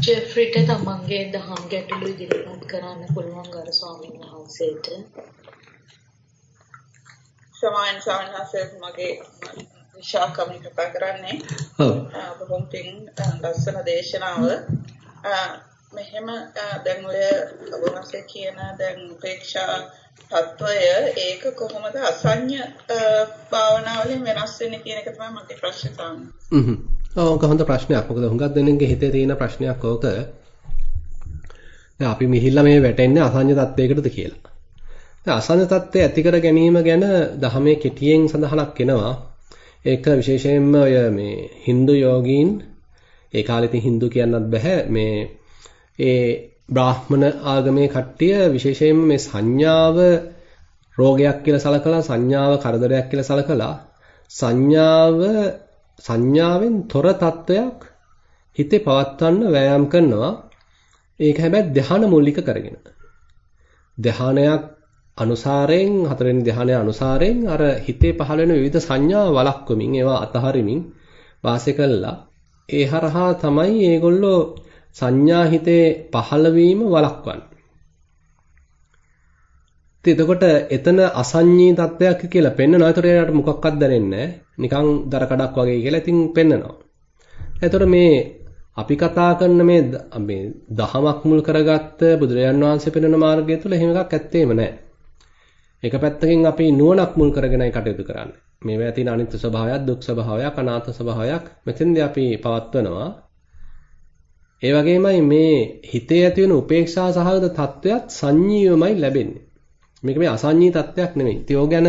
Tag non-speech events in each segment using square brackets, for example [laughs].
ජෙෆ්රිට තමන්ගේ දහම් ගැටළු ඉදිරිපත් කරන්න පුළුවන් අර ස්වාමීන් වහන්සේට. සමායන් ස්වාමීන් වහන්සේ මගේ විශා කමිට කතා කරන්නේ. ඔව්. බොහොම තින් ලස්සන දේශනාව. මෙහෙම දැන් ඔය ඔබවහන්සේ කියන දැන් උපේක්ෂා තත්වය ඒක කොහොමද අසඤ්ඤ භාවනාවලින් වෙනස් වෙන්නේ කියන එක තමයි මගේ ප්‍රශ්නේ තමයි. හ්ම් හ්ම්. ඔව් හොඳ ප්‍රශ්නයක්. මොකද හුඟක් දෙනෙක්ගේ හිතේ තියෙන ප්‍රශ්නයක් ඕක. දැන් අපි මිහිල්ලා මේ වැටෙන්නේ අසඤ්ඤ තත්වයකටද කියලා. දැන් අසඤ්ඤ තත්ත්වය ඇති කර ගැනීම ගැන දහමේ කෙටියෙන් සඳහනක් එනවා. ඒක විශේෂයෙන්ම ඔය මේ Hindu යෝගීන් ඒ කාලේ ඉතින් Hindu කියන්නත් බෑ මේ ඒ බ්‍රාහ්මණ ආගමේ කට්ටිය විශේෂයෙන්ම මේ සංඥාව රෝගයක් කියලා සලකලා සංඥාව කරදරයක් කියලා සලකලා සංඥාව සංඥාවෙන් තොර තත්වයක් හිතේ පවත්වන්න වෑයම් කරනවා. ඒක හැබැයි ධ්‍යාන මූලික කරගෙන. ධ්‍යානයක් අනුසාරයෙන් හතරෙනි ධ්‍යානය අනුසාරයෙන් අර හිතේ පහළ වෙන විවිධ සංඥා වළක්වමින් ඒවා අතහරිමින් වාසය කළා. ඒ හරහා තමයි මේගොල්ලෝ සංඥා හිතේ පහළ වීම වළක්වන්නේ. එතකොට එතන අසඤ්ඤී තත්වයක් කියලා පෙන්නනවා. ඒතර එයාට මොකක්වත් දැනෙන්නේ නිකන් දර කඩක් වගේ කියලා ඉතින් පෙන්නනවා. ඒතර මේ අපි කතා කරන මේ මේ දහමක් මුල් කරගත්ත බුදුරජාන් වහන්සේ පෙන්වන මාර්ගය තුල එහෙම එකක් ඇත්තේම නැහැ. එක පැත්තකින් අපි නුවණක් මුල් කරගෙනයි කටයුතු කරන්නේ. මේවා තියෙන අනිත්‍ය ස්වභාවයක්, දුක් ස්වභාවයක්, අනාත්ම ස්වභාවයක් මෙතෙන්දී අපි පවත්වනවා. ඒ වගේමයි මේ හිතේ ඇති වෙන උපේක්ෂා සහගත තත්වයක් සංජීවමයි ලැබෙන්නේ. මේක මේ අසංජී තත්වයක් නෙමෙයි. ඉතින් ගැන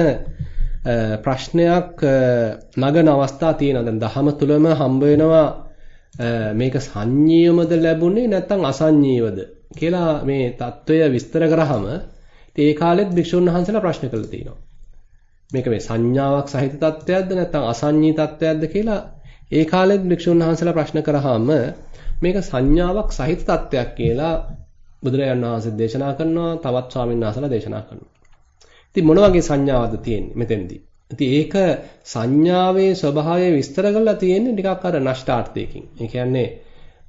ප්‍රශ්නයක් නගන අවස්ථා තියෙනවා. දැන් දහම තුලම හම්බ වෙනවා මේක සංඤීවමද ලැබුණේ නැත්නම් අසංඤීවද කියලා මේ தত্ত্বය විස්තර කරාම ඒ කාලෙත් භික්ෂුන් වහන්සේලා ප්‍රශ්න කළා තියෙනවා. මේක මේ සංඥාවක් සහිත தත්වයක්ද නැත්නම් අසංඤී தත්වයක්ද කියලා ඒ කාලෙත් භික්ෂුන් වහන්සේලා ප්‍රශ්න කරාම මේක සංඥාවක් සහිත தත්වයක් කියලා බුදුරජාණන් වහන්සේ දේශනා කරනවා තවත් ස්වාමීන් වහන්සේලා දේශනා කරනවා. ඉතින් මොන වගේ සංඥාවක්ද තියෙන්නේ මෙතෙන්දී? ඉතින් ඒක සංඥාවේ ස්වභාවය විස්තර කරලා තියෙන්නේ ටිකක් අර නෂ්ටාර්ථයකින්. ඒ කියන්නේ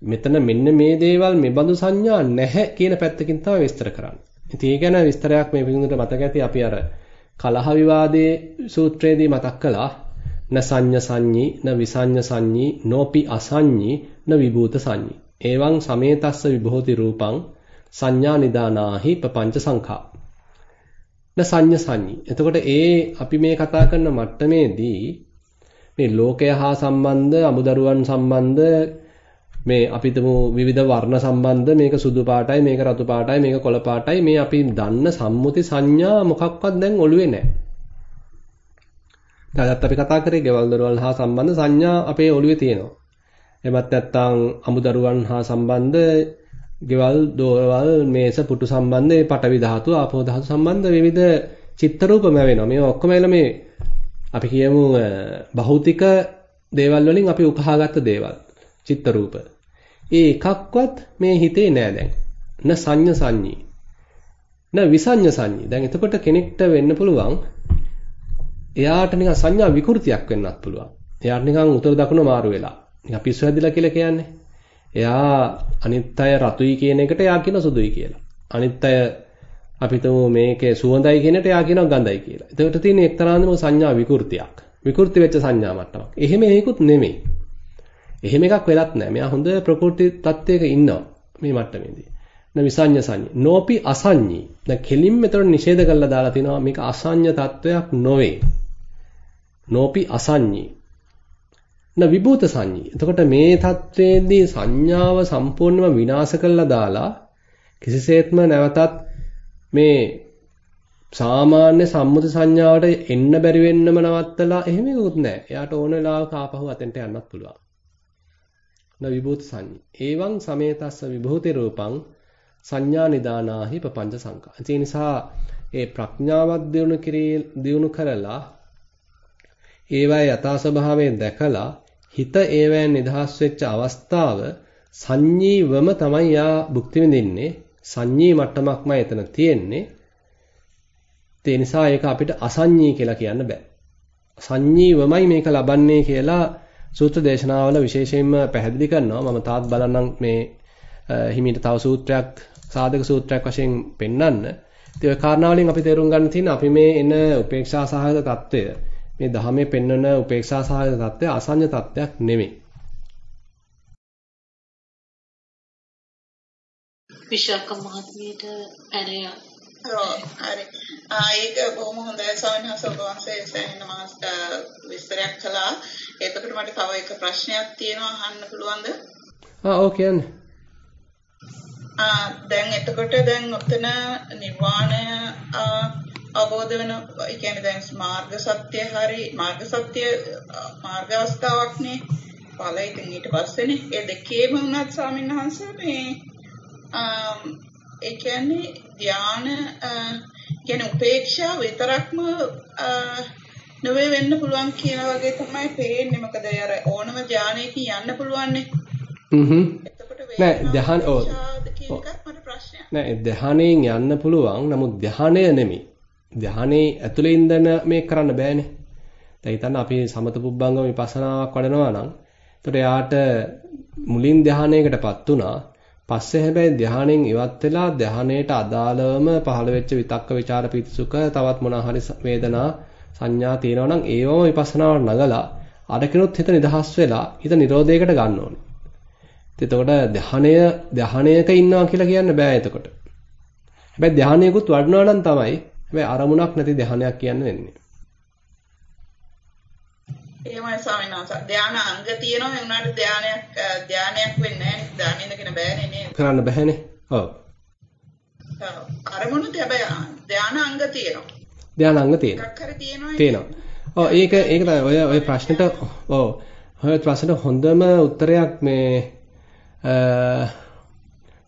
මෙතන මෙන්න මේ දේවල් මෙබඳු සංඥා නැහැ කියන පැත්තකින් තමයි විස්තර කරන්නේ. ඉතින් ඒ ගැන විස්තරයක් මේ පිටුනට මතක ඇති අපි අර කලහ විවාදයේ සූත්‍රයේදී මතක් කළා. න සංඤ සංඤී න විසඤ්ඤ සංඤී නෝපි අසංඤී න විභූත සංඤී. එවං සමේතස්ස විභෝති රූපං සංඥා නිදානාහි පపంచ සංඛා. න සංඤ සංඤී. එතකොට ඒ අපි මේ කතා කරන මට්ටමේදී මේ ලෝකය හා සම්බන්ධ අමුදරුවන් සම්බන්ධ මේ අපිටම විවිධ වර්ණ සම්බන්ධ මේක සුදු පාටයි මේක රතු පාටයි මේක කොළ පාටයි මේ අපි දන්න සම්මුති සංඥා මොකක්වත් දැන් ඔළුවේ නැහැ. දැන් අපි කතා කරේ ගෙවල් දොරවල් හා සම්බන්ධ සංඥා අපේ ඔළුවේ තියෙනවා. එමත් නැත්නම් අමුදරුවන් හා සම්බන්ධ ගෙවල් දොරවල් මේස පුටු සම්බන්ධ ඒ පටවි ධාතු ආපෝ ධාතු සම්බන්ධ විවිධ චිත්‍ර රූපම වෙනවා. මේ ඔක්කොම එළ මේ අපි කියමු භෞතික දේවල් වලින් අපි උකහාගත්ත දේවල්. චිත්‍ර රූප. ඒ එකක්වත් මේ හිතේ නෑ දැන්. න සංඤ සංඤී. න විසඤ්ඤ සංඤී. දැන් එතකොට කෙනෙක්ට වෙන්න පුළුවන් එයාට නිකන් සංඥා විකෘතියක් වෙන්නත් පුළුවන්. එයාට නිකන් උතර දකුණ මාරු වෙලා. නිකන් පිස්සු හැදිලා කියලා කියන්නේ. එයා අනිත් අය රතුයි කියන එකට එයා කියන සුදුයි කියලා. අනිත් අය අපි තුමු මේකේ සුවඳයි කියන එකට එයා කියනවා ගඳයි කියලා. එතකොට තියෙන එක්තරාන්දම සංඥා විකෘතියක්. විකෘති වෙච්ච සංඥා මට්ටමක්. එහෙම හේකුත් නෙමෙයි. එහෙම එකක් වෙලත් නැහැ. මෙයා හොඳ ප්‍රකෘති තත්ත්වයක ඉන්නවා මේ මට්ටමේදී. න විසඤ්ඤ සංඤ්ඤ. නෝපි අසඤ්ඤී. දැන් කෙලින් මෙතන නිෂේධ කරලා දාලා තිනවා මේක අසඤ්ඤ තත්ත්වයක් නොවේ. නෝපි අසඤ්ඤී. න විභූත සංඤී. එතකොට මේ தത്വයේදී සංඥාව සම්පූර්ණයෙන්ම විනාශ කළා දාලා කිසිසේත්ම නැවතත් මේ සාමාන්‍ය සම්මුති සංඥාවට එන්න බැරි වෙන්නම නවත්තලා එහෙම ඉකුත් නැහැ. එයාට ඕන වෙලාවක ආපහු අතෙන්ට යන්නත් පුළුවන්. න විභූත සංඤී. එවං සමේතස්ස විභූති රූපං සංඥා නිදානාහි පపంచ සංකා. ඒ නිසා ඒ ප්‍රඥාවත් දියුණු දියුණු කරලා ඒවා යථා ස්වභාවයෙන් දැකලා හිත ඒවැන් නිදහස් වෙච්ච අවස්ථාව සංඤීවම තමයි යා භුක්ති විඳින්නේ. සංඤී මට්ටමක්මයි එතන තියෙන්නේ. ඒ නිසා ඒක අපිට අසංඤී කියලා කියන්න බෑ. සංඤීවමයි මේක ලබන්නේ කියලා සූත්‍ර දේශනාවල විශේෂයෙන්ම පැහැදිලි කරනවා. මම තාත් බලන්නම් මේ හිමීට තව සූත්‍රයක් සාධක සූත්‍රයක් වශයෙන් පෙන්වන්න. ඉතින් ওই කාරණාවලින් අපි තේරුම් ගන්න තියෙන අපි මේ එන උපේක්ෂා සහගත తত্ত্বය මේ ධහමේ පෙන්වන උපේක්ෂා සහගත தත්ත්වය අසඤ්ඤ தත්ත්වයක් නෙමෙයි. විශාක මහත්මියට පැරය හරි. ඒක බොහොම හොඳයි ස්වාමීන් වහන්සේ ඔබ වහන්සේ සෑහෙන මාස විස්තරයක් කළා. එතකොට මට තව එක ප්‍රශ්නයක් තියෙනවා අහන්න පුළුවන්ද? ආ ඔව් කියන්න. ආ දැන් එතකොට දැන් ඔතන නිර්වාණය අවබෝධ වෙන ඒ කියන්නේ දැන් මාර්ග සත්‍ය හරි මාර්ග සත්‍ය මාර්ග අවස්ථාවක්නේ ඵල ඉතින් ඊට පස්සේනේ ඒ දෙකේම වුණත් ස්වාමීන් වහන්සේ මේ ඒ කියන්නේ ධාන කියන්නේ උපේක්ෂා විතරක්ම නොවේ වෙන්න පුළුවන් කියන වගේ තමයි පේන්නේ. මොකද අර ඕනම ධානයකින් යන්න පුළුවන්නේ හ්ම්. නෑ ධාන ඔව්. නෑ ධානයෙන් යන්න පුළුවන්. නමුත් ධානය නෙමෙයි ධානයේ ඇතුලේ ඉඳන මේක කරන්න බෑනේ දැන් හිතන්න අපි සමත පුබ්බංගම විපස්සනාවක් වඩනවා නම් එතකොට එයාට මුලින් ධානයකටපත් උනා පස්සේ හැබැයි ධානයෙන් ඉවත් වෙලා ධානයට අදාළවම පහළ වෙච්ච විතක්ක ਵਿਚාර පිතිසුක තවත් මොනවා හරි වේදනා සංඥා තියෙනවා නම් ඒවම විපස්සනාවට නගලා අරකිනුත් හිත නිදහස් වෙලා හිත නිරෝධයකට ගන්න ඕනේ. එතකොට ධානය ධානයක ඉන්නවා කියලා කියන්න බෑ එතකොට. හැබැයි ධානයකුත් වඩනවා නම් තමයි හැබැයි අරමුණක් නැති ධානයක් කියන්න වෙන්නේ. එහෙමයි ස්වාමීන් වහන්සේ. ධාන අංග තියෙනවා ඒ උනාට ධානයක් ධානයක් වෙන්නේ නැහැ. ධානය ඉඳගෙන බෑනේ නේද? කරන්න බෑනේ. ඔව්. අරමුණුත් හැබැයි ධාන අංග තියෙනවා. ධාන අංග තියෙනවා. තියෙනවා. ඔව් ඒක ඒක තමයි ඔය ඔය ප්‍රශ්නෙට ඔව්. ඔය ප්‍රශ්නෙට හොඳම උත්තරයක් මේ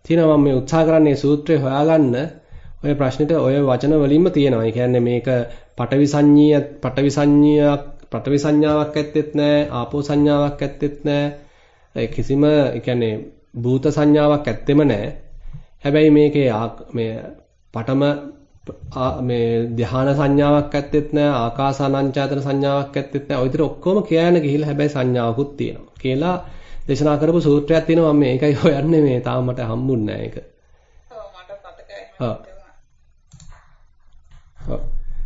තියෙනවා මම මේ උත්සාහ කරන්නේ සූත්‍රය හොයාගන්න ඔය ප්‍රශ්නෙට ඔය වචන වලින්ම තියෙනවා. ඒ කියන්නේ මේක පටවි සංඤීය පටවි සංඤීයක් පටවි සංඥාවක් ඇත්තෙත් නැහැ, ආපෝ සංඥාවක් ඇත්තෙත් නැහැ. කිසිම ඒ කියන්නේ භූත සංඥාවක් ඇත්තෙම නැහැ. හැබැයි මේකේ මේ පටම මේ ධ්‍යාන සංඥාවක් ඇත්තෙත් නැහැ, ආකාසානංචාතන සංඥාවක් ඇත්තෙත් නැහැ. ඔය විතර ඔක්කොම කියන්න ගිහිල්ලා හැබැයි සංඥාවකුත් තියෙනවා. කියලා දේශනා කරපු සූත්‍රයක් තියෙනවා මම මේකයි හොයන්නේ මේ තාම මට හම්බුන්නේ නැහැ ඒක. ඔව් මට මතකයි. ඔව්.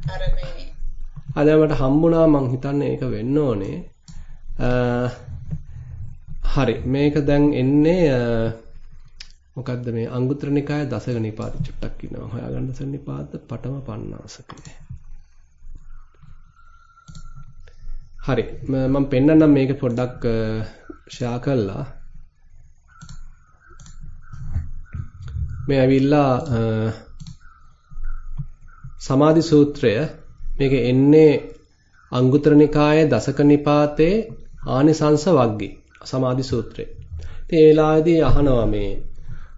අර මේ අද මට හම්බුණා මං හිතන්නේ ඒක වෙන්න ඕනේ. හරි මේක දැන් එන්නේ මොකද්ද මේ අංගුත්තර නිකාය දසක නිපාත චුට්ටක් ඉන්නවා. හොයාගන්න දසක නිපාත පඨම පඤ්ඤාසකේ. හරි මම පෙන්නන්නම් මේක පොඩ්ඩක් ෂෙයා කළා. මේ ඇවිල්ලා සමාධි සූත්‍රය මේක එන්නේ අංගුත්තර නිකායේ දසක නිපාතේ ආනිසංස වග්ගේ සමාධි සූත්‍රය. ඉතින් ඒ වෙලාවේදී අහනවා මේ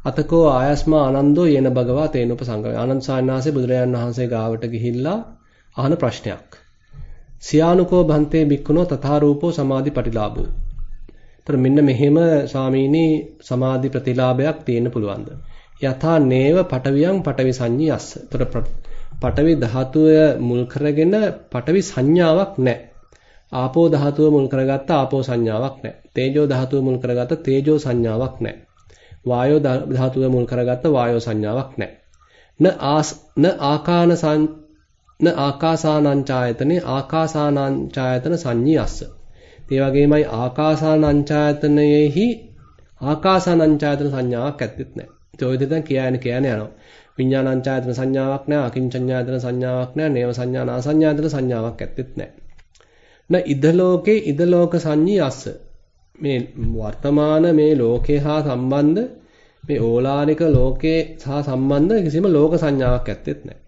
අතකෝ ආයස්මා ආනන්දෝ යේන භගවා තේනුප සංගම. ආනන්ද සාන්නාසේ බුදුරජාණන් වහන්සේ ගාවට ගිහිල්ලා අහන ප්‍රශ්නයක්. සියානුකෝ භන්තේ බික්කුණෝ තථා රූපෝ සමාධි පටිලාභෝ. ତර මෙන්න මෙහෙම ස්වාමීනි සමාධි ප්‍රතිලාභයක් තියෙන්න පුළුවන්ද? යථා නේව පටවියං පටවි සංඤී අස්ස. ତර පඨවි ධාතුව මුල් කරගෙන පඨවි සංඥාවක් නැහැ. ආපෝ ධාතුව මුල් කරගත්ත ආපෝ සංඥාවක් නැහැ. තේජෝ ධාතුව මුල් කරගත්ත තේජෝ සංඥාවක් නැහැ. වායෝ ධාතුව මුල් කරගත්ත වායෝ සංඥාවක් නැහැ. න ආස් න ආකාන න ආකාසානංචායතනේ ආකාසානංචායතන සංඤී අස්ස. ඒ වගේමයි ආකාසානංචායතනයේහි ආකාසානංචායතන සංඥාවක් ඇත්තෙත් නැහැ. ඒ ඔය දෙතෙන් කියයන් කියන්නේ යනවා. විඥානංචායතන සංඥාවක් නැහැ අකින්චඤ්ඤායතන සංඥාවක් නැහැ නේව සංඥා නාසඤ්ඤායතන සංඥාවක් ඇත්තෙත් නැහැ න ඉද ලෝකේ ඉද ලෝක සංඤී අස්ස. මේ වර්තමාන මේ ලෝකේ හා සම්බන්ධ මේ ඕලාරික ලෝකේ සහ සම්බන්ධ කිසිම ලෝක සංඥාවක් ඇත්තෙත් නැහැ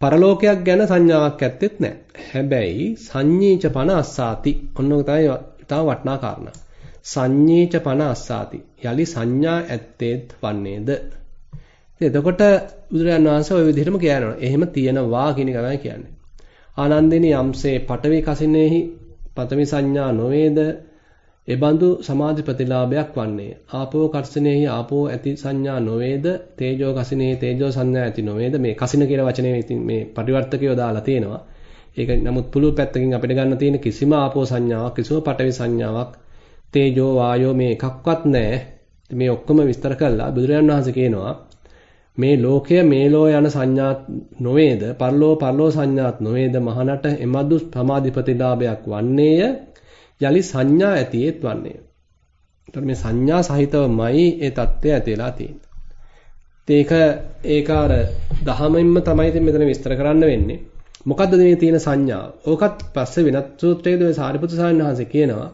පරලෝකයක් ගැන සංඥාවක් ඇත්තෙත් නැහැ හැබැයි සංඤීච පන අස්සාති. ඔන්නෝක තමයි තා වටනා කාරණා. සංඤීච පන අස්සාති. යලි සංඥා ඇත්තේත් වන්නේද? එතකොට බුදුරජාන් වහන්සේ ওই විදිහටම කියනවා. එහෙම තියෙනවා කියන එක තමයි කියන්නේ. ආනන්දිනී යම්සේ පඨවි කසිනේහි පතමි සංඥා නොවේද එබඳු සමාධි ප්‍රතිලාභයක් වන්නේ. ආපෝ කර්ෂණේහි ආපෝ ඇති සංඥා නොවේද තේජෝ කසිනේහි තේජෝ සංඥා ඇති නොවේද මේ කසින කියන වචනේ ඉතින් මේ පරිවර්තකයෝ දාලා තියෙනවා. ඒක නමුත් පුළුල් පැත්තකින් අපිට ගන්න තියෙන කිසිම ආපෝ සංඥාවක් කිසිම පඨවි සංඥාවක් තේජෝ වායෝ මේ එකක්වත් නැහැ. මේ ඔක්කොම විස්තර කළා බුදුරජාණන් වහන්සේ කියනවා මේ ලෝකය මේලෝ යන සංඥාත් නොවේද පරලෝ පරලෝ සංඥාත් නොවේද මහනට එමදු සමාධිපතිලාභයක් වන්නේය යලි සංඥා ඇතියෙත් වන්නේය. එතකොට මේ සංඥා සහිතවමයි ඒ தත්ත්වය ඇතිලා තියෙන්නේ. ඒක ඒක අර දහමින්ම තමයි ඉතින් මෙතන විස්තර කරන්න වෙන්නේ. මොකද්ද මේ තියෙන සංඥාව? ඕකත් පස්සේ වෙනත් සූත්‍රයකදී ඔය සාරිපුත්‍ර ස්වාමීන් වහන්සේ කියනවා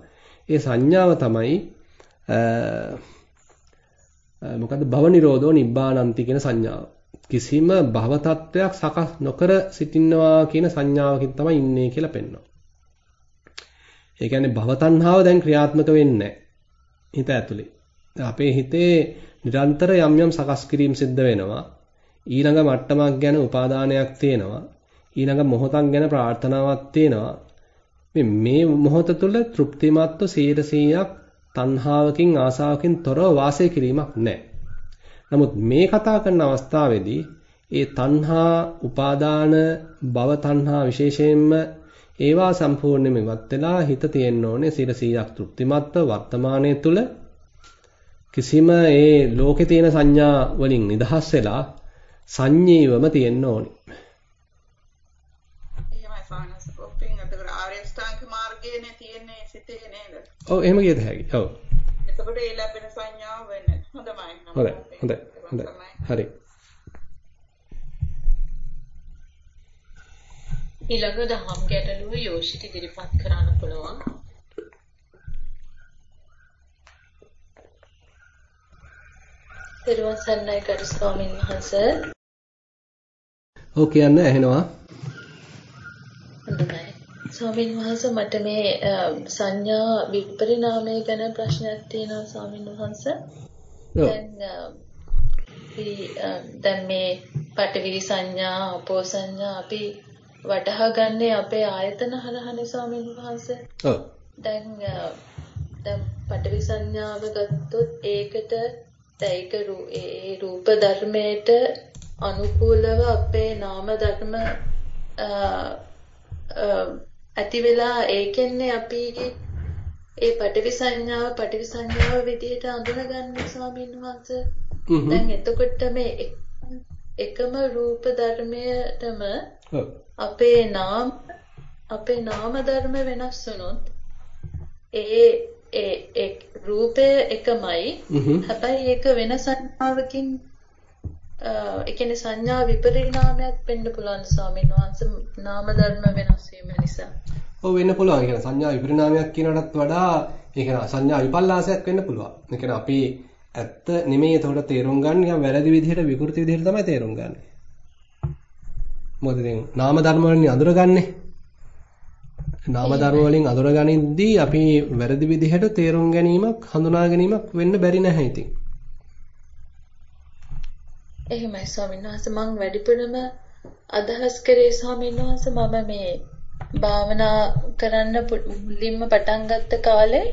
ඒ සංඥාව තමයි මොකද්ද භව නිරෝධෝ නිබ්බානන්ති කියන සංඥාව. කිසිම භව තත්වයක් සකස් නොකර සිටිනවා කියන සංඥාවකින් තමයි ඉන්නේ කියලා පෙන්වනවා. ඒ කියන්නේ භව තණ්හාව දැන් ක්‍රියාත්මක වෙන්නේ හිත ඇතුලේ. අපේ හිතේ නිරන්තර යම් යම් සකස් කිරීම සිද්ධ වෙනවා. ඊළඟ මට්ටමක් ගැන උපාදානයක් තියෙනවා. ඊළඟ මොහොතක් ගැන ප්‍රාර්ථනාවක් තියෙනවා. මේ මේ මොහොත තුළ තෘප්තිමත්ව 100%ක් තණ්හාවකින් ආසාවකින් තොරව වාසය කිරීමක් නැහැ. නමුත් මේ කතා කරන අවස්ථාවේදී ඒ තණ්හා, උපාදාන, භව තණ්හා විශේෂයෙන්ම ඒවා සම්පූර්ණයෙන්ම ඉවත් වෙලා හිත තියෙන්න ඕනේ 100%ක් තෘප්තිමත්ව වර්තමානයේ තුල කිසිම ඒ ලෝකේ තියෙන සංඥා වලින් නිදහස් වෙලා සංජීවම තියෙන්න ඕනේ. එහෙමයි සානස් කොපින් අතකට ආර්ය ශ්‍රාංක මාර්ගයේනේ තියෙන්නේ සිතේ නේද? ඔව් එහෙම කියත හැකි. ඔව්. එතකොට ඒ ලැබෙන සංඥාව වෙන්නේ හොඳමයි. හොඳයි. හොඳයි. හොඳයි. හරි. ඊළඟ දහම් ගැටලුව යෝෂිත ඉදිරිපත් කරන්න පුළුවන්. පෙරවන් සන්නයි කරු ස්වාමීන් වහන්සේ. ඔව් කියන්න ඇහෙනවා. හොඳයි. ස්වාමීන් වහන්සේ මට මේ සංඥා විපරිණාමය ගැන ප්‍රශ්නයක් තියෙනවා ස්වාමීන් වහන්සේ. දැන් දැන් මේ පටවිරි සංඥා, අපෝ සංඥා අපි වටහා ගන්නේ අපේ ආයතන හරහානේ ස්වාමීන් වහන්සේ. ඔව්. දැන් දැන් පටවි සංඥාව ගත්තොත් ඒකට ඒක ඒ රූප ධර්මයට අනුකූලව අපේ නාම ධර්ම ඇති වෙලා ඒකෙන්නේ අපි ඒ පටවි සංඥාව පටවි සංඥාව විදිහට අඳුනගන්නේ ස්වාමීන් වහන්සේ. දැන් එතකොට මේ එකම රූප ධර්මයටම අපේ නාම අපේ නාම ධර්ම වෙනස් වුණොත් ඒ ඒ රූපය එකමයි. හැබැයි ඒක වෙන සංඥාවකින් ඒ කියන්නේ සංඥා විපරිණාමයක් වෙන්න පුළුවන් ස්වාමීන් වහන්සේ නාම ධර්ම වෙනස් වීම නිසා. ඔව් වෙන්න පුළුවන්. ඒ කියන්නේ සංඥා විපරිණාමයක් කියනකටත් වඩා ඒ කියන්නේ සංඥා විපල්ලාසයක් වෙන්න පුළුවන්. ඒ කියන්නේ අපි ඇත්ත නෙමෙයි එතකොට තේරුම් ගන්න නිකන් වැරදි විදිහට විකෘති විදිහට තමයි තේරුම් ගන්න. මොකද දැන් නාම ධර්ම වලින් අඳුරගන්නේ. නාම ධර්ම වලින් අඳුරගනිද්දී අපි වැරදි විදිහට තේරුම් ගැනීමක් හඳුනා ගැනීමක් වෙන්න බැරි නැහැ ඉතින්. එහෙමයි ස්වාමීන් වහන්සේ මම වැඩිපුරම අදහස් කරේ ස්වාමීන් වහන්සේ මම මේ භාවනා කරන්න මුලින්ම පටන් ගත්ත කාලේ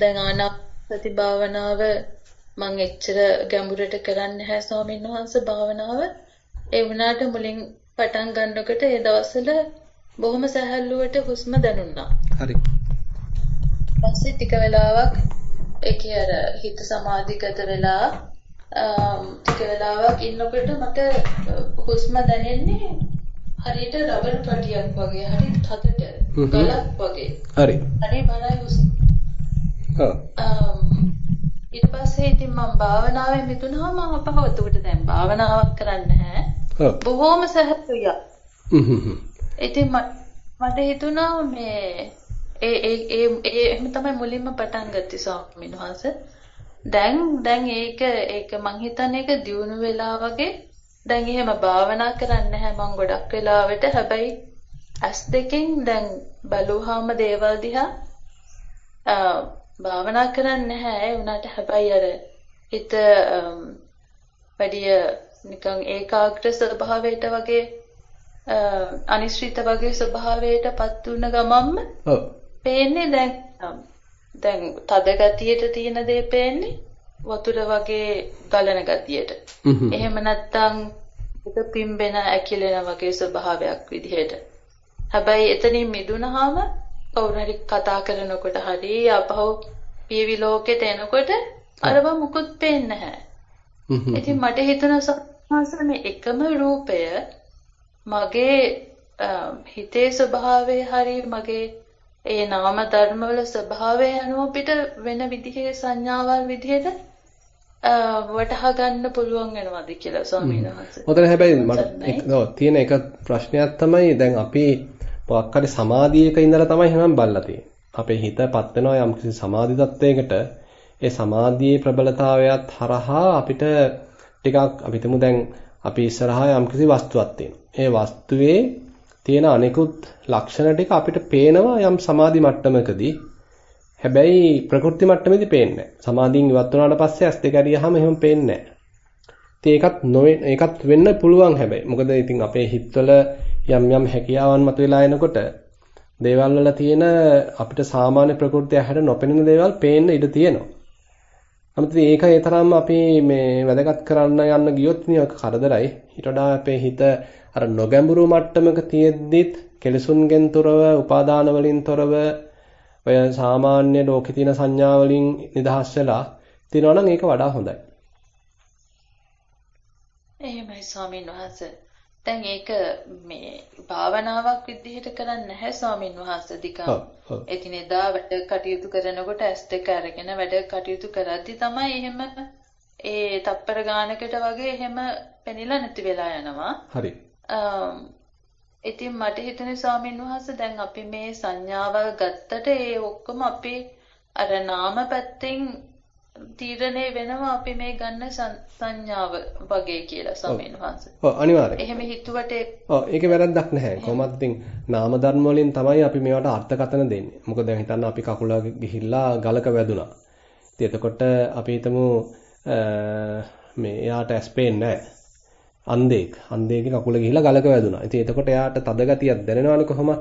දැන් ආනාපානසති භාවනාව මම එච්චර ගැඹුරට කරන්නේ නැහැ ස්වාමීන් වහන්සේ භාවනාව ඒ වුණාට මුලින් පටන් ගන්නකොට ඒ දවස්වල බොහොම සැහැල්ලුවට හුස්ම දැනුණා. හරි. පස්සේ ටික වෙලාවක් ඒකේ අර හිත සමාධිගත වෙලා ටික වෙලාවක් ඉන්නකොට මට හුස්ම දැනෙන්නේ හරියට රබර් පටියක් වගේ හරි තදට ගලක් වගේ. හරි. හරි බලයි හුස්ම. ඊට පස්සේ ඉතින් මම භාවනාවේ මිදුණාම අපහව එතකොට දැන් භාවනාවක් කරන්න නැහැ. බොහොම සහතුය. ඉතින් මට හිතුණා මේ ඒ ඒ ඒ එහෙම තමයි මුලින්ම පටන් ගත්තේ ස්වාමීන් වහන්සේ. දැන් දැන් ඒක ඒක මං හිතන්නේ ඒක දියුණු වෙලා වගේ. දැන් එහෙම භාවනා කරන්නේ නැහැ මං ගොඩක් වෙලාවට. හැබැයි ඇස් දෙකෙන් දැන් බලුවාම දේවල් දිහා භාවනා කරන්නේ නැහැ ඒ උනාට හැබැයි අර හිත වැඩිය නිකන් ඒකාග්‍ර ස්වභාවයට වගේ අනිශ්චිත වගේ ස්වභාවයටපත් වුණ ගමම්ම ඔව්. පේන්නේ දැන් දැන් තද ගතියට තියෙන දේ පේන්නේ වතුර වගේ ගලන ගතියට. එහෙම නැත්නම් ඒක පිම්බෙන ඇකිලෙන වගේ ස්වභාවයක් විදිහට. හැබැයි එතනින් මිදුනහම කවුරු හරි කතා කරනකොට හරි ආපහු පියවි ලෝකෙට එනකොට අරව මුකුත් පේන්නේ නැහැ. ඉතින් මට හිතෙන සම්මාස මේ එකම රූපය මගේ හිතේ ස්වභාවය හරි මගේ ඒ නාම ධර්මවල ස්වභාවය අනුව පිට වෙන විදිහේ සංඥාවල් විදිහට වටහා ගන්න පුළුවන් වෙනවද කියලා ස්වාමීන් වහන්සේ. ඔතන හැබැයි මට තියෙන එක ප්‍රශ්නයක් තමයි දැන් අපි මොකක් හරි සමාධියක ඉඳලා තමයි හැමෝම බල්ලා තියෙන්නේ. අපේ හිතපත් වෙනවා යම්කිසි සමාධි තත්වයකට ඒ සමාධියේ ප්‍රබලතාවයත් හරහා අපිට ටිකක් අපි හිතමු දැන් අපි ඉස්සරහා යම්කිසි වස්තුවක් තියෙනවා. ඒ වස්තුවේ තියෙන අනෙකුත් ලක්ෂණ ටික අපිට පේනවා යම් සමාධි මට්ටමකදී. හැබැයි ප්‍රකෘති මට්ටමේදී පේන්නේ නැහැ. සමාධියෙන් ඉවත් වුණාට පස්සේ ඇස් දෙක අරියාම එහෙම පේන්නේ නැහැ. ඒකත් නොවේ ඒකත් වෙන්න පුළුවන් හැබැයි. මොකද ඉතින් අපේ හිතවල යම් යම් හැකියාවන් මතුවලා එනකොට දේවල් වල තියෙන අපිට සාමාන්‍ය ප්‍රകൃතිය හැට නොපෙනෙන දේවල් පේන්න ඉඩ තියෙනවා. නමුත් ඒක ඒ තරම්ම අපි මේ වැදගත් කරන්න යන්න ගියොත් මේක කරදරයි. ඊට වඩා අපේ හිත අර නොගැඹුරු මට්ටමක තියෙද්දිත් කෙලසුන්ගෙන් තොරව, උපාදාන වලින් තොරව, ඔය සාමාන්‍ය ලෝකේ තියෙන සංඥා වලින් නිදහස් වෙලා තියනවා නම් ඒක වඩා හොඳයි. එහෙමයි ස්වාමීන් වහන්සේ. දැන් ඒක මේ භාවනාවක් විදිහට කරන්නේ නැහැ ස්වාමින් වහන්සේ දිකා. එදිනෙදා වැඩ කටයුතු කරනකොට ඇස් දෙක අරගෙන වැඩ කටයුතු කරද්දි තමයි එහෙම ඒ තප්පර ගානකට වගේ එහෙම පෙනිලා නැති වෙලා යනවා. හරි. ඉතින් මට හිතුනේ ස්වාමින් වහන්සේ දැන් අපි මේ සංඥාවල් ගත්තට ඒ ඔක්කොම අපි අර නාම පැත්තෙන් තීරණය වෙනවා අපි මේ ගන්න සංඥාව වගේ කියලා සමීන් වහන්සේ. ඔව් අනිවාර්යයෙන්. එහෙම හිතුවට ඔව් ඒකේ වැරද්දක් නැහැ. කොහොමද ඉතින් නාම ධර්ම වලින් තමයි අපි මේවට අර්ථකථන දෙන්නේ. මොකද දැන් හිතන්න අපි කකුල ගිහිල්ලා ගලක වැදුනා. ඉතින් එතකොට අපි හිතමු මේ එයාට ඇස් පේන්නේ නැහැ. අන්ධෙක්. අන්ධයෙක්ගේ කකුල ගිහිල්ලා ගලක වැදුනා. ඉතින් එතකොට එයාට තද ගතියක් දැනෙනවනේ කොහොමද?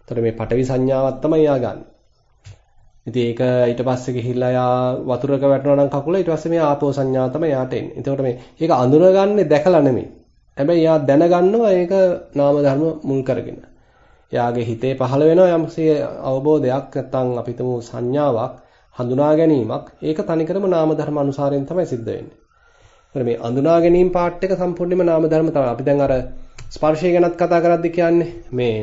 එතකොට මේ පටවි සංඥාවක් තමයි එයා ගන්න. ඉතින් ඒක ඊට පස්සේ ගිහිල්ලා යා වතුරක වැටෙනවා නම් කකුල ඊට පස්සේ මේ ආපෝ සංඥාව තමයි යාට එන්නේ. එතකොට මේ ඒක අඳුරගන්නේ දැකලා නෙමෙයි. හැබැයි යා දැනගන්නවා ඒක නාම ධර්ම මුල් කරගෙන. යාගේ හිතේ පහළ වෙනවා යම්සේ අවබෝධයක් නැත්නම් අපි හිතමු සංඥාවක් හඳුනා ගැනීමක් ඒක තනිකරම නාම ධර්ම අනුසාරයෙන් තමයි සිද්ධ වෙන්නේ. මේ අඳුනා ගැනීම පාර්ට් එක සම්පූර්ණයෙන්ම නාම ධර්ම තමයි. අපි දැන් අර ස්පර්ශය ගැනත් කතා කරද්දී කියන්නේ මේ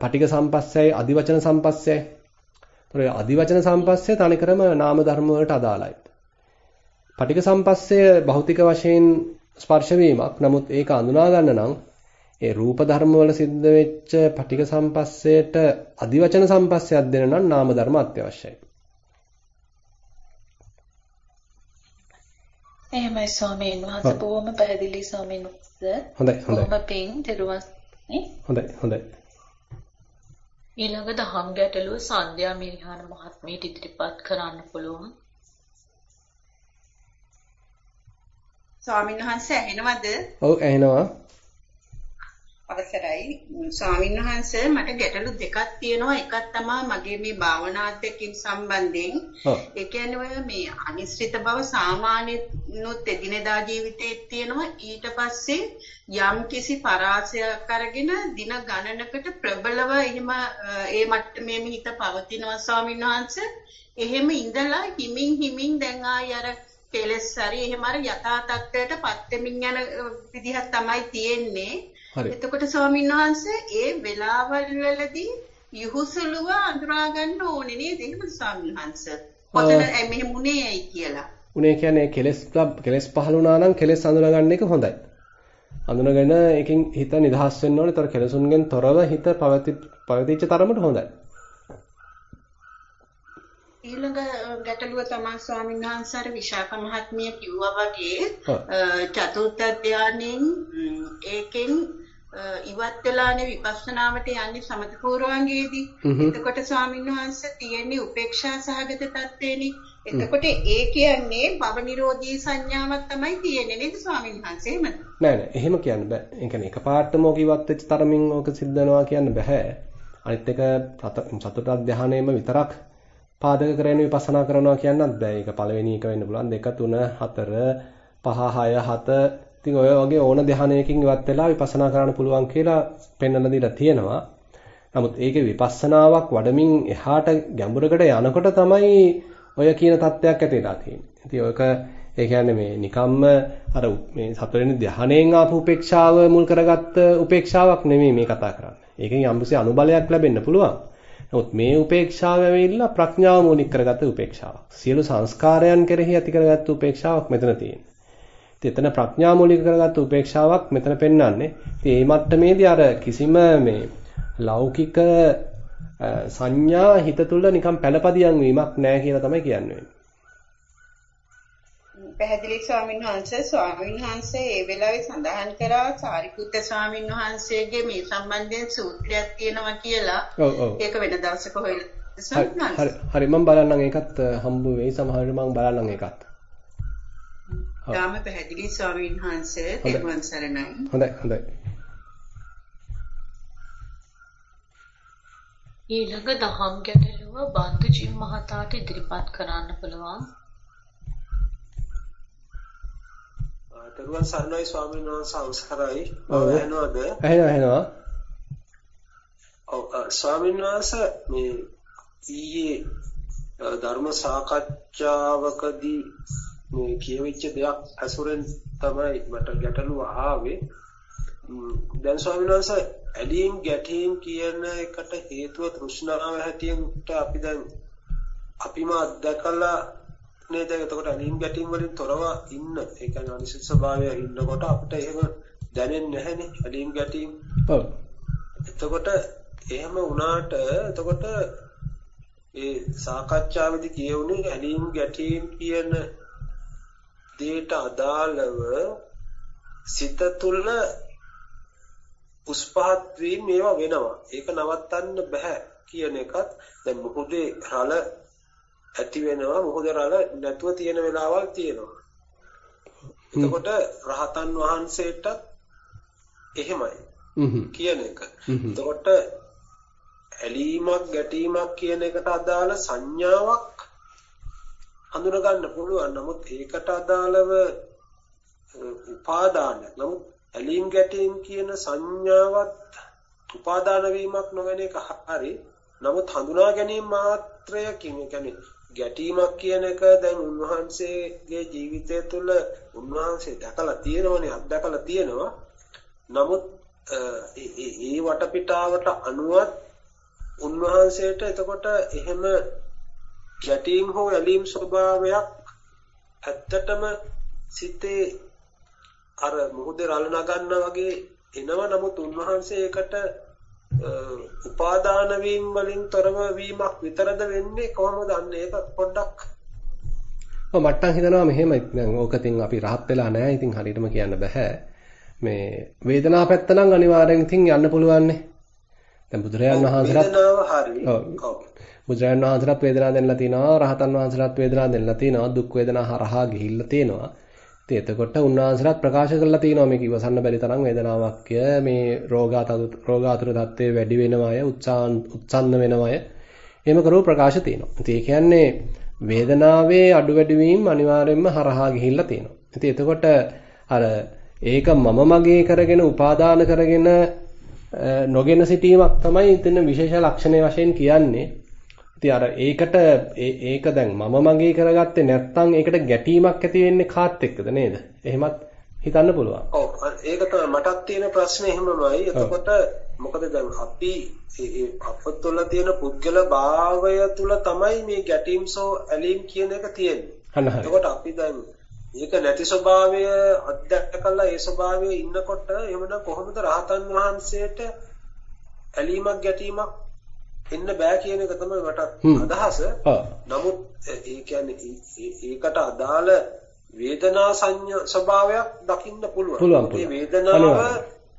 පටික සම්පස්සයයි අදිවචන සම්පස්සයයි ඒතර අදිවචන සම්පස්සේ තනිකරම නාම ධර්ම වලට අදාළයි. පටික සම්පස්සේ භෞතික වශයෙන් ස්පර්ශ වීමක්. නමුත් ඒක අඳුනා ගන්න නම් ඒ රූප ධර්ම වල සිද්ධ වෙච්ච පටික සම්පස්සේට අදිවචන සම්පස්සයක් දෙන්න නම් නාම ධර්ම අත්‍යවශ්‍යයි. එහෙමයි ස්වාමීන් වහන්සේ බොහොම පැහැදිලි ස්වාමීන් වහන්සේ. හොඳයි හොඳයි. බොහොම පිං දරුවන් හොඳයි හොඳයි. ඊළඟ දහම් ගැටලුව සන්ධ්‍යා මිරිහාන මහත්මියට ඉදිරිපත් කරන්න පුළුවන්. ස්වාමීන් වහන්සේ ඇහෙනවද? ඔව් ඇහෙනවා. අවසරයි. ස්වාමීන් වහන්සේ මට ගැටලු දෙකක් තියෙනවා. එකක් තමයි මගේ මේ භාවනාත්මකින් සම්බන්ධයෙන්. ඒ කියන්නේ මේ අනිශ්චිත බව සාමාන්‍යනොත් එදිනෙදා ජීවිතයේ තියෙනවා. ඊට පස්සේ යම් කිසි පරාසයක් අරගෙන දින ගණනකට ප්‍රබලව එහෙම ඒ මට්ටමේ හිත පවතිනවා ස්වාමීන් වහන්සේ. එහෙම ඉඳලා හිමින් හිමින් දැන් ආය අර කෙලස් හරි එහෙම අර යථා තත්ත්වයට පත් වෙමින් යන විදිහක් තමයි තියෙන්නේ හරි. එතකොට ස්වාමීන් වහන්සේ ඒ වෙලාවල් වලදී යහුසලුව අඳුරා ගන්න ඕනේ නේද? එහෙමද ස්වාමීන් වහන්සේ? කොතන මෙහෙම උනේයි කියලා. උනේ කියන්නේ කෙලස් කෙලස් පහළ වුණා නම් කෙලස් අඳුනගන්න එක හොඳයි. අඳුනගෙන එකකින් හිත නිදහස් වෙන්න ඕනේ. ඒතර කෙලසුන්ගෙන් තොරව හිත පවතිච්ච තරමට හොඳයි. ඊළඟ ගැටලුව තමයි ස්වාමීන් වහන්සේ විශාඛ මහත්මිය කිව්වා වගේ චතුර්ථ ධානයෙන් ඒකෙන් ඉවත් වෙලානේ විපස්සනාවට යන්නේ සමත පූර්වංගයේදී. එතකොට ස්වාමීන් වහන්සේ තියෙන්නේ උපේක්ෂා සහගත තත්ත්වේනේ. එතකොට ඒ කියන්නේ භව නිරෝධී සංඥාවක් තමයි තියෙන්නේ නේද ස්වාමීන් වහන්සේ එහෙමද? නෑ නෑ එහෙම කියන්න බෑ. ඒ කියන්නේ එකපාරටම ඕක ඉවත් වෙච්ච තරමින් ඕක සිද්ධ වෙනවා කියන්න බෑ. අනිත් එක සතුට ධානයෙම විතරක් පාදක කරගෙන විපස්සනා කරනවා කියන්නත් බෑ. ඒක පළවෙනි එක වෙන්න පුළුවන් 2 3 4 5 6 7 ඉතින් ඔය වගේ ඕන ධානයකින් ඉවත් වෙලා විපස්සනා කරන්න පුළුවන් කියලා පෙන්වලා දීලා තියෙනවා. නමුත් ඒකේ විපස්සනාවක් වඩමින් එහාට ගැඹුරකට යනකොට තමයි ඔය කියන தත්වයක් ඇති වෙලා තියෙන්නේ. ඉතින් ඔයක ඒ කියන්නේ මේ නිකම්ම අර මේ සතරෙනි ධ්‍යානයෙන් ආපු උපේක්ෂාව මුල් කරගත්ත උපේක්ෂාවක් නෙමෙයි මේ කතා කරන්නේ. ඒකෙන් යම්කිසි අනුබලයක් ලැබෙන්න පුළුවන්. නමුත් මේ උපේක්ෂාව ඇවිල්ලා ප්‍රඥාව මූලික කරගත්ත උපේක්ෂාවක්. සියලු සංස්කාරයන් කෙරෙහි ඇති කරගත්ත උපේක්ෂාවක් මෙතන තියෙන්නේ. එතන ප්‍රඥා මූලික කරගත්ත උපේක්ෂාවක් මෙතන පෙන්වන්නේ. ඉතින් මේ මට්ටමේදී අර කිසිම මේ ලෞකික සංඥා හිත තුළ නිකන් පළපදියම් වීමක් නැහැ කියලා තමයි කියන්නේ. පැහැදිලි ස්වාමීන් වහන්සේ ස්වාමීන් වහන්සේ ඒ වෙලාවේ සඳහන් කරා සාරිපුත්ත ස්වාමීන් වහන්සේගේ මේ සම්බන්ධයෙන් සූත්‍රයක් තියෙනවා කියලා. ඔව් ඔව්. ඒක වෙන දවසක හොයලා හරි හරි මම බලන්නම් ඒකත් හම්බ වෙයි සමහරවිට මම බලන්නම් ඒකත්. තාම පැහැදිලි ස්වාමීන් වහන්සේ තෙරුවන් සරණයි. හොඳයි හොඳයි. ඊළඟ දහම් ගැටලුව බන්දු ජිම් මහතාට ඉදිරිපත් කරන්න පුළුවන්. තෙරුවන් සරණයි ස්වාමීන් වහන්සේ අවසරයි. ඇහෙනවද? ඇහෙනවා ඇහෙනවා. ඔව් ස්වාමීන් වහන්සේ මේ ඊයේ ධර්ම සාකච්ඡාවකදී මේ කියවිච්ච දෙයක් අසුරෙන් තමයි මට ගැටලුව ආවේ. දැන් ස්වාමීන් වහන්සේ ඇලීම් ගැටීම් කියන එකට හේතුව තෘෂ්ණාව හැටියට අපි දැන් අපිම අත්දකලා නේද එතකොට ඇලීම් ගැටීම් වලින් තොරව ඉන්න. ඒ කියන්නේ අනිසිත ස්වභාවය ඉන්නකොට අපිට එහෙම දැනෙන්නේ නැහැනේ ඇලීම් ගැටීම්. ඔව්. එතකොට එහෙම වුණාට එතකොට ඒ සාකච්ඡාවේදී කියවුනේ ඇලීම් ගැටීම් කියන දේට අදාළව සිත තුළ උස්පහත් වීම මේවා වෙනවා. ඒක නවත්තන්න බෑ කියන එකත් දැන් මුහුදේ රළ ඇති වෙනවා මොකද රළ නැතුව තියෙන වෙලාවල් තියෙනවා. එතකොට රහතන් වහන්සේට එහෙමයි. කියන එක. එතකොට ඇලීමක් ගැටීමක් කියන එකට අදාළ සංඥාවක් හඳුනා ගන්න පුළුවන්. නමුත් ඒකට අදාළව උපාදානයක්. නමුත් ඇලීම් ගැටීම් කියන සංඥාවත් උපාදාන වීමක් නොවන එක හරි. නමුත් හඳුනා ගැනීම මාත්‍රයකින් කියන්නේ ගැටීමක් කියන එක දැන් උන්වහන්සේගේ ජීවිතය තුළ උන්වහන්සේ දැකලා තියෙනවනේ අත්දැකලා තියෙනවා. නමුත් ඒ වටපිටාවට අනුවත් උන්වහන්සේට එතකොට එහෙම ගැටීම් හෝ ඇලීම් ස්වභාවයක් ඇත්තටම සිතේ අර මුහුදේ රළ නගන්න වගේ එනවා. නමුත් උන්වහන්සේ ඒකට උපාදාන වීම වලින් තොරව වීමක් විතරද වෙන්නේ කොහොමද? අන්න ඒක පොඩ්ඩක්. ඔව් මට්ටම් හිතනවා මෙහෙම දැන් ඕකකින් අපි rahat වෙලා නැහැ. ඉතින් හරියටම කියන්න බෑ. මේ වේදනාව පැත්ත නම් අනිවාර්යෙන් ඉතින් යන්න පුළුවන්නේ. දැන් බුදුරජාන් වහන්සේලාත් ඔව්. බුදුරජාන් වහන්සේලාත් වේදනාව දෙන්නලා තිනවා රහතන් වහන්සේලාත් වේදනාව දෙන්නලා තිනවා දුක් වේදනා හරහා ගිහිල්ලා තිනවා ඉතින් එතකොට උන්වහන්සේලාත් ප්‍රකාශ කරලා තිනවා මේක ඉවසන්න බැරි තරම් වේදනාවක්ය මේ රෝගාතුර රෝගාතුර தත්ත්වය වැඩි වෙනවය උත්සන්න වෙනවය එහෙම කරව ප්‍රකාශ තියෙනවා. ඉතින් ඒ කියන්නේ වේදනාවේ අඩු වැඩි වීම අනිවාර්යයෙන්ම හරහා ගිහිල්ලා තියෙනවා. ඉතින් එතකොට අර ඒක මම මගේ කරගෙන උපාදාන කරගෙන නොගෙන සිටීමක් තමයි ඉතින් විශේෂ ලක්ෂණය වශයෙන් කියන්නේ. ඉතින් අර ඒකට ඒක දැන් මම මගේ කරගත්තේ නැත්නම් ඒකට ගැටීමක් ඇති වෙන්නේ කාත් එක්කද නේද? එහෙමත් හිතන්න පුළුවන්. ඔව් ඒක තමයි මටත් තියෙන ප්‍රශ්නේ එහෙමමයි. එතකොට මොකද දැන් අපි අප තුළ තියෙන පුද්ගල භාවය තුළ තමයි මේ ගැටීම්සෝ ඇලීම් කියන එක තියෙන්නේ. එතකොට අපි දැන් මේක නැති ස්වභාවය අත්දැකලා ඒ ස්වභාවයේ ඉන්නකොට එවන කොහොමද රහතන් වහන්සේට ඇලීමක් ගැටීමක් එන්න බෑ කියන එක තමයි මට අදහස. නමුත් ඒ කියන්නේ ඒකට අදාළ වේදනා සංඥා ස්වභාවයක් දකින්න පුළුවන්. මේ වේදනාව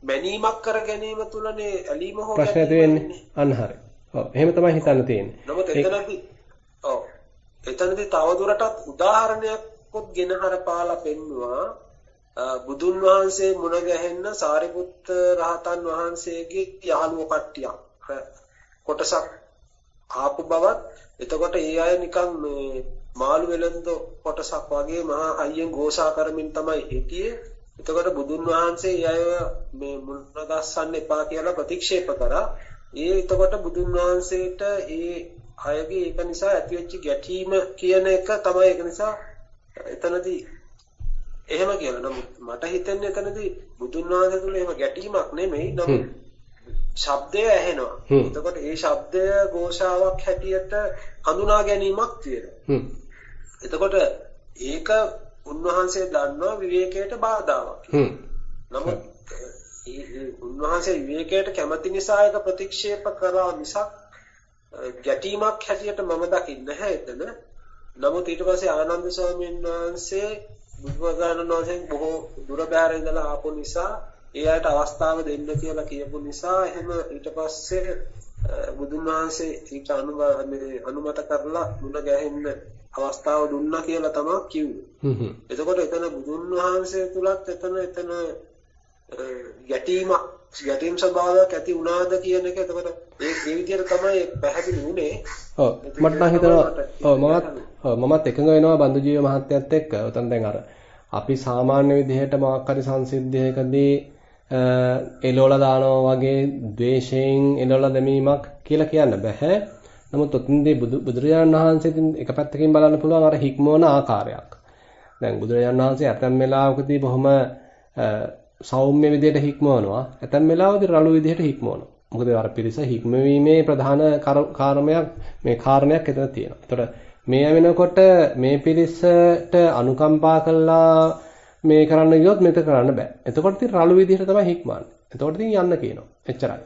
මැනීමක් කර ගැනීම තුළනේ ඇලීම හෝ ප්‍රශ්න ඇති වෙන්නේ. අන්න හරි. ඔව් එහෙම තමයි හිතන්න තියෙන්නේ. නමුත් එතනදී ඔව් එතනදී තවදුරටත් උදාහරණයක්වත් ගෙනහර පාලා පෙන්නවා බුදුන් වහන්සේ මුණ ගැහෙන්න සාරිපුත්ත රහතන් වහන්සේගේ යහළුව කට්ටියක් කොටසක් ආපු බවත් එතකොට ඒ අය නිකන් මේ මාළු වෙලඳ කොටසක් වගේ මහා හයියෙන් ගෝසා කරමින් තමයි හිටියේ. එතකොට බුදුන් වහන්සේ ඒ අය මේ මුල්නගස්සන්න එපා කියලා ප්‍රතික්ෂේප කරා. ඒ එතකොට බුදුන් වහන්සේට ඒ අයගේ ඒක නිසා ඇතිවෙච්ච ගැටීම කියන එක තමයි ඒක නිසා එතනදී එහෙම කියලා. නමුත් මට හිතෙන්නේ එතනදී බුදුන් වහන්සේ තුල එහෙම ගැටීමක් නෙමෙයි. නමුත් ශබ්දය ඇහෙනවා. එතකොට ඒ ශබ්දය ഘോഷාවක් හැටියට හඳුනා ගැනීමක් තියෙනවා. එතකොට ඒක උන්වහන්සේ දන්නවා විවේකයට බාධාවක්. නමුත් උන්වහන්සේ විවේකයට කැමති නිසා ඒක ප්‍රතික්ෂේප කරා මිසක් ගැටීමක් හැටියට මම දකින්නේ නැහැ එතන. නමුත් ඊට පස්සේ ආනන්ද ස්වාමීන් වහන්සේ බුදුරජාණන් වහන්සේ බොහෝ දුර බැහැර ඉඳලා ආපු නිසා ඒ අයට අවස්ථාව දෙන්න කියලා කියපු නිසා එහෙම ඊට පස්සේ බුදුන් වහන්සේ ඊට අනුමත කරලා මුණ ගැහෙන්න අවස්ථාව දුන්නා කියලා තමයි කිව්වේ. එතකොට එතන බුදුන් වහන්සේ තුලත් එතන එතන ගැටීමක් ගැටීම් ස්වභාවයක් ඇති වුණාද කියන එක එතකොට ඒ විදිහට තමයි පැහැදිලි වුණේ. ඔව් මට නම් හිතෙනවා ඔව් මමත් මමත් එකඟ වෙනවා බන්දුජීව මහත්තයත් එක්ක. උතන් දැන් අර අපි සාමාන්‍ය විදිහට මොකක් හරි සංසිද්ධියකදී එලෝලා දානවා වගේ ද්වේෂයෙන් එලෝලා දැමීමක් කියලා කියන්න බෑ. නමුත් ඔතින්දී බුදුරජාණන් වහන්සේ එක පැත්තකින් බලන්න පුළුවන් අර හික්මවන ආකාරයක්. දැන් බුදුරජාණන් වහන්සේ ඇතැම් වෙලාවකදී බොහොම සෞම්‍ය විදිහට හික්මවනවා. ඇතැම් වෙලාවකදී රළු විදිහට හික්මවනවා. මොකද අර පිරිස හික්මවීමේ ප්‍රධාන කාරණයක් මේ කාරණයක් එතන තියෙනවා. ඒතකොට මේ වෙනකොට මේ පිරිසට අනුකම්පා කළා මේ කරන්න ගියොත් මෙතන කරන්න බෑ. එතකොට ඉතින් රළු විදිහට තමයි හික්මන්නේ. එතකොට ඉතින් යන්න කියනවා. එච්චරයි.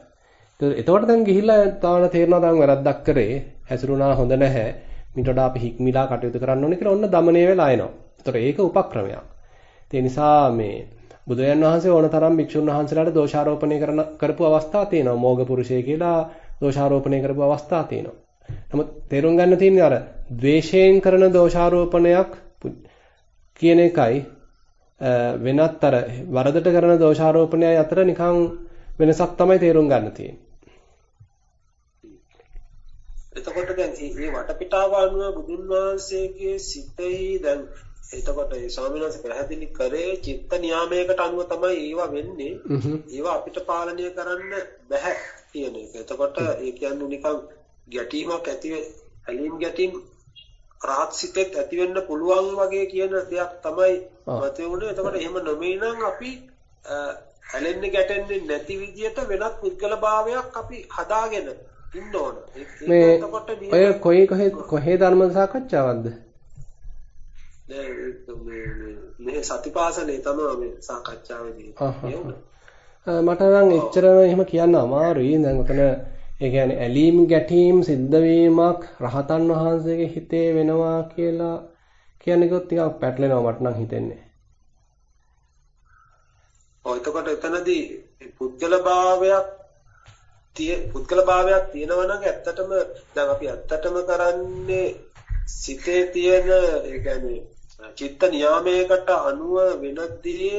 එතකොට දැන් ගිහිල්ලා තාම තේරෙනවා දැන් වැරද්දක් කරේ. හැසිරුණා හොඳ නැහැ. මිට වඩා අපි හික්මිලා කටයුතු කරන්න ඕනේ කියලා ඔන්න দমনය වෙලා එනවා. එතකොට ඒක උපක්‍රමයක්. ඒ නිසා මේ බුදුරජාන් වහන්සේ ඕන තරම් භික්ෂුන් වහන්සේලාට දෝෂාරෝපණය කරන කරපු අවස්ථා තියෙනවා. මෝග පුරුෂය කියලා දෝෂාරෝපණය කරපු අවස්ථා තියෙනවා. නමුත් තේරුම් ගන්න තියෙන්නේ අර ද්වේෂයෙන් කරන දෝෂාරෝපණයක් කියන එකයි වෙනත් අර වරදට කරන දෝෂාරෝපණය අතර නිකන් වෙනසක් තමයි තේරුම් ගන්න තියෙන්නේ. එතකොට දැන් මේ වටපිටාව අනුව බුදුන් වහන්සේගේ සිතෙහි දැන් එතකොට ඒ ස්වාමීන් වහන්සේ පැහැදිලි කරේ චිත්ත නියාමයකට අනුව තමයි ඒවා වෙන්නේ. ඒවා අපිට පාලනය කරන්න බෑ කියන එක. එතකොට ඒ කියන්නේ නිකන් ගැටීමක් ඇති ඇලීම් ගැටීම් රහත් සිතෙත් ඇති වෙන්න පුළුවන් වගේ කියන දෙයක් තමයි මතේ උනේ. එතකොට එහෙම නොමේ නම් අපි ඇලෙන්නේ ගැටෙන්නේ නැති විදියට වෙනත් පුද්ගල භාවයක් අපි හදාගෙන ඉන්න ඕන. මේ ඔය කොයි කොහෙ කොහේ ධර්ම සාකච්ඡාවක්ද? මේ සතිපාසලේ තමයි මේ සාකච්ඡාවේදී මට නම් එච්චරම එහෙම කියන්න අමාරුයි. දැන් උතන ඒ කියන්නේ ඇලීම් ගැටීම් සිද්ධ වීමක් රහතන් වහන්සේගේ හිතේ වෙනවා කියලා කියන්නේ කිව්වොත් ටිකක් පැටලෙනවා මට නම් හිතෙන්නේ. ඔය එතකොට එතනදී පුද්ගල භාවයක් පුද්ගල භාවයක් තියෙනවා නම් ඇත්තටම දැන් අපි ඇත්තටම කරන්නේ සිතේ තියෙන ඒ කියන්නේ චිත්ත නියාමයකට අනුව වෙන දේ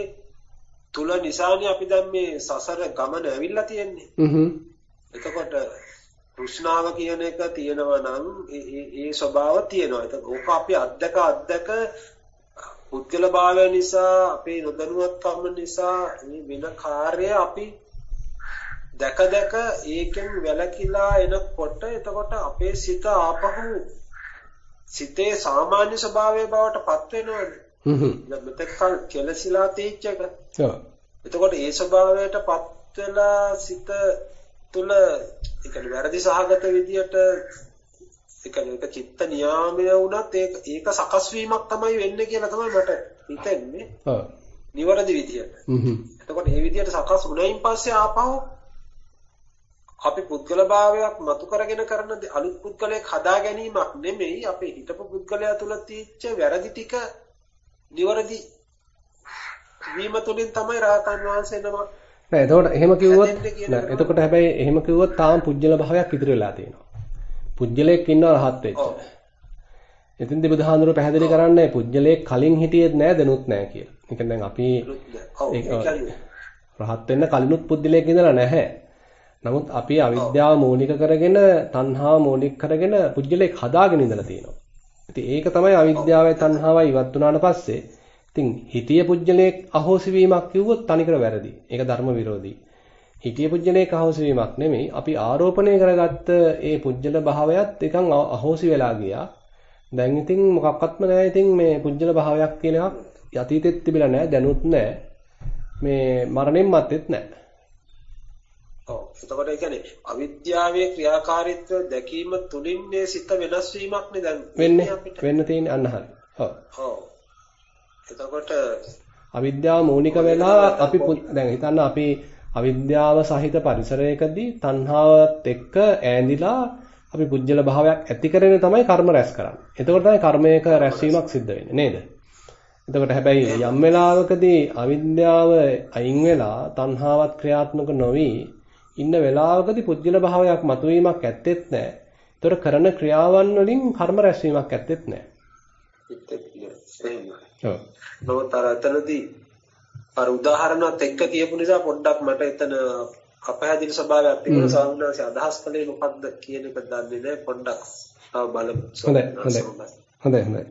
තුල නිසානේ අපි දැන් මේ සසර ගමන ඇවිල්ලා තියෙන්නේ. එතකොට තෘෂ්ණාව කියන එක තියෙනවා නම් ඒ ස්වභාව තියෙනවා. ඒක ඕක අපි අද්දක අද්දක පුද්ගල භාවය නිසා අපේ නොදැනුවත්කම නිසා මේ වෙන කාර්යය අපි දැක දැක ඒකෙන් වැළකීලා එනකොට එතකොට අපේ සිත ආපහු සිතේ සාමාන්‍ය ස්වභාවයේ බවට පත් වෙනවනේ. හ්ම්. මෙතෙක් කල කෙලසිලා තීච්ච එක. ඔව්. එතකොට ඒ ස්වභාවයට පත් වෙලා සිත තුල ඒ කියන්නේ වැරදි සහගත විදියට ඒ කියන්නේ චිත්ත නියාමය වුණත් ඒක ඒක සකස් වීමක් තමයි වෙන්නේ කියලා තමයි මට හිතෙන්නේ. ඔව්. නිවැරදි විදියට. හ්ම්. එතකොට මේ විදියට සකස් වුණයින් පස්සේ ආපහු අපි පුද්ගල භාවයක් මතු කරගෙන කරන අලුත් පුද්ගලයෙක් හදා ගැනීමක් නෙමෙයි අපේ හිතපු පුද්ගලයා තුල තියෙච්ච වැරදි ටික නිවැරදි වීම තුළින් තමයි රහතන් වහන්සේ නමක් නෑ එතකොට එහෙම කිව්වොත් නෑ එතකොට හැබැයි එහෙම කිව්වොත් තාම පුජ්‍යල භාවයක් ඉතිරි වෙලා තියෙනවා. පුජ්‍යලයක් ඉන්නවා රහත් වෙච්ච. එතින්දී බුදුහාඳුර පැහැදිලි කරන්නේ පුජ්‍යලයක් කලින් හිටියෙත් නෑ දැනුත් නෑ කියලා. ඒ දැන් අපි රහත් වෙන්න කලිනුත් පුජ්‍යලයක් ඉඳලා නැහැ. නමුත් අපි අවිද්‍යාව මූලික කරගෙන තණ්හාව මූලික කරගෙන පුජ්‍යලයක් හදාගෙන ඉඳලා තියෙනවා. ඉතින් ඒක තමයි අවිද්‍යාවයි තණ්හාවයි ඉවත් වුණාට පස්සේ ඉතින් හිතිය පුජ්‍යලයක් අහෝසි වීමක් කිව්වොත් තනිකර වැරදි. ඒක ධර්ම විරෝධී. හිටිය පුජ්‍යලයක අහෝසි වීමක් නෙමෙයි. අපි ආරෝපණය කරගත්ත ඒ පුජ්‍යල භාවයත් එකන් අහෝසි වෙලා ගියා. දැන් ඉතින් මොකක්වත්ම නැහැ ඉතින් මේ පුජ්‍යල භාවයක් කියන එකක් අතීතෙත් තිබිලා නැහැ දැනුත් නැහැ. මේ මරණයෙන් මත්තෙත් නැහැ. ඔව්. එතකොට ඒ කියන්නේ අවිද්‍යාවේ ක්‍රියාකාරීත්වය දැකීම තුලින් මේ සිත වෙනස් වීමක් නේ දැන් වෙන්නේ වෙන්න තියෙන්නේ අන්න හරි. ඔව්. ඔව්. එතකොට අවිද්‍යාව මූලික වෙලා අපි දැන් හිතන්න අපි අවිද්‍යාව සහිත පරිසරයකදී තණ්හාවත් එක්ක ඈඳිලා අපි පුජ්‍යල භාවයක් ඇති කරගෙන තමයි කර්ම රැස් කරන්නේ. එතකොට තමයි කර්මයක රැස්වීමක් සිද්ධ වෙන්නේ නේද? එතකොට හැබැයි යම් වෙලාවකදී අවිද්‍යාව අයින් වෙලා තණ්හාවත් ක්‍රියාත්මක නොවි ඉන්න වෙලාවකදී පුජ්‍යල භාවයක් මතුවීමක් ඇත්තෙත් නැහැ. එතකොට කරන ක්‍රියාවන් වලින් කර්ම රැස්වීමක් ඇත්තෙත් නැහැ. ඔව්. නමුත් අර එතනදී අර උදාහරණات එක්ක කියපු නිසා පොඩ්ඩක් මට එතන අපහැදිලි ස්වභාවයක් තිබුණා සාමාන්‍යයෙන් අදහස් කළේ මොකක්ද කියන එක දන්නේ නැහැ. පොඩ්ඩක් තව බලමු. හොඳයි හොඳයි. හොඳයි හොඳයි.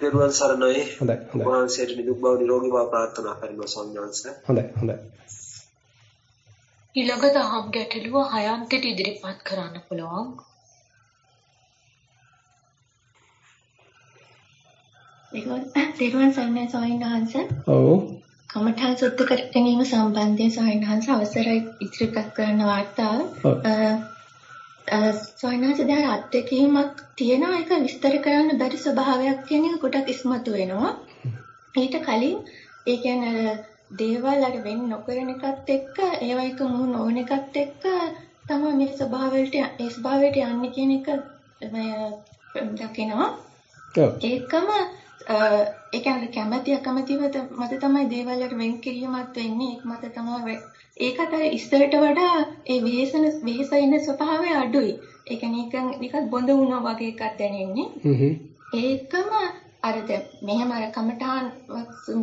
පෙරුවන් සරණයි. හොඳයි හොඳයි. වහන්සේට නිදුක් බව නිරෝගී බව ප්‍රාර්ථනා කරනවා ස්වාමීන් හොඳයි හොඳයි. ඊළඟ දහම් ගැටලුව හයන්තට ඉදිරිපත් කරන්න පුළුවන් ඒක තෙරුවන් සරණයි ස්වාමීන් වහන්සේ ඔව් කමඨාන් සුද්ධ කර ගැනීම සම්බන්ධයෙන් සවින්හන්ස අවසරයි ඉදිරිපත් කරන වාර්තාව. සවින්හන්ස දැන් අත්දැකීමක් තියෙනවා ඒක විස්තර කරන්න බැරි ස්වභාවයක් කියන එක ගොඩක් ඉස්මතු වෙනවා. ඊට කලින් ඒ කියන්නේ දේවල් අර වෙන් නොකරන එකත් එක්ක ඒවා එක මු නොවන එකත් එක්ක තමයි මේ ස්වභාවයට ඒ ස්වභාවයට යන්නේ කියන එක මම දකිනවා. ඒකම ඒ කියන්නේ කැමැති අකමැති මත තමයි දේවල් වලට වෙන් කිරීමක් වෙන්නේ ඒක මත තමයි ඒකට ඉස්සරට වඩා ඒ වෙහසන වෙහසින ස්වභාවය අඩුයි. ඒ කියන්නේ ඒක නිකන් බොඳ වුණා වගේ එකක් දැනෙන්නේ. ඒකම අර දැන් මෙහෙම අර කමඨාන්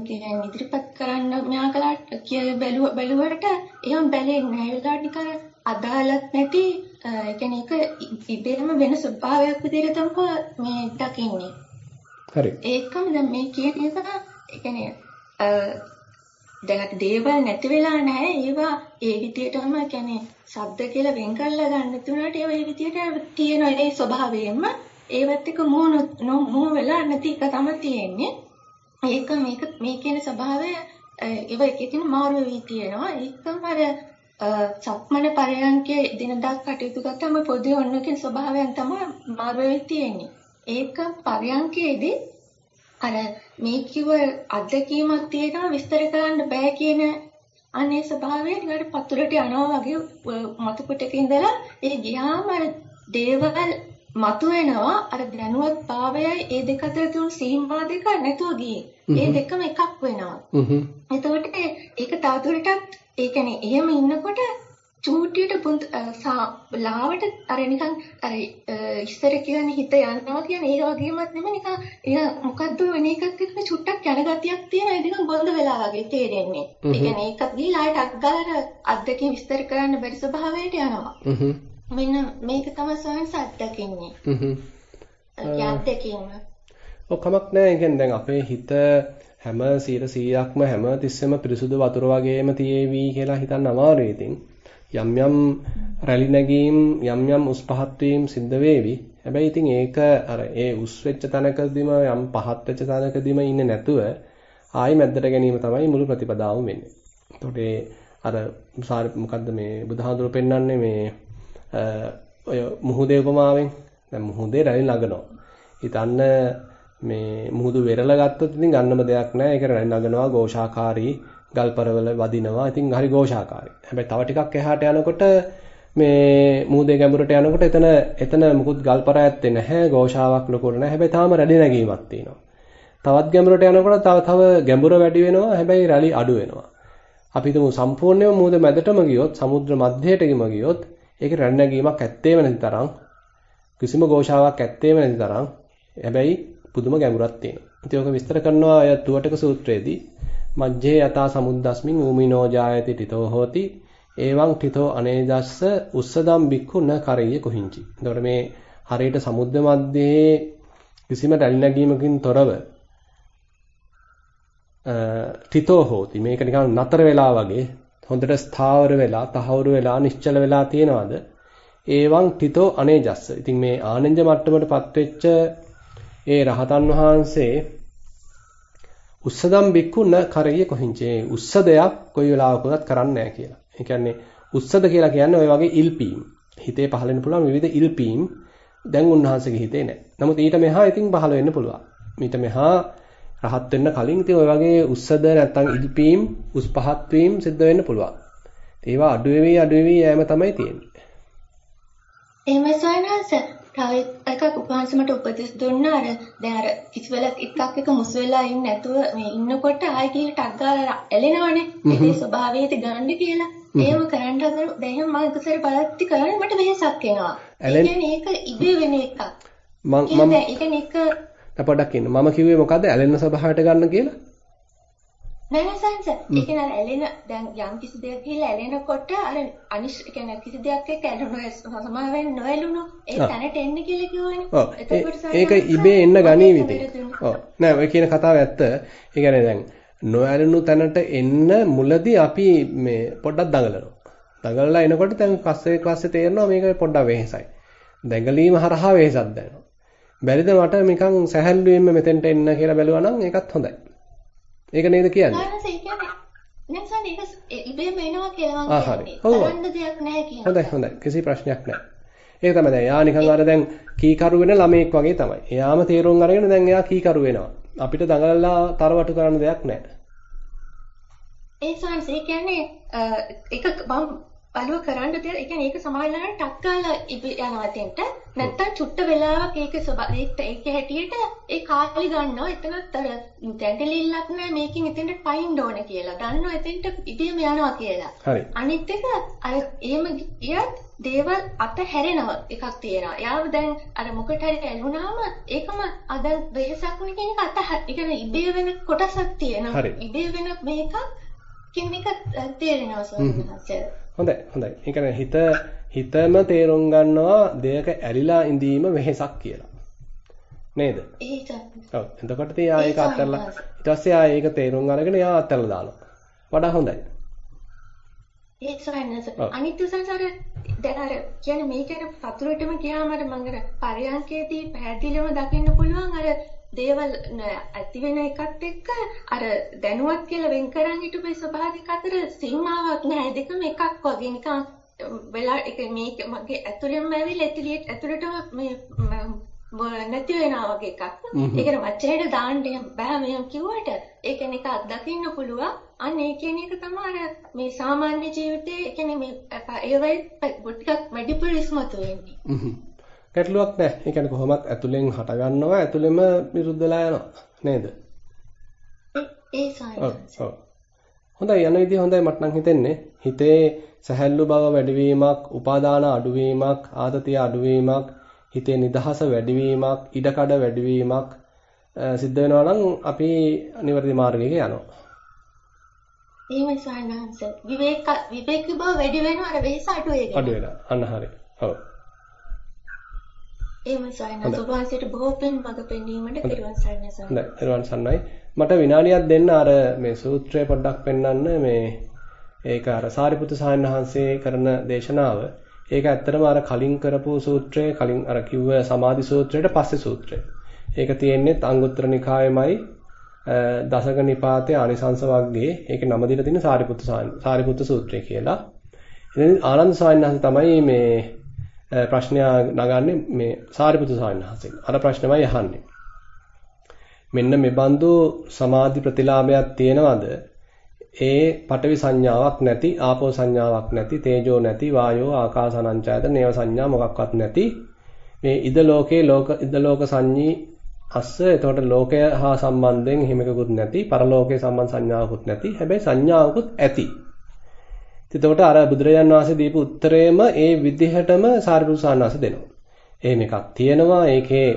කියන්නේ ඉදිරිපත් කරන්න මෙයා කලාට කිය බැලුව බැලුවට එහෙම බැලෙන්නේ නැහැ. ඒකට නිකන් අදාළත් නැති ඒ කියන්නේ ඒක ඉබේම වෙන ස්වභාවයක් විදිහට තමයි මේ දකින්නේ. හරි. ඒකම දැන් මේ කියන එක ඒ කියන්නේ දැන් දේවල් නැති වෙලා නැහැ. ඒවා ඒ විදිහටම කියන්නේ ශබ්ද කියලා වෙන් කරලා ගන්න තුනට ඒවා ඒ විදිහට තියෙන ඒ ස්වභාවයෙන්ම ඒවත් එක මොන මොන වෙලා නැති එක තමයි තියෙන්නේ. ඒක මේක මේ කියන ස්වභාවය ඒව එකකින් මාරු වෙවි තියෙනවා. ඒකම අර සක්මන පරයන්කේ දිනදා කටයුතු ගත්තම පොදු ඔන්නකින් ස්වභාවයන් තමයි මාරු වෙවි තියෙන්නේ. ඒක පරයන්කේදී අර මේ කිව්ව අත්දැකීමක් තියෙනවා විස්තර කරන්න බෑ කියන අනේ ස්වභාවය නිකන් පතුලට යනවා වගේ මතු පිටක ඉඳලා ඒ ගියාම අර දේවල් මතුවෙනවා අර දැනුවත් භාවයයි ඒ දෙක අතර තුන සීමා දෙක නැතුව ගියේ. ඒ දෙකම එකක් වෙනවා. එතකොට ඒක තවදුරටත් ඒ කියන්නේ එහෙම ඉන්නකොට චූටියට පුන්ත ලාවට අර නිකන් අර ඉස්සර කියන්නේ හිත යනවා කියන්නේ ඒ වගේමත් නෙමෙයි නිකන් ඒක මොකද්ද වෙන එකක් එක්ක චුට්ටක් යන ගතියක් තියෙන ඒ නිකන් බොඳ වෙලා වගේ තේරෙන්නේ. ඒ කියන්නේ ඒකත් ගිහලා ආයෙත් අක්ගලර අද්දකින් විස්තර කරන්න බැරි ස්වභාවයට යනවා. මෙන්න මේක තමයි සෝයන්ස් අත්දකින්නේ. හ්ම්. ඒ අත්දැකීම. ඔකමක් නෑ. කියන්නේ දැන් අපේ හිත හැම 100%ක්ම හැම තිස්සෙම පිරිසුදු වතුර වගේම තියේවි කියලා හිතන්න අමාරුයි ඉතින්. යම් යම් රැලි නැගීම් යම් යම් උස් පහත් වීම සිද්ධ වේවි. හැබැයි ඉතින් ඒක අර ඒ උස් වෙච්ච තැනකදීම යම් පහත් වෙච්ච තැනකදීම ඉන්නේ නැතුව ආයි මැද්දට ගැනීම තමයි මුළු ප්‍රතිපදාවම වෙන්නේ. එතකොට අර සාර මොකද්ද මේ බුදුහාඳුර පෙන්වන්නේ මේ ඔය මුහුදේ උපමාවෙන් දැන් මුහුදේ රැලි නගනවා. හිතන්න මේ මුහුදු වෙරළ ගත්තොත් ඉතින් ගන්නම දෙයක් නැහැ. ඒක රැලි නගනවා ഘോഷාකාරී ගල්පරවල වදිනවා. ඉතින් හරි ഘോഷාකාරයි. හැබැයි තව ටිකක් එහාට යනකොට මේ මූදේ ගැඹුරට යනකොට එතන එතන මුකුත් ගල්පර ඇත්තේ නැහැ. ഘോഷාවක් ලොකුර නැහැ. හැබැයි තාම රැලි නැගීමක් තියෙනවා. තවත් ගැඹුරට යනකොට තව තව ගැඹුර වැඩි වෙනවා. හැබැයි රැලි අඩු වෙනවා. අපි හිතමු සම්පූර්ණයෙන්ම මුහුද මැදටම ගියොත් සමුද්‍ර මධ්‍යයටම ගියොත් ඒකේ රැණ නැගීමක් ඇත්තේම නැති තරම් කිසිම ഘോഷාවක් ඇත්තේම නැති තරම් හැබැයි පුදුම ගැඹුරක් තියෙනවා. ඉතින් ඔක විස්තර කරනවා අය තුවටක සූත්‍රයේදී. මජ්ජේ යතා සමුද්දස්මින් ඌමිනෝ ජායති තිතෝ හෝති එවං තිතෝ අනේදස්ස උස්සදම් බික්ඛු න කරෙය කොහිංචි. එතකොට මේ හරියට සමුද්ද මැද්දේ කිසිම රැලි නැගීමකින් තොරව තිතෝ හෝති මේක නිකන් නතර වෙලා වගේ හොඳට ස්ථාවර වෙලා, තහවුරු වෙලා, නිශ්චල වෙලා තියෙනවද? ඒවං තිතෝ අනේජස්ස. ඉතින් මේ ආනෙන්ජ මට්ටමටපත් වෙච්ච ඒ රහතන් වහන්සේ උස්සදම් බික්කු න කරගිය කොහින්චේ උස්සදයක් කොයි වෙලාවකවත් කරන්නේ නැහැ කියලා. ඒ කියන්නේ උස්සද කියලා කියන්නේ ওই වගේ ඉල්පීම්. හිතේ පහළ වෙන්න පුළුවන් විවිධ ඉල්පීම් දැන් උන්වහන්සේගේ හිතේ නැහැ. නමුත් ඊට මෙහා ඉතින් පහළ වෙන්න පුළුවන්. ඊට මෙහා රහත් වෙන්න කලින් ඉතින් ඔය වගේ උස්සද නැත්තම් ඉල්පීම් උස් පහත් වීම සිද්ධ වෙන්න පුළුවන්. ඒවා අඩු වෙවි අඩු වෙවි යෑම තමයි තියෙන්නේ. එහෙමයි සයනහස. තව එකක් උපහාස මට උපදෙස් දුන්නා අර දැන් අර කිසි වෙලක් එකක් එක මුස් වෙලා ඉන්නේ නැතුව මේ ඉන්නකොට ආයෙ කියලා ටක් ගාලා ඇලෙනවනේ. ඒ ස්වභාවයේද ගන්න කියලා. එහෙම කරන්න හදන දැන් මම එකසර බලද්දි කරන්නේ මට වෙහසක් එනවා. ඒ කියන්නේ ඒක ඉබේ වෙන එකක්. මම මම ඒ කියන්නේ එක පොඩ්ඩක් ඉන්න. මම කිව්වේ මොකද්ද? ඇලෙන ස්වභාවයට ගන්න කියලා? නෑ නෑ සංස. ඒ කියන්නේ ඇලෙන දැන් යම් කිසි දෙයක් කියලා ඇලෙනකොට අර අනිශ් කියන්නේ කිසි දෙයක් එක්ක ඇලුණු සමාව වෙන්නේ නොඇලුණු ඒ තැනට එන්න කියලා කිව්වනේ. ඔව්. ඒක ඉබේ එන්න ගනීවි ඉතින්. ඔව්. නෑ ඔය කියන කතාව ඇත්ත. ඒ කියන්නේ දැන් නොඇලුණු තැනට එන්න මුලදී අපි මේ පොඩ්ඩක් දඟලනවා. දඟලලා එනකොට දැන් පස්සේ පස්සේ තේරෙනවා මේක පොඩ්ඩක් වෙහෙසයි. දැඟලීම හරහා වෙහෙසක් දැනෙනවා. බැරිද මට නිකන් සැහැල්ලුවෙන්ම මෙතෙන්ට එන්න කියලා බැලුවා නම් ඒකත් හොඳයි. ඒක නේද කියන්නේ? ඒක. හොඳයි හොඳයි. කිසි ප්‍රශ්නයක් නැහැ. ඒක තමයි දැන් යා නිකන් අර දැන් කීකරු වෙන ළමෙක් වගේ තමයි. එයාම තීරුම් අරගෙන දැන් එයා කීකරු වෙනවා. අපිට දඟලලා තරවටු කරන්න දෙයක් නැහැ. ඒ සංසේ කියන්නේ එක මම බලුව කරන්න දෙයක් ඒ කියන්නේ ඒක සමානලට ටක් ගාලා යනවා එතෙන්ට. නැත්තම් චුට්ට වෙලාවක් ඒක ඒක ඒක හැටියට ඒ කාලි ගන්නවා. එතනත් අර දැඟලිල්ලක් නැහැ මේකෙන් එතෙන්ට පයින්න ඕන කියලා. දන්නවා එතෙන්ට ඉදීම යනවා කියලා. හරි. අනිත් එක අර එහෙම ගියත් දේවල් අත හැරෙනවා එකක් තියෙනවා. යාව දැන් අර මොකට හරි ඇලුනාම ඒකම අද වෙහසක් නේ කියන එක අත ඒ කියන්නේ ඉබේ වෙන කොටසක් තියෙනවා. ඉබේ වෙන මේකක් කියන එක තේරෙනවා සෝමනහස හොඳයි හොඳයි. ඒ කියන්නේ හිත හිතම තේරුම් ගන්නවා දෙයක ඇලිලා ඉඳීම වෙහෙසක් කියලා. නේද? ඔව්. එතකොට තියා ඒක අත්හැරලා ඊට පස්සේ ආ ඒක තේරුම් අරගෙන යා අත්හැරලා දානවා. වඩා හොඳයි. ඒ සයන්ස් අනිත් සංසාර දැන් අර කියන්නේ මේකේ පතුරටම ගියාම අර මම අර පරයන්කේදී පැහැදිලිවම දකින්න පුළුවන් අර දේවල් ඇති වෙන එකත් එක්ක අර දැනුවත් කියලා වෙන් කරන් හිටපු ස්වභාවික අතර සීමාවක් නැහැ දෙකම එකක් වගේ නිකන් වෙලා ඒක මේක මගේ ඇතුළෙන්ම ඇවිල්ලා එතලියට ඇතුළටම මේ නැති වෙනවා වගේ එකක්. ඒකට වචනයට දාන්න බෑ මෙහෙම කිව්වට ඒක නික අත්දකින්න පුළුවන්. අන්න ඒ කියන එක තමයි මේ සාමාන්‍ය ජීවිතයේ ඒ කියන්නේ මේ ඒ වගේ ටිකක් වැඩිපුර ඉස්මතු වෙන්නේ. ගැටලුවක් නැහැ. ඒ කියන්නේ කොහොමත් ඇතුලෙන් හට ගන්නවා ඇතුලෙම නිරුද්ධ වෙලා යනවා. නේද? ඒ. හොඳයි යන විදිහ හොඳයි මට නම් හිතෙන්නේ. හිතේ සැහැල්ලු බව වැඩිවීමක්, උපාදාන අඩුවීමක්, ආතතිය අඩුවීමක්, හිතේ නිදහස වැඩිවීමක්, ඉඩකඩ වැඩිවීමක් සිද්ධ වෙනවා නම් අපි නිවැරදි මාර්ගයක යනවා. එහෙමයි සායනස. විවේක විවේක බව වැඩි වෙනවා අර වෙහස අඩු වෙනවා. අඩු වෙනවා. අන්න හරි. ඔව්. එහෙමයි සයන්ස් ඔබ වහන්සේට බොහෝ පින් මඟ පෙන්වීමට පිරුවන් සරණයි සර්. හොඳයි පිරුවන් සරණයි. මට විනාඩියක් දෙන්න අර මේ සූත්‍රය පොඩ්ඩක් පෙන්වන්න මේ ඒක අර සාරිපුත්තු සායන් වහන්සේ කරන දේශනාව. ඒක ඇත්තටම අර කලින් කරපු සූත්‍රයේ කලින් අර කිව්ව සමාධි සූත්‍රයට පස්සේ සූත්‍රය. ඒක තියෙන්නේ අංගුත්තර නිකායේමයි දසක නිපාතේ ආනිසංස වර්ගයේ ඒකේ නම දීලා තියෙන සාරිපුත්තු සාරිපුත්තු සූත්‍රය කියලා. ඉතින් ආනන්ද සායන් වහන්සේ තමයි මේ ප්‍රශ්නය නගන්නේ මේ සාරිපුත්‍ර සාමිනහසෙන්. අර ප්‍රශ්නමයි අහන්නේ. මෙන්න මෙබඳු සමාධි ප්‍රතිලාභයක් තියෙනවද? ඒ පටවි සංඥාවක් නැති, ආපෝ සංඥාවක් නැති, තේජෝ නැති, වායෝ ආකාසානංචයත නේව සංඥා මොකක්වත් නැති මේ ඉද ලෝකේ ලෝක ඉද ලෝක සංඤී අස්ස එතකොට ලෝකය හා සම්බන්ධයෙන් එහෙම එකකුත් නැති, පරලෝකයේ සම්බන්ධ සංඥාවකුත් නැති. හැබැයි සංඥාවකුත් ඇති. එතකොට අර බුදුරජාන් වහන්සේ දීපු උත්තරේම ඒ විදිහටම සාරිපුත්‍ර සාන්නාස දෙනවා. එහෙම එකක් තියෙනවා. ඒකේ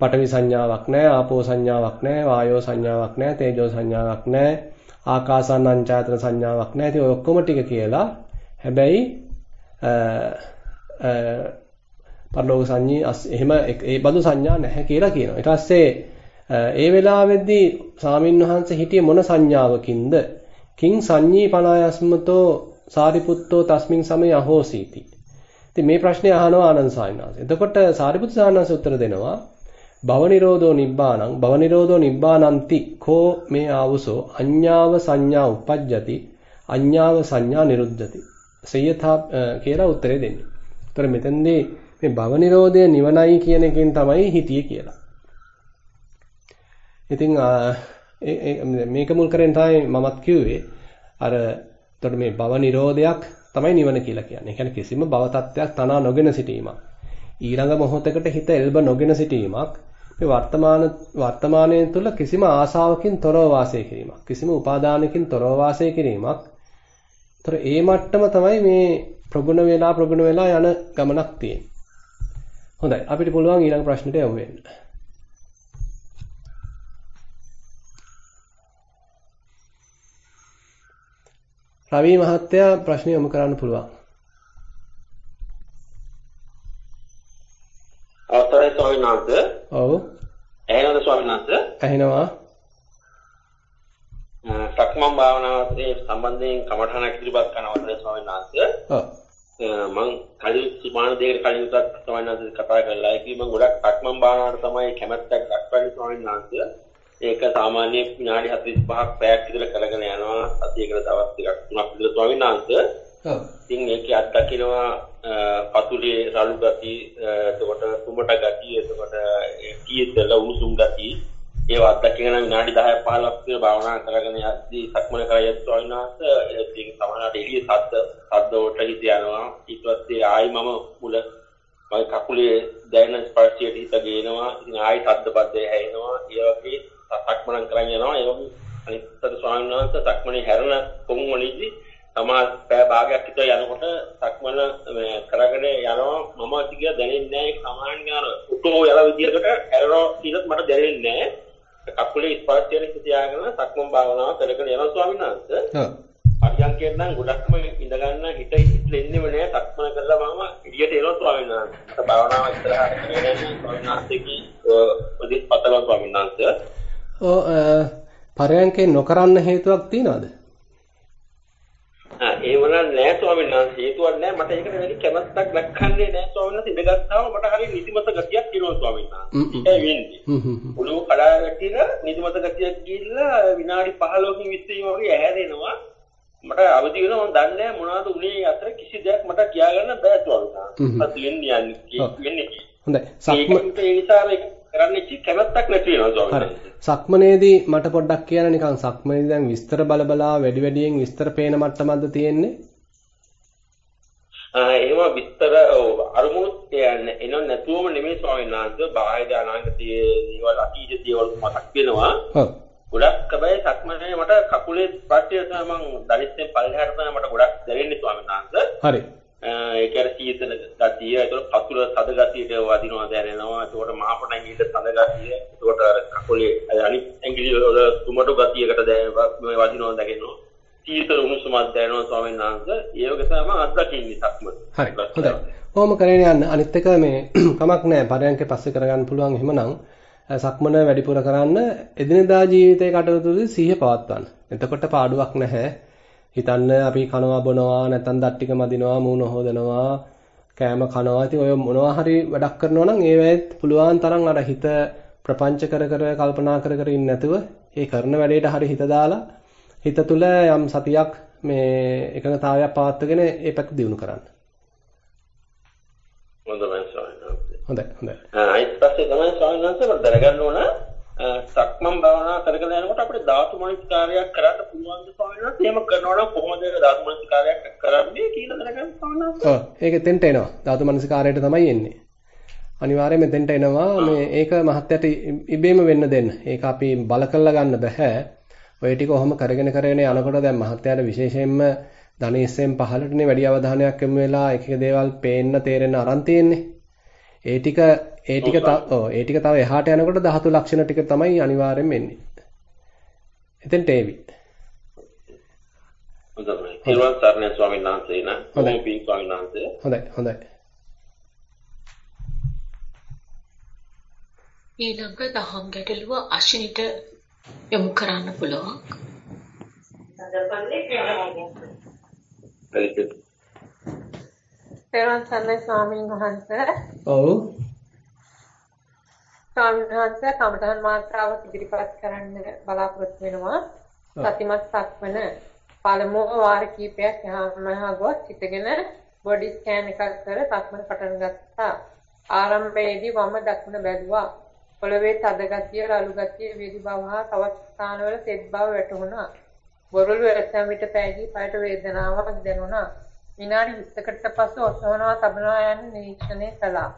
පඨවි සංඥාවක් නැහැ, ආපෝ සංඥාවක් නැහැ, වායෝ සංඥාවක් නැහැ, තේජෝ සංඥාවක් නැහැ, ආකාසානංචායතන සංඥාවක් නැහැ. ඉතින් ඔය ඔක්කොම ටික කියලා හැබැයි පරලෝක සංඤී එහෙම ඒ බඳු සංඥා නැහැ කියලා කියනවා. ඊට පස්සේ ඒ වෙලාවේදී සාමින් වහන්සේ හිටියේ මොන සංඥාවකින්ද කිං සංඤී පනායස්මතෝ සාරිපුත්තෝ තස්මින් සමේ අහෝසීති. ඉතින් මේ ප්‍රශ්නේ අහනවා ආනන්ද සාමිනාස. එතකොට සාරිපුත්ත සාමිනාස උත්තර දෙනවා භව නිරෝධෝ නිබ්බානං භව නිරෝධෝ නිබ්බානಂತಿ කෝ මේ ආවසෝ අඤ්ඤාව සංඥා උපජ්ජති අඤ්ඤාව සංඥා නිරුද්ධති. සයථා කියලා උත්තරේ දෙන්නේ. ඒතර මෙතෙන්දී මේ භව නිරෝධය නිවනයි කියන එකෙන් තමයි හිතියේ කියලා. ඉතින් මේක මුල් කරගෙන තමයි මමත් කිව්වේ අර එතකොට මේ භව නිරෝධයක් තමයි නිවන කියලා කියන්නේ. ඒ කියන්නේ කිසිම භව තත්ත්වයක් තනා නොගෙන සිටීමක්. ඊළඟ මොහොතකට හිත එල්බ නොගෙන සිටීමක්. මේ වර්තමාන වර්තමානයේ තුල කිසිම ආශාවකින් තොරව වාසය කිරීමක්. කිසිම උපාදානකින් තොරව වාසය කිරීමක්. ඒතර ඒ මට්ටම තමයි මේ ප්‍රගුණ වෙලා ප්‍රගුණ වෙලා යන ගමනක් තියෙන්නේ. හොඳයි අපිට පුළුවන් ඊළඟ ප්‍රශ්නෙට යමු වෙන්න. රවි මහත්තයා ප්‍රශ්න යොමු කරන්න පුළුවන්. අවසරයි ස්වාමීන් වහන්සේ. ඔව්. ඇහෙනවද ස්වාමීන් වහන්සේ? ඇහෙනවා. සක්මන් භාවනාවේ සම්බන්ධයෙන් කමඨහනක් ඉදිරිපත් කරන අවසරයි ස්වාමීන් වහන්සේ. ඔව්. මම කලින් සුමාන දෙයකට කලින් උසක් ස්වාමීන් වහන්සේ කතා කරලා ඒකී මම ගොඩක් සක්මන් භාවනාවට තමයි කැමැත්තක් දක්වන්නේ ස්වාමීන් වහන්සේ. ඒක සාමාන්‍ය විනාඩි 45ක් පැයක් විතර කරගෙන යනවා. සතියකට දවස් ටිකක් තුනක් විතර ස්වාමීන් වහන්සේ. ඔව්. ඉතින් ඒකේ අත්දකින්නවා පතුලේ රළු ගති, එතකොට තුමට ගති, එතකොට කීතල උණුසුම් ගති. ඒවා අත්දකින්න විනාඩි 10ක් 15ක් විතර භාවනා කරගෙන යද්දී සක්මන කරයත් ස්වාමීන් වහන්සේ ඉතින් සමහරවිට එළිය සද්ද සද්ද වලට හිත යනවා. ඊට පස්සේ ආයි මම මුල මගේ කකුලේ දැනෙන ස්පර්ශයට හිත ගේනවා. ඉතින් ආයි සද්ද බද්දේ හැෙනවා. ඒ වගේ සක්මන කරන් යනවා. ඒ වගේ අනිත්තර ස්වාමීන් වහන්සේ සක්මනේ හැරෙන කොමුන් වලදී තමා පෑ භාගයක් විතර යනකොට සක්මන කරගෙන යනවා. මම ටික දැනෙන්නේ නැහැ සමාන ඥාන. උටෝ යන විදිහකට හැරෙනවා කියලත් මට දැනෙන්නේ නැහැ. කකුලේ ස්පර්ශයෙන් තියාගෙන සක්මන් භාවනාව කරගෙන යනවා ස්වාමීන් වහන්සේ. ඔව්. පරියන්කයෙන් නම් ගොඩක්ම ඉඳ ගන්න හිත ඉස්සෙල්ලෙන්නේම නෑ. සක්මන කරලා මම එළියට එනවා ස්වාමීන් වහන්සේ. භාවනාව ඉස්සරහට කරගෙන ස්වාමීන් වහන්සේ. කී උදේ පතලා ස්වාමීන් වහන්සේ පරයන්කේ නොකරන්න හේතුවක් තියනවද? ආ ඒව නෑ ස්වාමීන් වහන්සේ හේතුවක් නෑ මට ඒකට වැඩි කැමැත්තක් දක්වන්නේ නෑ ස්වාමීන් වහන්සේ ඉඳගත්තාම මට හරි නිදිමත ගතියක් එනවා ස්වාමීන් වහන්සේ. ඒ වෙන්නේ. ඔළුව කඩා වැටිලා නිදිමත ගතියක් ගිහිල්ලා විනාඩි 15කින් 20කින් වගේ ඇහැරෙනවා. මට අවදි වෙනවා මම දන්නේ නෑ මොනවද උනේ අතර කිසි දෙයක් මට කියාගන්න බෑ ස්වාමීන් වහන්සේ. අද වෙන්නේ යන්නේ වෙන්නේ. හොඳයි. සක්ම ඒ නිසා කරන්න ඉච්ච කැමැත්තක් නැති වෙනවා හරි. සක්මනේදී මට පොඩ්ඩක් කියන්න නිකන් සක්මනේදී දැන් විස්තර බල බලා වැඩි වැඩියෙන් විස්තර පේන මට්ටමක්ද තියෙන්නේ? ඒව විස්තර අරමුණු එන නැතුවම නෙමෙයි ස්වාමීන් වහන්සේ බාහිර අනාගතයේ දේවල් අතීත දේවල් මතක් වෙනවා. ඔව්. ගොඩක් හැබැයි සක්මනේ මට කකුලේ ස්පර්ශය තමයි මම දලිස්සෙන් පල්ලෙහාට තමයි මට ගොඩක් දැනෙන්නේ ස්වාමීන් වහන්සේ. හරි. ඒ කියන්නේ සීතල ගතිය, ඒතකොට කකුල තද ගතියට වදිනවා දැනෙනවා. ඒතකොට මාපට ඇඟිල්ල තද ගතිය, ඒතකොට අර කකුලේ අනිත් ඇඟිලි වල තුමඩු ගතියකට දැනෙනවා වදිනවා දැනෙනවා. සීතල උණුසුමක් දැනෙනවා ස්වාමීන් වහන්සේ. ඒ වගේ තමයි මම අත්දකින්නේ සක්මන. හරි. හොඳයි. කොහොම කරගෙන යන්න අනිත් එක මේ [clears throat] කමක් නැහැ පරයන්කේ පස්සේ කරගන්න පුළුවන් එහෙමනම් සක්මන වැඩිපුර කරන්න එදිනදා ජීවිතේ කටයුතුදී සිහිය පවත්වන්න. එතකොට පාඩුවක් නැහැ. හිතන්න අපි කනවා බොනවා නැත්නම් දත් ටික මදිනවා මූණ හොදනවා කෑම කනවා ඉතින් ඔය මොනවා හරි වැඩක් කරනවා නම් ඒ වෙලෙත් පුළුවන් තරම් අර හිත ප්‍රපංච කර කර කල්පනා කර කර ඉන්නේ නැතුව ඒ කරන වැඩේට හරි හිත දාලා හිත තුල යම් සතියක් මේ එකඟතාවයක් පවත්වාගෙන ඒ පැත්ත දියුණු කරන්න. හොඳයි වහන්සේ. හොඳයි හොඳයි. අයිත් පස්සේ තමයි ස්වාමීන් වහන්සේ මට දැනගන්න ඕන සක්මන් භාවනා කරගෙන යනකොට අපිට ධාතු මනස්කාරයක් කරන්න පුළුවන් ද ස්වාමීන් වහන්සේ? එහෙම කරනවා නම් කොහොමද ඒක ධාතු මනස්කාරයක් කරන්නේ කියලා දැනගන්න ස්වාමීන් වහන්සේ. ඔව් ඒක එතෙන්ට එනවා. ධාතු මනසිකාරයට තමයි එන්නේ. අනිවාර්යයෙන් මෙතෙන්ට එනවා මේ ඒක මහත්යට ඉබේම වෙන්න දෙන්න. ඒක අපි බල කරලා ගන්න බෑ. ඔය ටික ඔහොම කරගෙන කරගෙන යනකොට දැන් මහත්යට විශේෂයෙන්ම ධනෙස්සෙන් පහළටනේ වැඩි අවධානයක් යොමු වෙලා එක එක දේවල් පේන්න තේරෙන්න අරන් තියෙන්නේ. ඒ ටික ඒ ටික ඔව් ඒ ටික තව එහාට යනකොට ධාතු ලක්ෂණ ටික තමයි අනිවාර්යෙන් එන්නේ. එතෙන්ට ඒවි. හොඳයි. තිරුවන් සරණයි ස්වාමීන් වහන්සේ නා. හොඳයි. පින් ස්වාමීන් වහන්සේ. හොඳයි හොඳයි. ඊළඟ දහම් ගැටලුව අශිනිට යොමු කරන්න පුළුවන්. සර්ණයි ස්වාමීන් වහන්සේ. ඔව්. ස්වාමීන් වහන්සේ කමඨහන් මාත්‍රාව ඉදිරිපත් කරන්න බලාපොරොත්තු වෙනවා. සතිමත් සක්මන පළමුව වාර කිහිපයක් යහමහා ගොස් සිටගෙන බොඩි ස්කෑන් එකක් කර සක්මන පටන් ගත්තා. ආරම්භයේදී වම දකුණ බැලුවා. පොළවේ තද ගතිය, රළු ගතිය, වේදි බව හා තවත් ස්ථානවල තෙත් බව වැටහුණා. බොරළු ඇතැම් විට පැහැදී පයට වේදනාවක් දැනුණා. විනාඩි 20කට පසු ඔසවනවා තබනවා යන නිරීක්ෂණය කළා.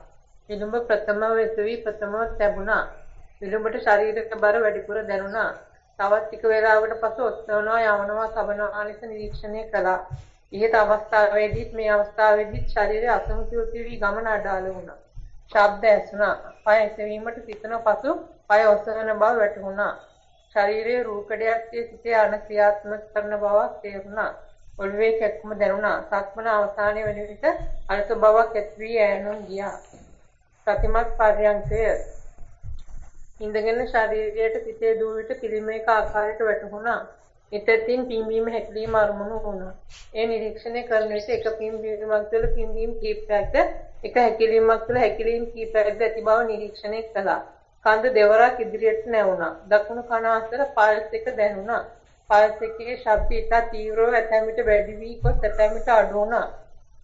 විලුඹ ප්‍රථම වෙසවි ප්‍රථමව තැබුණා. විලුඹට ශරීරක බර වැඩිපුර දැනුණා. තවත් ටික වේලාවකට පසු ඔසවනවා යවනවා තබනවා ලෙස නිරීක්ෂණය කළා. ඉහත අවස්ථාවේදීත් මේ අවස්ථාවේදීත් ශරීරය අසමතුලිත වී ගමන අඩාල වුණා. ශබ්ද ඇසුණා. පය එසවීමට සිතන පසු පය ඔසවන බව වැටහුණා. ශරීරයේ රූකඩයක් සිටේ අන ක්‍රියාත්මක කරන බවක් තේරුණා. ඔළුවේ කැක්කුම දැනුණා. සක්මන අවසානයේ වෙන විට අලස බවක් ඇති වී ඈනුම් ගියා. සතිමත් පර්යංකය ඉඳගෙන ශරීරයට සිතේ දූ විට පිළිමයක ආකාරයට වැටහුණා. ඉතින් පිම්බීම හැකිලිම අරමුණු වුණා. ඒ නිරීක්ෂණය කරන විට එක පිම්බීමක් තුළ පිම්බීම කීපයක්ද එක හැකිලීමක් තුළ හැකිලීම් කීපයක්ද ඇති බව නිරීක්ෂණය කළා. කඳ දෙවරක් ඉදිරියට නැවුණා. දකුණු කන අතර පල්ස් එක දැනුණා. පල්ස් එකේ ශබ්ද ඉතා තීව්‍රව ඇතැම් විට වැඩි වී ගොස් ඇතැම් විට අඩු වුණා.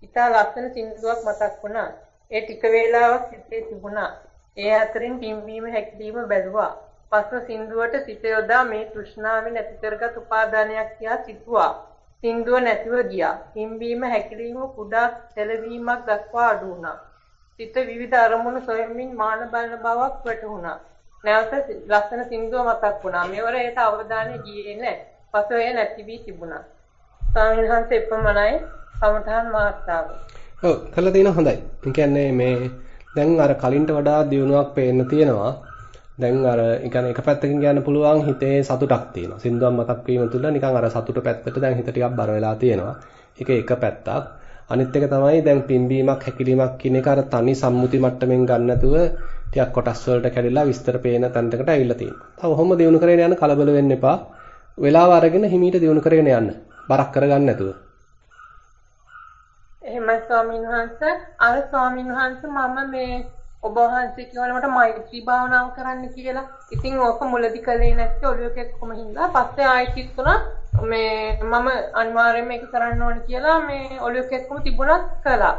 ඉතා ලස්සන සින්දුවක් මතක් වුණා. ඒ ටික වේලාවක් සිතේ තිබුණා. ඒ අතරින් පිම්බීම හැකිලිම බැලුවා. පසු සින්දුවට සිත යොදා මේ තෘෂ්ණාවෙන් ඇති කරගත් උපාදානයක් කියා සිතුවා. සින්දුව නැතිව ගියා. පිම්බීම හැකිලිම කුඩා සැලවීමක් දක්වා අඩු වුණා. සිත විවිධ අරමුණු සොයමින් මාන බලන බවක් වැටහුණා. නැවත ලස්සන සින්දුව මතක් වුණා. මෙවර ඒට අවධානය ගියේ නැහැ. පසු එය නැති වී තිබුණා. ස්වාමීන් වහන්සේ එපමණයි කමඨහන් මාර්තාව. ඔව් කළා තියෙන හොඳයි. ඒ කියන්නේ මේ දැන් අර කලින්ට වඩා දියුණුවක් පේන්න තියෙනවා. දැන් අර يعني එක පැත්තකින් කියන්න පුළුවන් හිතේ සතුටක් තියෙනවා. සින්දුවක් මතක් වීම තුළ නිකන් අර සතුට පැත්තට දැන් හිත ටිකක් බර වෙලා තියෙනවා. ඒක එක පැත්තක්. අනිත් එක තමයි දැන් පිම්බීමක් හැකිලීමක් කියන එක අර තනි සම්මුති මට්ටමින් ගන්න නැතුව ටිකක් කොටස් වලට කැඩිලා විස්තර පේන තැනකට ඇවිල්ලා තියෙනවා. තව කොහොම දිනු කරගෙන යන කලබල වෙන්න එපා. වෙලාව අරගෙන හිමීට දිනු කරගෙන යන්න. බරක් කරගන්න නැතුව. එහෙමයි ස්වාමීන් වහන්සේ අර ස්වාමීන් වහන්සේ මම මේ ඔබ වහන්සේ කියනකොට මෛත්‍රී භාවනාව කරන්න කියලා. ඉතින් ඕක මුලදි කළේ නැත්නම් ඔළුවක කොහොම හින්දා පස්සේ ආයෙත් හිතුණා මේ මම අනිවාර්යයෙන්ම ඒක කරන්න ඕනේ කියලා මේ ඔළුවක එක්කම තිබුණත් කළා.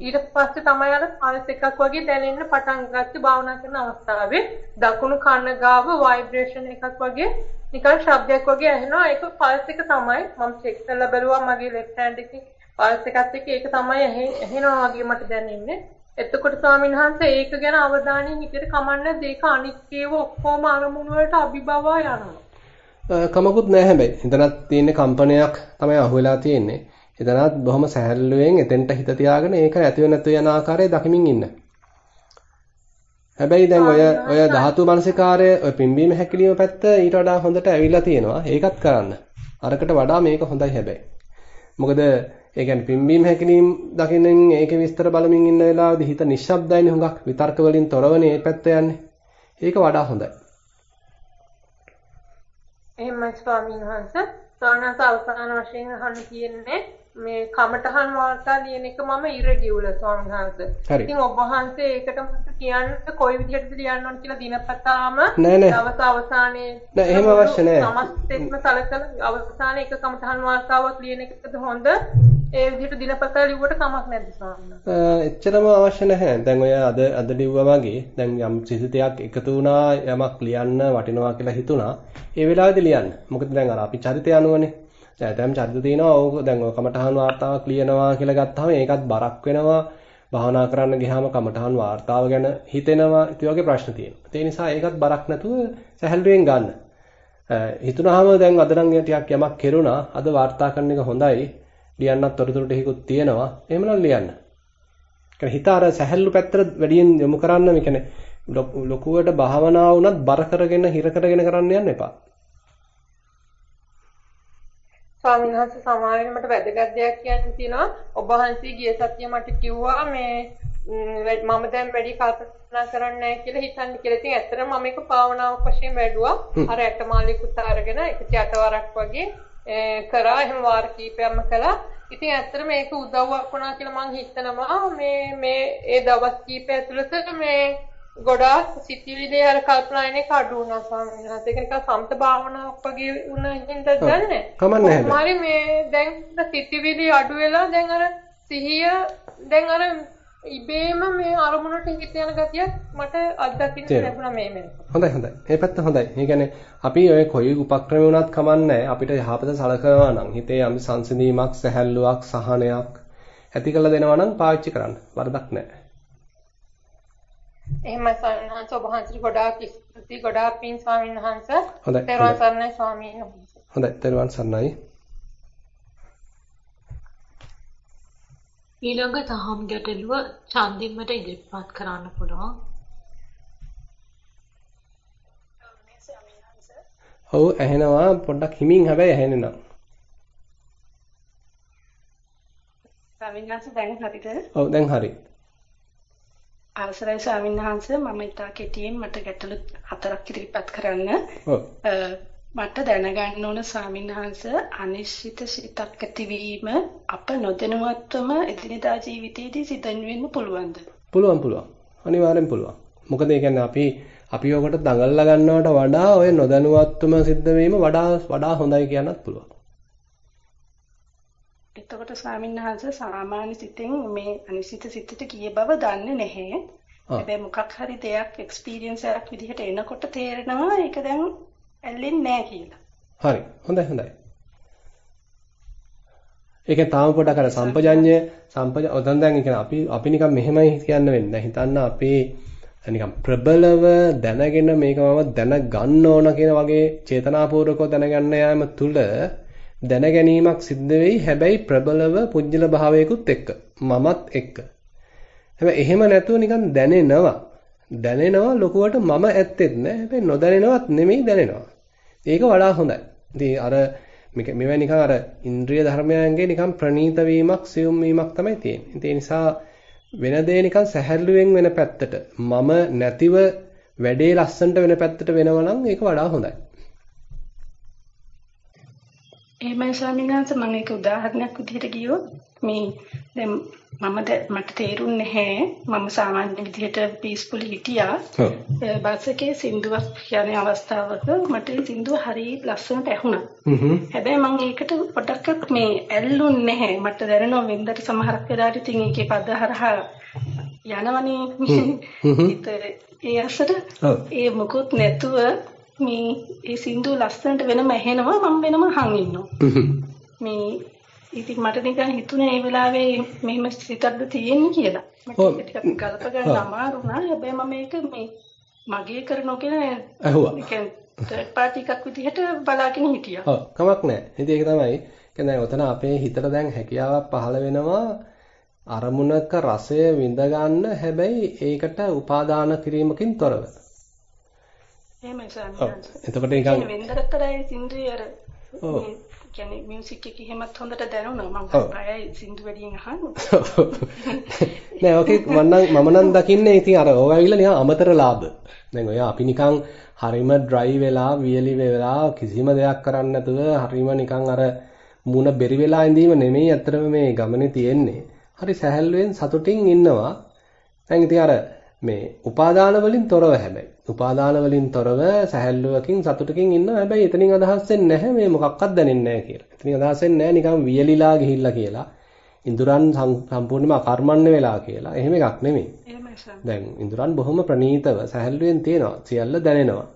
ඊට පස්සේ තමයි අර පල්ස් එකක් වගේ දැනෙන්න පටන් ගත්තේ භාවනා කරන අවස්ථාවේ. දකුණු කන ගාව ভাইබ්‍රේෂන් එකක් වගේ නිකන් ශබ්දයක් වගේ ඇහෙනවා. ඒක පල්ස් එක තමයි. මම චෙක් කරලා බැලුවා මගේ ලෙෆ්ට් හෑන්ඩ් එකේ පල්ස් එකත් එක්ක ඒක තමයි ඇහෙනවා වගේ මට දැනෙන්නේ. එතකොට ස්වාමීන් වහන්සේ ඒක ගැන අවධානයෙන් හිතට කමන්නේ දෙක අනිත්‍යව ඔක්කොම අරමුණු වලට අභිබවා යනවා. කමකුත් නෑ හැබැයි. එතනත් තියෙන කම්පනයක් තමයි අහුවෙලා තියෙන්නේ. එතනත් බොහොම සැහැල්ලුවෙන් එතෙන්ට හිත තියාගෙන ඒක ඇතිව නැතුව යන ආකාරය දකිමින් ඉන්න. හැබැයි දැන් ඔය ඔය ධාතු මනසිකාරය ඔය පිම්බීම හැකිලිම පැත්ත ඊට වඩා හොඳට ඇවිල්ලා තියෙනවා. ඒකත් කරන්න. අරකට වඩා මේක හොඳයි හැබැයි. මොකද ඒ කියන්නේ පිම්බීම හැකිනීම දකින්න ඒකේ විස්තර බලමින් ඉන්න වෙලාවේදී හිත නිශ්ශබ්දයිනේ හුඟක් විතර්ක වලින් තොරවනේ මේ පැත්ත යන්නේ. ඒක වඩා හොඳයි. එහෙමයි ස්වාමීන් වහන්සේ. ස්වාමීන් අවසාන වශයෙන් අහන්න කියන්නේ මේ කමඨහන් වාර්තා ලියන එක මම ඉරගිවුල ස්වාමීන් වහන්සේ. ඉතින් ඔබ වහන්සේ ඒකට මට කියන්න කොයි විදිහටද ලියන්න ඕන කියලා දිනපතාම දවස් අවසානයේ නෑ එහෙම අවශ්‍ය නෑ. සමස්තෙත්ම සලකලා අවසානයේ එක කමඨහන් වාර්තාවක් ලියන එකද හොඳ? ඒ විදිහට දිනපතා ලිව්වට කමක් නැද්ද ස්වාමීන් එච්චරම අවශ්‍ය නැහැ. දැන් ඔය අද අද ලිව්වා වගේ දැන් යම් සිසිතයක් එකතු වුණා යමක් ලියන්න වටිනවා කියලා හිතුණා. ඒ වෙලාවේදී ලියන්න. මොකද දැන් අර අපි චරිතය අනුවනේ දැන් චරිත තියෙනවා. ඕක දැන් ඔය කමඨහන් වාර්තාවක් ලියනවා කියලා ගත්තාම ඒකත් බරක් වෙනවා. භාවනා කරන්න ගියාම කමඨහන් වාර්තාව ගැන හිතෙනවා. ඉතින් වගේ ප්‍රශ්න තියෙනවා. ඒ නිසා ඒකත් බරක් නැතුව සැහැල්ලුවෙන් ගන්න. හිතුනහම දැන් අද නම් ටිකක් යමක් කෙරුණා. අද වාර්තා කරන එක හොඳයි. ලියන්නත් තොරතුරු ටිකකුත් තියෙනවා. එහෙමනම් ලියන්න. කියන්නේ හිත අර සැහැල්ලු පැත්තට වැඩියෙන් යොමු කරන්න මේ කියන්නේ ලොකුවට භාවනාව උනත් බර කරගෙන හිර කරගෙන කරන්න යන්න එපා. ස්වාමීන් වහන්සේ සමාවෙන්න මට වැදගත් දෙයක් කියන්න තියෙනවා. ඔබ වහන්සේ ගිය සතිය මට කිව්වා මේ මම දැන් වැඩි කල්පනා කරන්නේ නැහැ කියලා හිතන්න කියලා. ඉතින් ඇත්තටම මම ඒක භාවනාවක් වශයෙන් වැඩුවා. අර ඇටමාලිකුත් අරගෙන 108 වරක් වගේ කරා එහෙම වාර කීපයක්ම කළා. ඉතින් ඇත්තට මේක උදව්වක් වුණා කියලා මම හිතනවා මේ මේ ඒ දවස් කීපය ඇතුළත මේ ගොඩාක් සිතිවිලි අර කල්පනා එන එක අඩු වුණා ස්වාමීන් වහන්සේ. ඒක නිකන් සම්ත භාවනාවක් වගේ වුණ හින්දා දන්නේ. කමන්නේ නැහැ. මේ දැන් සිතිවිලි අඩු වෙලා දැන් අර සිහිය දැන් අර ඉබේම මේ අරමුණට හිත යන ගතියක් මට අත්දකින්න ලැබුණා මේ වෙනකොට. හොඳයි හොඳයි. මේ පැත්ත හොඳයි. ඒ කියන්නේ අපි ඔය කොයි උපක්‍රම වුණත් කමන්නේ අපිට යහපත සලකනවා නම් හිතේ යම් සංසිඳීමක්, සැහැල්ලුවක්, සහනයක් ඇති කළ දෙනවා නම් පාවිච්චි කරන්න. වරදක් නැහැ. එහෙමයි ස්වාමීන් වහන්සේ ඔබ වහන්සේට ගොඩාක් ස්තුතියි ගොඩාක් පින් ස්වාමීන් වහන්සේ. හොඳයි. තෙරුවන් සරණයි ස්වාමීන් වහන්සේ. හොඳයි. තෙරුවන් සරණයි. ඊළඟ තහම් ගැටලුව චන්දින්මට ඉදිරිපත් කරන්න පුළුවන්. ඔව් ඇහෙනවා පොඩ්ඩක් හිමින් හැබැයි ඇහෙන්නේ ස්වාමීන් වහන්සේ දැන් හරිද? ඔව් දැන් හරි. අවසරයි ස්වාමීන් වහන්සේ මම ඉතා කෙටියෙන් මට ගැටලු හතරක් ඉදිරිපත් කරන්න. මට දැනගන්න ඕන ස්වාමින්වහන්ස අනිශ්චිත සිතක් ඇතිවීම අප නොදැනුවත්වම එදිනෙදා ජීවිතයේදී සිදෙන්න වෙන්න පුළුවන්ද? පුළුවන් පුළුවන්. අනිවාර්යෙන් පුළුවන්. මොකද ඒ කියන්නේ අපි අපි ඔකට දඟලලා ගන්නවට වඩා ඔය නොදැනුවත්වම සිද්ධ වීම වඩා වඩා හොඳයි කියන්නත් පුළුවන්. එතකොට ස්වාමින්වහන්ස සාමාන්‍ය සිතෙන් මේ අනිශ්චිත සිතට කීය බව දන්නේ නැහැ. හැබැයි මොකක් හරි දෙයක් එක්ස්පීරියන්ස් එකක් විදිහට එනකොට තේරෙනවා ඒක දැන් ඇල්ලෙන්නේ නැහැ කියලා. හරි. හොඳයි හොඳයි. ඒකේ තාම පොඩක් අර සම්පජඤ්ඤය සම්පජ ඔතන දැන් කියන්නේ අපි අපි නිකන් මෙහෙමයි කියන්න වෙන්නේ. හිතන්න අපි නිකන් ප්‍රබලව දැනගෙන මේක මම දැනගන්න ඕන කියන වගේ චේතනාපූර්වකව දැනගන්න යාම තුල දැන ගැනීමක් සිද්ධ වෙයි. හැබැයි ප්‍රබලව පුජ්‍යල භාවයකුත් එක්ක. මමත් එක්ක. හැබැයි එහෙම නැතුව නිකන් දැනෙනවා. දැනෙනවා ලොකුවට මම ඇත්තෙත් නෑ. හැබැයි නොදැනෙනවත් නෙමෙයි දැනෙනවා. ඒක වඩා හොඳයි. ඉතින් අර මේවා නිකන් අර ඉන්ද්‍රිය ධර්මයන්ගේ නිකන් ප්‍රනීත වීමක්, සියුම් වීමක් තමයි තියෙන්නේ. ඒ නිසා වෙන දේ නිකන් සැහැල්ලුවෙන් වෙන පැත්තට මම නැතිව වැඩේ ලස්සනට වෙන පැත්තට වෙනවා නම් ඒක වඩා හොඳයි. එහෙමයි ස්වාමීන් වහන්සේ මම ඒක උදාහරණයක් විදිහට ගියොත් මේ දැන් මම මට තේරුන්නේ නැහැ. මම සාමාන්‍ය විදිහට පීස්ෆුල් හිටියා. බස් එකේ සින්දුවක් කියන අවස්ථාවක මට සින්දුව හරිය ලස්සනට ඇහුණා. හැබැයි මම ඒකට පොඩ්ඩක් මේ ඇල්ලුන්නේ නැහැ. මට දැනෙනවා වෙන්දට සමහරක් වෙලාවට ඉතින් ඒකේ පද හරහා යනවනේ. [laughs] ඒ අසර ඒ මොකුත් නැතුව මේ ඒ සින්දුව ලස්සනට වෙනම ඇහෙනවා මම වෙනම අහන් ඉන්නවා මේ ඉතින් මට නිකන් හිතුනේ ඒ වෙලාවේ මෙහෙම සිතක්ද තියෙන්නේ කියලා. මට ටිකක් ගලප ගන්න අමාරු වුණා. හැබැයි මම මේක මේ මගේ කරනෝ කියලා ඇහුවා. තර්ඩ් පාටි එකක් විදිහට බලාගෙන හිටියා. ඔව් කමක් නැහැ. ඉතින් ඒක තමයි. කියන්නේ ඔතන අපේ හිතට දැන් හැකියාවක් පහළ වෙනවා අරමුණක රසය විඳ ගන්න හැබැයි ඒකට උපාදාන කිරීමකින් තොරව. එහෙමයි සාමිනාන්ස. එතකොට නිකන් වෙන්දරතරයි සින්දුවේ අර කියන්නේ මියුසික් එක එහෙමත් හොඳට දැනුණා මම බයයි සින්දු වැඩියෙන් අහන්න. [laughs] නෑ ඕකේ මම මම නම් දකින්නේ ඉතින් අර ඕවා ඇවිල්ලා නිකන් අමතර ලාභ. දැන් ඔය අපි නිකන් හරිම ඩ්‍රයි වෙලා වියලි වෙලා කිසිම දෙයක් කරන්නේ නැතුව හරිම නිකන් අර මුණ බෙරි වෙලා ඉඳීම නෙමෙයි අත්‍තරම මේ ගමනේ තියෙන්නේ. හරි සැහැල්ලුවෙන් සතුටින් ඉන්නවා. දැන් ඉතින් අර මේ උපාදාන වලින් තොරව හැබැයි. උපාදාන වලින් තොරව සැහැල්ලුවකින් සතුටකින් ඉන්නවා. හැබැයි එතනින් අදහස් වෙන්නේ නැහැ මේ මොකක්වත් දැනෙන්නේ නැහැ කියලා. එතනින් අදහස් වෙන්නේ නැහැ නිකන් වියලිලා ගිහිල්ලා කියලා. ඉඳුරන් සම්පූර්ණයෙන්ම අකර්මණ්‍ය වෙලා කියලා. එහෙම එකක් නෙමෙයි. දැන් ඉඳුරන් බොහොම ප්‍රණීතව සැහැල්ලුවෙන් තියෙනවා. සියල්ල දැනෙනවා.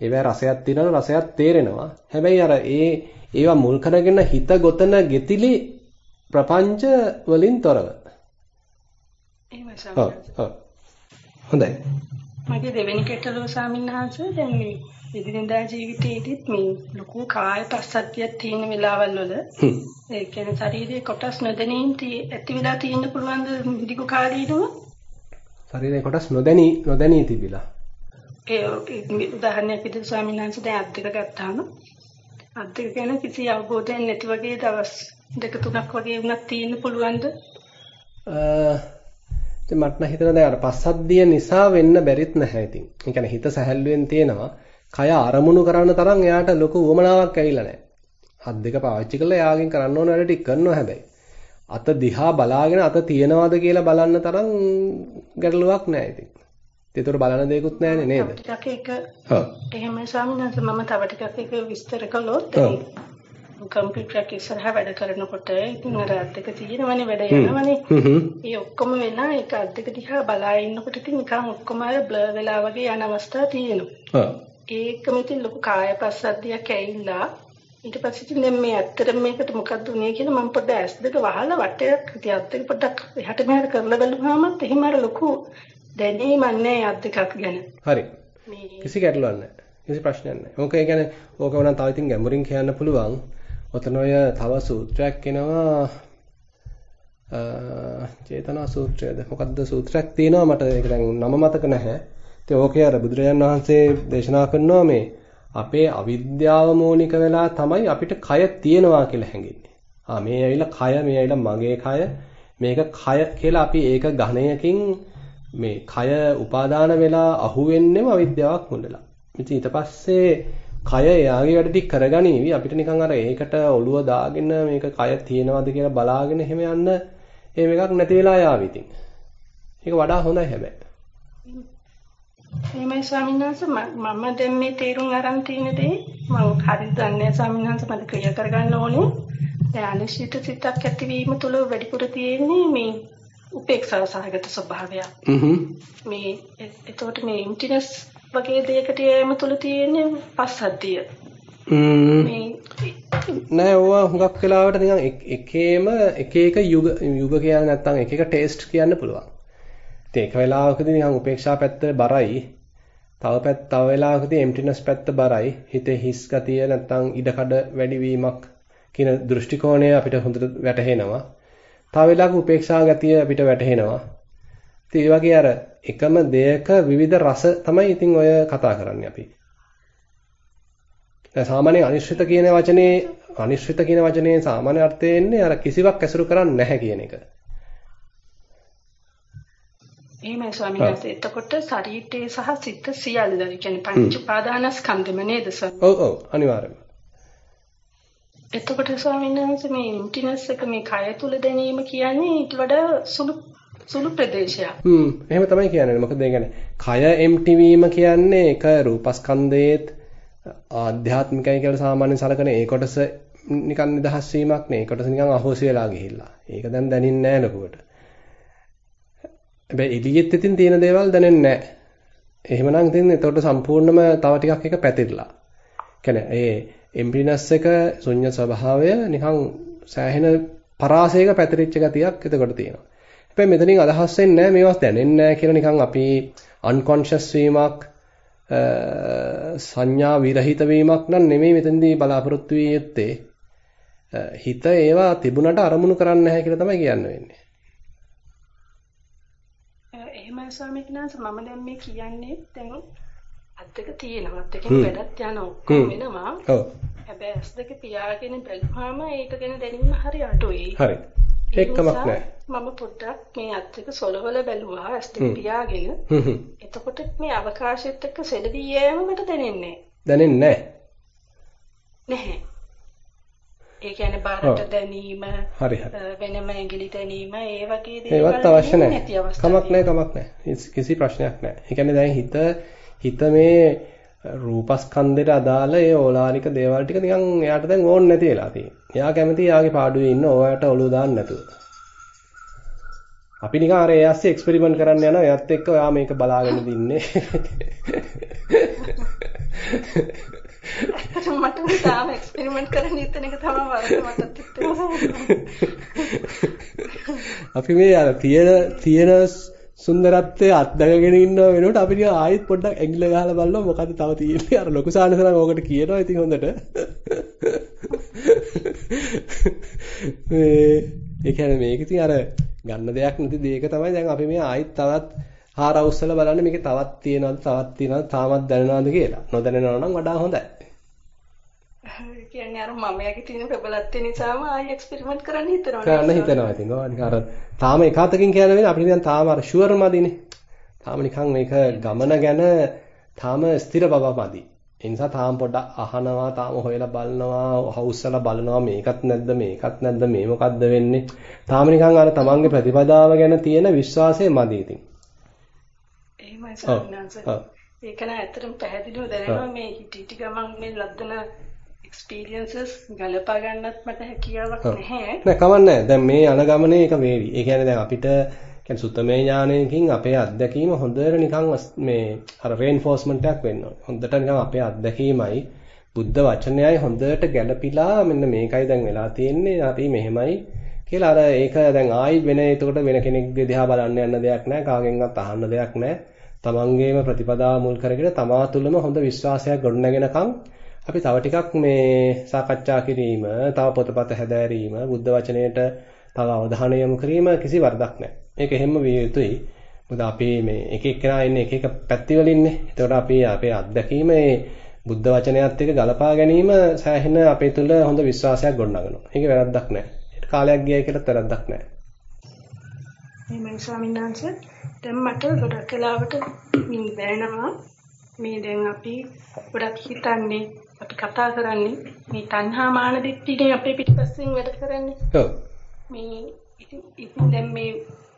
ඒවැ රසයක් තියෙනවා රසයක් තේරෙනවා. හැබැයි අර ඒ ඒවා මුල් කරගෙන හිත ගොතන ගෙතිලි ප්‍රපංච වලින් තොරව. එහෙමයි සමහරවිට. හොඳයි. මගේ දෙවෙනි කෙටලුව ස්වාමීන් වහන්සේ දැන් මේ එදිනෙදා ජීවිතයේදීත් මේ ලොකු කාය පස්සද්ධියක් තියෙන වෙලාවල් වල ඒ කියන්නේ ශරීරයේ කොටස් නොදැනීම් ඇති වෙලා තියෙන්න පුළුවන් දිගු කාලීනව? ශරීරයේ කොටස් නොදැනී නොදැනී තිබිලා. ඒ උදාහරණයක් විදිහට ස්වාමීන් වහන්සේ දැන් අත් දෙක ගත්තාම අත් දෙක ගැන කිසි අවබෝධයක් නැති වගේ දවස් දෙක තුනක් වගේ වුණත් තියෙන්න පුළුවන්ද ඉතින් මට නම් හිතෙනවා දැන් අර පස්සද්ධිය නිසා වෙන්න බැරිත් නැහැ ඉතින්. ඒ කියන්නේ හිත සැහැල්ලුවෙන් තියෙනවා. කය අරමුණු කරන තරම් එයාට ලොකු උවමනාවක් ඇවිල්ලා නැහැ. අත් දෙක පාවිච්චි කරලා එයාගෙන් කරන්න ඕන වැඩ ටික කරනවා හැබැයි. අත දිහා බලාගෙන අත තියනවාද කියලා බලන්න තරම් ගැටලුවක් නැහැ ඉතින්. ඒතර බලන දෙයක්වත් නැහැනේ නේද? ටිකක් ඒක එහෙම ස්වාමීන් වහන්සේ මම තව ටිකක් ඒක විස්තර කළොත් කම්පියුටර් එක ඉස්සරහා වැඩ කරනකොට ඉතින් අර අද්දක තියෙනවනේ වැඩ යනවනේ. ඒ ඔක්කොම වෙලා ඒක අද්දක දිහා බලා ඉන්නකොට ඉතින් නිකන් ඔක්කොම අර බ්ලර් වෙලා වගේ යන අවස්ථා තියෙනවා. ඒකම ඉතින් ලොකු කාය පස්සද්ධියක් ඇවිල්ලා ඊට පස්සේ ඉතින් දැන් මේ ඇත්තටම මේකට මොකක්ද උනේ කියලා මම පොඩ්ඩක් ඇස් දෙක වහලා වටයක් ඉතින් අත් දෙක පොඩ්ඩක් එහාට මෙහාට කරලා බලුවාමත් එහෙම අර ලොකු දැනීමක් නැහැ අත් දෙකක් ගැන. හරි. කිසි ගැටලුවක් නැහැ. කිසි ප්‍රශ්නයක් නැහැ. ඕක ඒ කියන්නේ ඕක වුණා තව ඉතින් ගැඹුරින් කියන්න පුළුවන්. ඔතන ඔය තව සූත්‍රයක් එනවා චේතනා සූත්‍රයද මොකද්ද සූත්‍රයක් තියෙනවා මට ඒක දැන් නම මතක නැහැ. ඉතින් ඕකේ අර බුදුරජාණන් වහන්සේ දේශනා කරනවා මේ අපේ අවිද්‍යාව මූලික වෙලා තමයි අපිට කය තියෙනවා කියලා හැඟෙන්නේ. ආ මේ ඇවිල්ලා කය මේ ඇවිල්ලා මගේ කය මේක කය කියලා අපි ඒක ඝණයකින් මේ කය උපාදාන වෙලා අහුවෙන්නේම අවිද්‍යාවක් මුලලා. ඉතින් ඊට පස්සේ කය එයාගේ වැඩ ටික කරගනීවි අපිට නිකන් අර ඒකට ඔළුව දාගෙන මේක කය තියෙනවද කියලා බලාගෙන එහෙම යන්න එහෙම එකක් නැති වෙලා යාවි ඉතින්. ඒක වඩා හොඳයි හැබැයි. එහෙමයි ස්වාමීන් වහන්සේ මම දැන් මේ තීරුම් අරන් තියෙන දේ මම හරියට දන්නේ ස්වාමීන් වහන්සේ මට ක්‍රියා කරගන්න ඕනේ. දැන් අනිශ්චිත සිතක් ඇතිවීම තුළ වැඩිපුර තියෙන්නේ මේ උපේක්ෂාව සහගත ස්වභාවය. මේ එතකොට මේ ඉම්ටිනස් වගේ දෙයකට යෑම තුළ තියෙන්නේ පස්සද්ධිය. නෑ ඕවා හුඟක් වෙලාවට නිකන් එකේම එක එක යුග යුග කියන්නේ නැත්නම් එක එක ටේස්ට් කියන්න පුළුවන්. ඉතින් එක වෙලාවකදී නිකන් උපේක්ෂා පැත්ත බරයි. තව පැත්ත තව වෙලාවකදී එම්ටිනස් පැත්ත බරයි. හිතේ හිස් ගතිය නැත්නම් ඉඩකඩ වැඩිවීමක් කියන දෘෂ්ටි කෝණය අපිට හොඳට වැටහෙනවා. තව වෙලාවක උපේක්ෂා ගතිය අපිට වැටහෙනවා. ඉතින් ඒ වගේ අර එකම දෙයක විවිධ රස තමයි ඉතින් ඔය කතා කරන්නේ අපි. දැන් සාමාන්‍ය අනිශ්චිත කියන වචනේ අනිශ්චිත කියන වචනේ සාමාන්‍ය අර්ථය එන්නේ අර කිසිවක් ඇසුරු කරන්නේ නැහැ කියන එක. එහෙමයි ස්වාමීන් වහන්සේ. එතකොට ශරීරයේ සහ සිත සියල්ල කියන්නේ පංච උපාදානස්කන්ධෙම නේද සර්? ඔව් ඔව් අනිවාර්යයෙන්ම. එතකොට ස්වාමීන් වහන්සේ මේ ඉම්ටිනස් එක මේ කය තුල දැනීම කියන්නේ ඊට වඩා සුළු සුළු ප්‍රදේශයක්. හ්ම් එහෙම තමයි කියන්නේ. මොකද ඒ කියන්නේ කය එම්ටි වීම කියන්නේ එක රූපස්කන්ධයේත් ආධ්‍යාත්මිකයි කියලා සාමාන්‍යයෙන් සලකන ඒ කොටස නිකන් නිදහස් වීමක් නේ. ඒ කොටස නිකන් අහෝසි වෙලා ගිහිල්ලා. ඒක දැන් දැනින්නේ නැහැ ලොකුවට. හැබැයි එළියෙත් ඉතින් තියෙන දේවල් දැනෙන්නේ නැහැ. එහෙමනම් ඉතින් එතකොට සම්පූර්ණම තව ටිකක් එක පැතිරලා. කියන්නේ ඒ එම්පිනස් එක ශුන්‍ය ස්වභාවය නිකන් සෑහෙන පරාසයක පැතිරිච්ච ගතියක් එතකොට තියෙනවා. හැබැයි මෙතනින් අදහස් වෙන්නේ නැහැ මේවා දැනෙන්නේ නැහැ කියලා නිකන් අපි අන්කොන්ෂස් වීමක් සංඥා විරහිත වීමක් නම් නෙමෙයි මෙතනදී බලාපොරොත්තු විය යුත්තේ. හිත ඒවා තිබුණට අරමුණු කරන්නේ නැහැ කියලා තමයි කියන්න වෙන්නේ. එහෙමයි ස්වාමීන් වහන්සේ මම දැන් මේ කියන්නේ දැන් අද්දක තියෙනවා අද්දකින් වැඩක් යන ඔක්කොම වෙනවා. ඔව්. හැබැයි ඇස් දෙක පියාගෙන බැලුවාම ඒක ගැන දැනීම හරි අඩුයි. හරි. එක්කමක් නැහැ. මම පොඩ්ඩක් මේ අත් දෙක සොලවල බැලුවා ඇස් දෙක පියාගෙන. එතකොට මේ අවකාශයත් එක්ක සෙලවි යෑම මට දැනෙන්නේ දැනෙන්නේ නැහැ. ඒ කියන්නේ බාරට දැනීම හරි හරි වෙනම ඇඟිලි දැනීම ඒ වගේ දේවල් ඒවත් අවශ්‍ය නැහැ. කමක් නැහැ කමක් නැහැ. කිසි ප්‍රශ්නයක් නැහැ. ඒ කියන්නේ දැන් හිත හිත මේ රූපස්කන්ධයට අදාළ ඒ ඕලාරික දේවල් ටික නිකන් එයාට දැන් ඕන් නැති වෙලා තියෙනවා. එයා කැමති එයාගේ පාඩුවේ ඉන්න ඔයාට ඔළුව දාන්න නැතුව. අපි නිකන් අර ඒ ඇස්සේ එක්ස්පෙරිමන්ට් කරන්න යනවා. එයාත් එක්ක ඔයා මේක බලාගෙන ඉන්නේ. මට තාම එක්ස්පෙරිමන්ට් කරන්න ඉතින් එක තමයි වරද මටත් අපි මේ අර තියෙන තියෙන සුන්දරත්වයේ අත්දැකගෙන ඉන්නව වෙනකොට අපි නිකන් ආයෙත් පොඩ්ඩක් ඇඟිල්ල ගහලා බලනවා මොකද්ද තව තියෙන්නේ. අර ලොකු සානසනම් ඕකට කියනවා ඉතින් හොඳට. මේ ඒ කියන්නේ මේක ඉතින් අර ගන්න දෙයක් නැති දෙයක තමයි දැන් අපි මේ ආයෙත් තවත් හාර අවුස්සලා බලන්නේ මේකේ තවත් තියෙනවද තවත් තියෙනවද තාමත් දැනනවද කියලා. නොදැනෙනවා නම් වඩා හොඳයි. කියන්නේ අර මමයාගේ තියෙන ප්‍රබලත්වය නිසාම ආයෙ එක්ස්පෙරිමන්ට් කරන්න හිතනවා. කරන්න හිතනවා ඉතින්. ඔව් නිකන් අර තාම එකතකින් කියන වෙලාව අපිට දැන් තාම අර ෂුවර් මදිනේ. තාම නිකන් මේක ගමන ගැන තාම ස්ථිර බව මදි. ඒ නිසා තාම පොඩ්ඩක් අහනවා, තාම හොයලා බලනවා, හවුස්සලා බලනවා මේකත් නැද්ද මේකත් නැද්ද මේ මොකද්ද වෙන්නේ. තාම නිකන් අර තමන්ගේ ප්‍රතිපදාව ගැන තියෙන විශ්වාසය මදි ඉතින්. එහෙමයි සම්මානස. ඒක නෑ ඇත්තටම පැහැදිලිව දැනෙනවා මේ ටිටි ගමන් මේ ලද්දන එක්ස්පීරියන්සස් ගලපා ගන්නත් මට හැකියාවක් නැහැ. නෑ කමන්නේ. දැන් මේ යන ගමනේ ඒක වේවි. ඒ කියන්නේ දැන් අපිට කියන්නේ සුත්තමේ ඥානයකින් අපේ අත්දැකීම හොඳට නිකන් මේ අර රේන්ෆෝස්මන්ට් එකක් වෙන්න ඕනේ. හොඳට නිකන් අපේ අත්දැකීමයි බුද්ධ වචනයයි හොඳට ගැළපිලා මෙන්න මේකයි දැන් වෙලා තියෙන්නේ. අපි මෙහෙමයි කියලා අර ඒක දැන් ආයි වෙන එතකොට වෙන කෙනෙක්ගේ දිහා බලන්න යන්න දෙයක් නැහැ. කාගෙන්වත් අහන්න දෙයක් නැහැ. තමන්ගේම ප්‍රතිපදාව මුල් කරගෙන තමා තුළම හොඳ විශ්වාසයක් ගොඩනගෙනකම් අපි තව ටිකක් මේ සාකච්ඡා කිරීම, තව පොතපත හැදෑරීම, බුද්ධ වචනයට තව අවධානය යොමු කිරීම කිසි වරදක් නැහැ. මේක එහෙම විය යුතුයි. මොකද අපි මේ එක එක්කෙනා ඉන්නේ එක එක පැතිවල ඉන්නේ. ඒතකොට අපි අපේ අත්දැකීම මේ බුද්ධ වචනයත් එක්ක ගලපා ගැනීම සෑහෙන අපේ තුල හොඳ විශ්වාසයක් ගොඩනගනවා. ඒක වැරද්දක් නැහැ. ඒක කාලයක් ගියයි කියලාත් වැරද්දක් නැහැ. මේ ස්වාමීන් වහන්සේ දැන් මට ගොඩක් වෙලාවට මින් දැනෙනවා මේ දැන් අපි ගොඩක් හිතන්නේ අපි කතා කරන්නේ මේ තණ්හා මාන දිට්ඨිනේ අපේ පිටපස්සෙන් වැඩ කරන්නේ. ඔව්. මේ ඉතින් දැන් මේ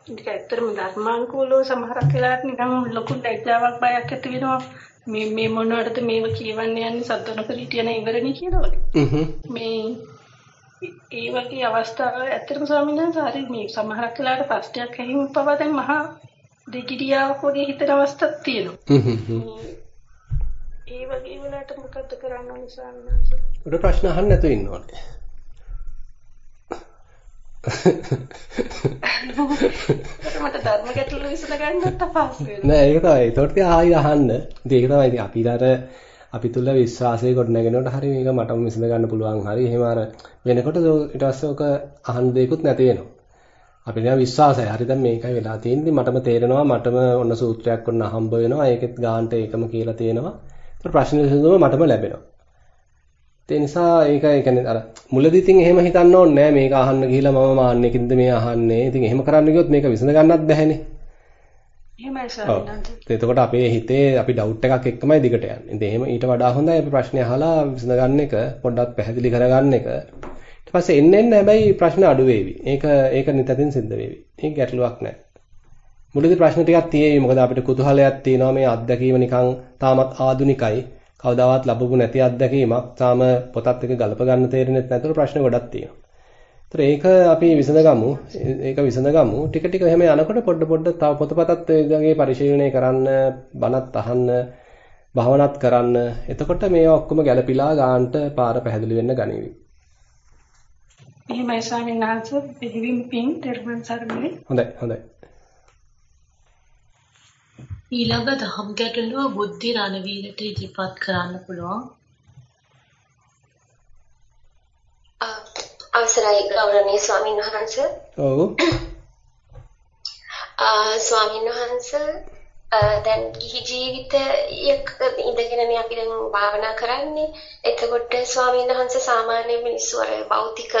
ඒක ඇත්තටම ධර්මානුකූලව සමහරක් වෙලාවට නිකන් ලොකු ලැජ්ජාවක් බයක් ඇති වෙනවා. මේ මේ මොනවටද මේව කියවන්න යන්නේ සද්දනකර හිටියන ඉවරනේ කියලා වගේ. මේ ඒ වගේ අවස්ථාවල ඇත්තටම ස්වාමීන් වහන්සේ හරි මේ සමහරක් වෙලාවට ප්‍රශ්නයක් ඇහිම පවා දැන් මහා දෙගිඩියාවක් වගේ හිතන අවස්ථාවක් තියෙනවා. ඒ වගේ වෙලාවට මොකද්ද කරන්න ඕනේ වහන්සේ? උඩ ප්‍රශ්න අහන්න නැතුව ඉන්න ඕනේ. මට ධර්ම ගැටලු විසඳ ගන්නත් අපහසු වෙනවා. නෑ ඒක තමයි. ඒතකොට ආයි අහන්න. ඉතින් ඒක තමයි ඉතින් අපි ඊට අපි තුල විශ්වාසය ගොඩනගෙනකොට හරි මේක මටම විසඳ ගන්න පුළුවන් හරි. එහෙම අර වෙනකොට ඊට පස්සේ ඔක අහන්න දෙයක්වත් නැති වෙනවා. අපිට නිකන් විශ්වාසයි. හරි දැන් මේකයි වෙලා තියෙන්නේ. මටම තේරෙනවා. මටම ඔන්න සූත්‍රයක් ඔන්න හම්බ වෙනවා. ඒකෙත් ගාන්ට ඒකම කියලා තියෙනවා. ප්‍රශ්න විසඳුම මටම ලැබෙනවා. ඒ නිසා ඒක ඒ කියන්නේ අර මුලදී ඉතින් එහෙම හිතන්න ඕනේ නෑ මේක අහන්න ගිහිලා මම මාන්නකින්ද මේ අහන්නේ. ඉතින් එහෙම කරන්න ගියොත් මේක විසඳ ගන්නත් බැහැනේ. එහෙමයි සර්. එතකොට අපේ හිතේ අපි ඩවුට් එකක් එක්කමයි දිගට යන්නේ. ඉතින් එහෙම ඊට වඩා හොඳයි අපි ප්‍රශ්නේ අහලා විසඳ ගන්න එක, පොඩ්ඩක් පැහැදිලි කරගන්න එක. ඊට පස්සේ එන්න එන්න හැබැයි ප්‍රශ්න අඩු වේවි. ඒක ඒක නිතරින් සිද්ධ වේවි. ඒක ගැටලුවක් නෑ. මුලදී ප්‍රශ්න ටිකක් තියෙවි. මොකද අපිට කුතුහලයක් තියෙනවා මේ අත්දැකීම නිකන් තාමත් ආදුනිකයි. කවදාවත් ලැබපු නැති අත්දැකීමක්. තාම පොතත් එක්ක ගලප ගන්න තේරෙන්නේ නැතුව ප්‍රශ්න ගොඩක් තියෙනවා. ඒතර ඒක අපි විසඳගමු. ඒක විසඳගමු. ටික ටික එහෙම යනකොට පොඩ පොඩ තව පොතපතත් වගේ පරිශීලනය කරන්න, බණත් අහන්න, භාවනාත් කරන්න. එතකොට මේවා ඔක්කොම ගැළපීලා ගාන්ට පාර පැහැදිලි වෙන්න ගනිවි. එහෙමයි ස්වාමීන් වහන්සේ දෙවිවින් පින් තෙරුවන් සරණයි. හොඳයි හොඳයි. ඊළඟ දහම් ගැටලුව බුද්ධි රණවීරට ඉදිරිපත් කරන්න පුළුවන්. අවසරයි ගෞරවනීය ස්වාමීන් වහන්ස. ඔව්. ස්වාමීන් වහන්ස දැන් ගිහි ජීවිතයක ඉඳගෙනනේ අපි දැන් භාවනා කරන්නේ. එතකොට ස්වාමීන් වහන්සේ සාමාන්‍ය මිනිස්සු අර භෞතික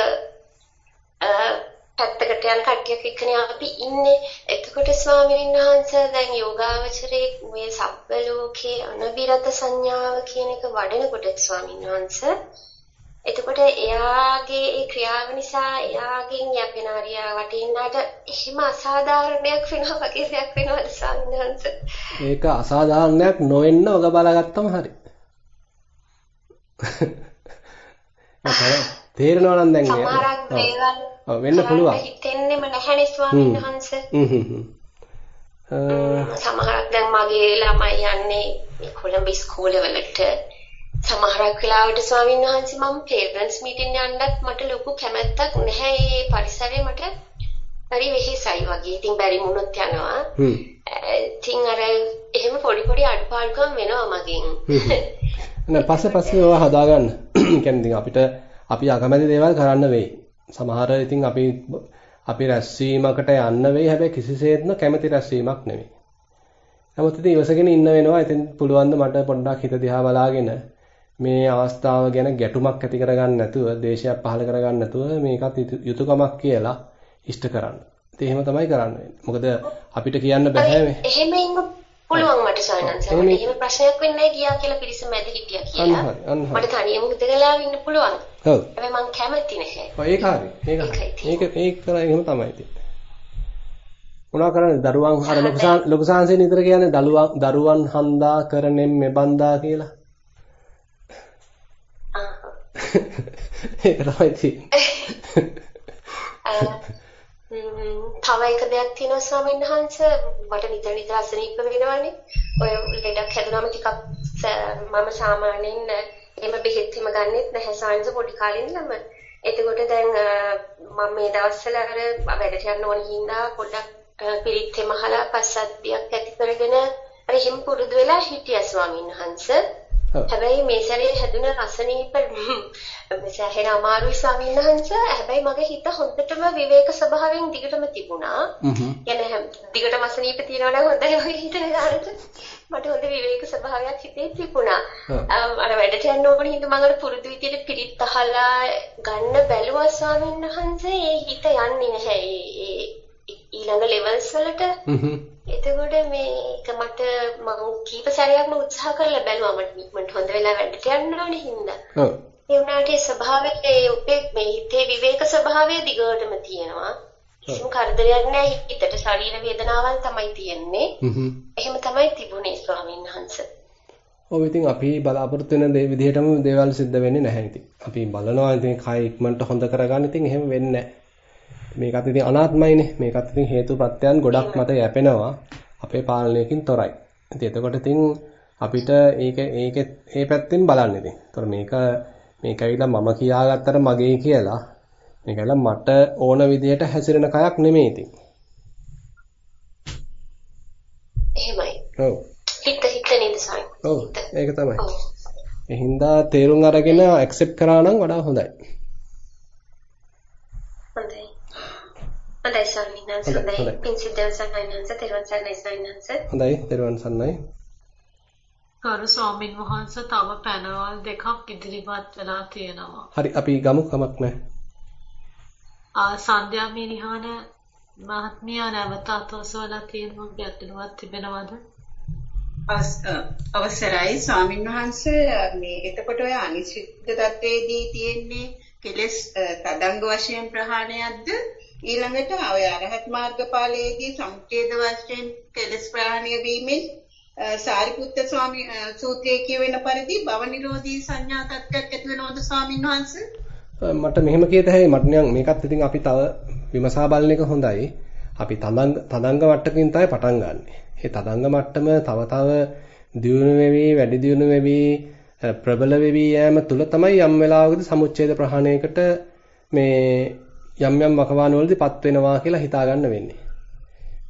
පැත්තකට යන කට්ටියක් එක්කනේ අපි ඉන්නේ. එතකොට ස්වාමීන් වහන්සේ දැන් යෝගාවචරයේ මේ සබ්බ ලෝකේ අනබිරත සංඥාව කියන එක වඩනකොට ස්වාමීන් වහන්සේ එතකොට එයාගේ ඒ ක්‍රියාව නිසා එයාගෙන් යැපෙන අරියා වටින්නාට එහෙම අසාධාරණයක් වෙනවා වගේ දෙයක් වෙනවද සංඥාන්ස ඒක අසාධාරණයක් නොවෙන්න ඔග බලාගත්තම හරි [laughs] [laughs] තේරෙනවා නම් දැන් සමහරක් දේවල් ඔව් වෙන්න පුළුවන්. හිතෙන්නෙම නැහැනේ ස්වාමීන් වහන්සේ. සමහරක් දැන් මගේ ළමයි යන්නේ කොළඹ ඉස්කෝලවලට සමහරක් වෙලාවට ස්වාමීන් වහන්සේ මම පේරන්ට්ස් මීටින් යන්නත් මට ලොකු කැමැත්තක් නැහැ. මේ පරිසරේ මට හරි වෙහෙසයි වගේ. ඉතින් බැරි වුණොත් යනවා. ඉතින් අර එහෙම පොඩි පොඩි අඩපාඩුකම් වෙනවා මගෙන්. [laughs] නෑ පස්සේ පස්සේ ඒවා හදාගන්න. [clears throat] කියන්නේ ඉතින් අපිට අපි අකමැති දේවල් කරන්න වෙයි. සමහර ඉතින් අපි අපි රැස්වීමකට යන්න වෙයි. හැබැයි කිසිසේත්ම කැමැති රැස්වීමක් නෙවෙයි. නමුත් ඉතින් ඉවසගෙන ඉන්න වෙනවා. ඉතින් පුළුවන් ද මට පොඩ්ඩක් හිත දිහා බලාගෙන මේ අවස්ථාව ගැන ගැටුමක් ඇති කරගන්න නැතුව, දේශයක් පහළ කරගන්න නැතුව මේකත් යුතුයකමක් කියලා ඉෂ්ට කරන්න. ඉතින් එහෙම තමයි කරන්න වෙන්නේ. මොකද අපිට කියන්න බෑ එහෙම ඉන්න පුළුවන් මට සානන්ස. එහෙම ප්‍රශ්නයක් වෙන්නේ නැහැ ගියා කියලා පිරිස මැද හිටියා කියලා. හරි හරි. මට තනියම හුදකලා ඉන්න පුළුවන්. ඔව්. හැබැයි මං කැමති නැහැ. ඔය ඒක හරි. ඒක හරි. ඒක ඒක කරා එහෙම තමයි තියෙන්නේ. මොනවා කරන්නේ දරුවන් අර ලොකු ලොකු සාංශේ නිතර කියන්නේ දරුවන් දරුවන් හන්දා කරනෙම් මෙබන්දා කියලා. [laughs] ඒක තමයි තියෙන්නේ. [laughs] තව එක දෙයක් තියෙනවා ස්වාමීන් වහන්සේ මට නිතර නිතර අසනීප වෙනවානේ. ඔය ලෙඩක් හැදුනම ටිකක් මම සාමාන්‍යයෙන් එහෙම බෙහෙත් හිම ගන්නෙත් නැහැ සාංශ පොඩි කාලේ ඉඳලම. එතකොට දැන් මම මේ දවස්වල අර වැඩට යන්න ඕන හින්දා පොඩ්ඩක් පිරිත් හිමහලා පස්සද්ධියක් ඇති කරගෙන අර හිම පුරුදු වෙලා හිටියා ස්වාමීන් වහන්සේ. හැබැයි මේ සැරේ හැදුන රසනීප [laughs] සෑහෙන අමාරුයි ස්වාමීන් වහන්සේ. හැබැයි මගේ හිත හොඳටම විවේක ස්වභාවයෙන් දිගටම තිබුණා. يعني දිගටම අසනීප තියනවා නම් හොඳයි වගේ හිතන ගානට මට හොඳ විවේක ස්වභාවයක් හිතේ තිබුණා. අර වැඩට යන්න ඕන හින්දා මම අර පුරුදු විදියට පිරිත් අහලා ගන්න බැලුවා ස්වාමීන් වහන්සේ. ඒ හිත යන්නේ නැහැ. ඒ ඊළඟ ලෙවල්ස් වලට එතකොට මේක මට මම කීප සැරයක්ම උත්සාහ කරලා බැලුවා මට මට හොඳ වෙලා වැඩට යන්න ඕනේ හින්දා. ඔව්. ඒ වුණාට ඒ ස්වභාවයේ උපේ මේ හිතේ විවේක ස්වභාවය දිගටම තියෙනවා. කිසිම කරදරයක් නැහැ හිතට ශරීර වේදනාවක් තමයි තියෙන්නේ. එහෙම තමයි තිබුණේ ස්වාමීන් වහන්සේ. ඔව් ඉතින් අපි බලාපොරොත්තු වෙන දේ විදිහටම දේවල් සිද්ධ වෙන්නේ නැහැ ඉතින්. අපි බලනවා ඉතින් කය ඉක්මනට හොඳ කරගන්න ඉතින් එහෙම වෙන්නේ නැහැ. මේකත් ඉතින් අනාත්මයිනේ. මේකත් ඉතින් හේතුප්‍රත්‍යයන් ගොඩක් මත යැපෙනවා. අපේ පාලනයකින් තොරයි. ඉතින් එතකොට ඉතින් අපිට ඒක ඒක ඒ පැත්තෙන් බලන්න ඉතින්. ඒතර මේක මේක ඇවිල්ලා මම කියාගත්තට මගේ කියලා මේක ඇවිල්ලා මට ඕන විදිහට හැසිරෙන කයක් නෙමෙයි ඉතින්. එහෙමයි. ඔව්. හිත හිත නිදසයි. ඔව් ඒක තමයි. ඒ හින්දා තේරුම් අරගෙන ඇක්සෙප්ට් කරා නම් වඩා හොඳයි. හොඳයි ස්වාමීන් වහන්සේ. හොඳයි පින් සිද්ධ සර්ණයි වහන්සේ තෙරුවන් සරණයි ස්වාමීන් වහන්සේ. හොඳයි තෙරුවන් සරණයි. කරු ස්වාමීන් වහන්සේ තව පැනවල් දෙකක් ඉදිරිපත් වෙලා තියෙනවා. හරි අපි ගමු කමක් නැහැ. ආ සන්ධ්‍යා මිනිහාන මහත්මියා නැවත අතොසවලා තියෙනවා ගැටලුවක් තිබෙනවද? අවසරයි ස්වාමීන් වහන්සේ. මේ එතකොට ඔය අනිශ්චිත තත්වයේදී තියෙන්නේ කෙලස් තදංග වශයෙන් ප්‍රහාණයක්ද ඊළඟට ඔය අරහත් මාර්ගඵලයේදී සමුච්ඡේද වශයෙන් කෙලස් ප්‍රහාණය වීමෙන් සාරිපුත්ත ස්වාමී සූත්‍රයේ කියවෙන පරිදි භව නිරෝධී සංඥා තත්ත්වයක් ඇති වෙනවද ස්වාමීන් වහන්සේ? මට මෙහෙම කියත හැකි මට නිකන් මේකත් ඉතින් අපි තව විමසා බලන එක හොඳයි. අපි තදංග තදංග මට්ටමින් තමයි පටන් ගන්න. මේ තදංග මට්ටම තව තව දියුණු වෙවි වැඩි දියුණු වෙවි ප්‍රබල වෙවි යෑම තුල තමයි යම් වෙලාවකදී සමුච්ඡේද ප්‍රහාණයකට මේ යම් යම් මකවානුවලදීපත් වෙනවා කියලා හිතා ගන්න වෙන්නේ.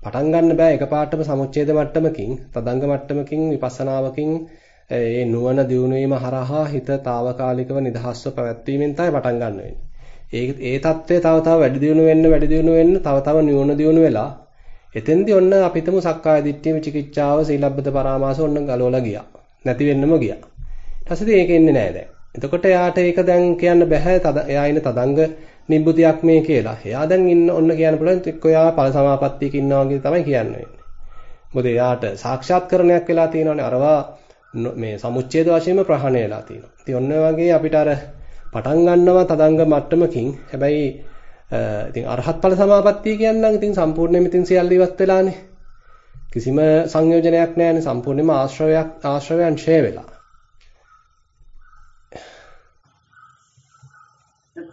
පටන් ගන්න බෑ එකපාරටම සමුච්ඡේද මට්ටමකින්, තදංග මට්ටමකින්, විපස්සනාවකින් ඒ නුවණ දියුණු වීම හරහා හිත తాවකාලිකව නිදහස්ව පැවැත්වීමෙන් තමයි පටන් ගන්න වෙන්නේ. ඒ ඒ தත්ත්වය තව තව වැඩි දියුණු වෙන්න වැඩි දියුණු වෙන්න තව තව නුවණ දියුණු වෙලා එතෙන්දී ඔන්න අපිටම සක්කාය දිට්ඨිය විචිකිච්ඡාව සීලබ්බත පරාමාස ඔන්න ගලවලා ගියා. නැති වෙන්නම ගියා. ඊට පස්සේ ඒක එන්නේ නැහැ දැන්. එතකොට එයාට ඒක දැන් කියන්න බෑ. එයා ඉන්නේ තදංග නිබ්බුතියක් මේ කියලා. එයා දැන් ඉන්න ඔන්න කියන්න පුළුවන් එක්ක එයා ඵල සමාපත්තියක ඉන්නවා වගේ තමයි කියන්න වෙන්නේ. මොකද එයාට සාක්ෂාත්කරණයක් වෙලා තියෙනවානේ අරවා මේ සමුච්ඡේද වශයෙන්ම ප්‍රහාණය වෙලා තියෙනවා. ඉතින් ඔන්න වගේ අපිට අර පටන් ගන්නවා තදංග මට්ටමකින්. හැබැයි ඉතින් අරහත් ඵල සමාපත්තිය කියනනම් ඉතින් සම්පූර්ණයෙන්ම ඉතින් සියල්ල ඉවත් වෙලානේ. කිසිම සංයෝජනයක් නැහැනේ සම්පූර්ණයෙන්ම ආශ්‍රවයක් ආශ්‍රවයන් ඡේ වෙලා.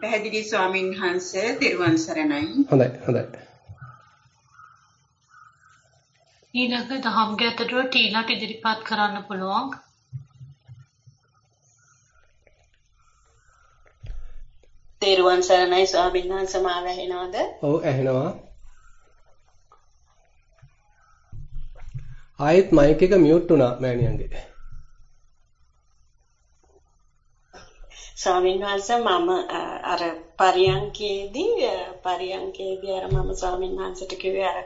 පැහැදිලි ස්වාමින් වහන්සේ තිරුවන් සරණයි. හොඳයි හොඳයි. ඊළඟ දහම් ගැටලුව ටීලාට ඉදිරිපත් කරන්න පුළුවන්. තිරුවන් සරණයි ස්වාමීන් වහන්සේ මාව ඇහෙනවද? ඔව් ඇහෙනවා. ආයෙත් මයික් එක මියුට් වුණා මෑණියන්ගේ. ස්වාමීන් වහන්සේ මම අර පරියන්කේදී පරියන්කේදී අර මම ස්වාමීන් වහන්සේට කිව්වේ අර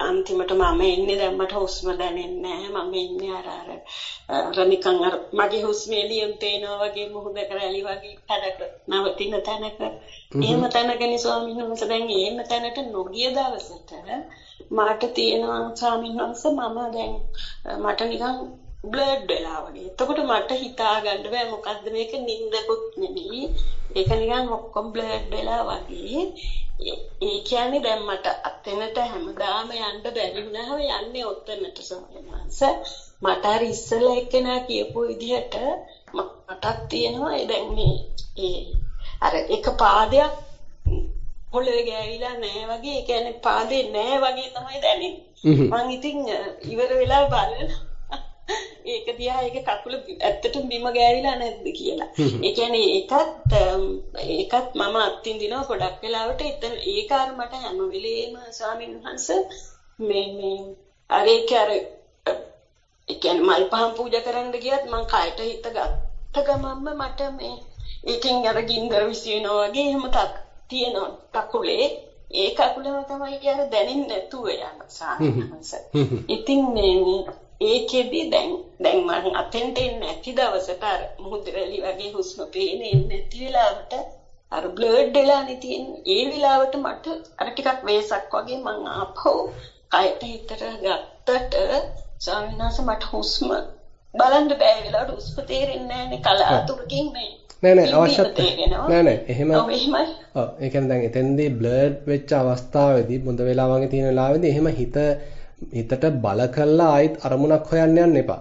අන්තිමට මම එන්නේ දැන් මට හුස්ම දැනෙන්නේ නැහැ. මම ඉන්නේ අර අර අර නිකන් අර මගේ හුස්ම එළියෙන් පේනවා වගේ මුහුද කරලි වගේ තැනක නවතින තැනක. එහෙම තැනකනේ ස්වාමීන් වහන්සේ දැන් එහෙම තැනට නොගිය දවසට මාට තියෙනවා ස්වාමීන් වහන්සේ මම දැන් මට නිකන් බ්ලඩ් වෙලා වගේ. එතකොට මට හිතා ගන්න බෑ මොකද්ද මේක නිින්දකුත් නෙමෙයි. ඒක නිකන් ඔක්කොම බ්ලඩ් වෙලා වගේ. ඒ කියන්නේ දැන් මට අතැනට හැමදාම යන්න බැරි වුණාම යන්නේ ඔතනට සමහරවිට. මට අර ඉස්සෙල්ලා එක්කෙනා කියපු විදිහට මටත් තියෙනවා ඒ දැන් මේ ඒ අර එක පාදයක් පොළවේ ගෑවිලා නැහැ වගේ ඒ කියන්නේ පාදේ නැහැ වගේ තමයි දැනෙන්නේ. මං ඉතින් ඉවර වෙලා බලන [laughs] ඒක දිහා ඒක කකුල ඇත්තටම බිම ගෑවිලා නැද්ද කියලා. ඒ කියන්නේ ඒකත් ඒකත් මම අත්විඳිනවා ගොඩක් වෙලාවට. එතන ඒක අර මට හැම වෙලේම ස්වාමීන් වහන්සේ මේ මේ අර ඒක අර ඒ කියන්නේ මල් පහන් පූජා කරන්න ගියත් මං කයට හිත ගත්ත ගමන්ම මට මේ ඒකෙන් අර ගින්දර විසිනවා වගේ එහෙම තක් තියෙනවා. කකුලේ. ඒ කකුලම තමයි අර දැනෙන්නේ නැතුව යන සාහනස. ඉතින් මේ ඒකෙදි දැන් දැන් මම අතෙන්ට එන්නේ නැති දවසට අර මුහුදරලි වගේ හුස්ම පේන්නේ නැති වෙලාවට අර බ්ලඩ් වෙලානේ තියෙන්නේ. ඒ වෙලාවට මට අර ටිකක් වේසක් වගේ මං ආපහු කයට හිතට ගත්තට ස්වාමීන් වහන්සේ මට හුස්ම බලන්න බෑ. වෙලාවට හුස්ම තේරෙන්නේ නැහැනේ කලාතුරකින් මේ නෑ නෑ අවශ්‍යත් නෑ නෑ එහෙම ඔව් ඒ කියන්නේ දැන් එතෙන්දී බ්ලර්ඩ් වෙච්ච අවස්ථාවේදී බොඳ වෙලා වගේ තියෙන වෙලාවේදී එහෙම හිත හිතට බල කළා ආයිත් අරමුණක් හොයන්න යන්න එපා.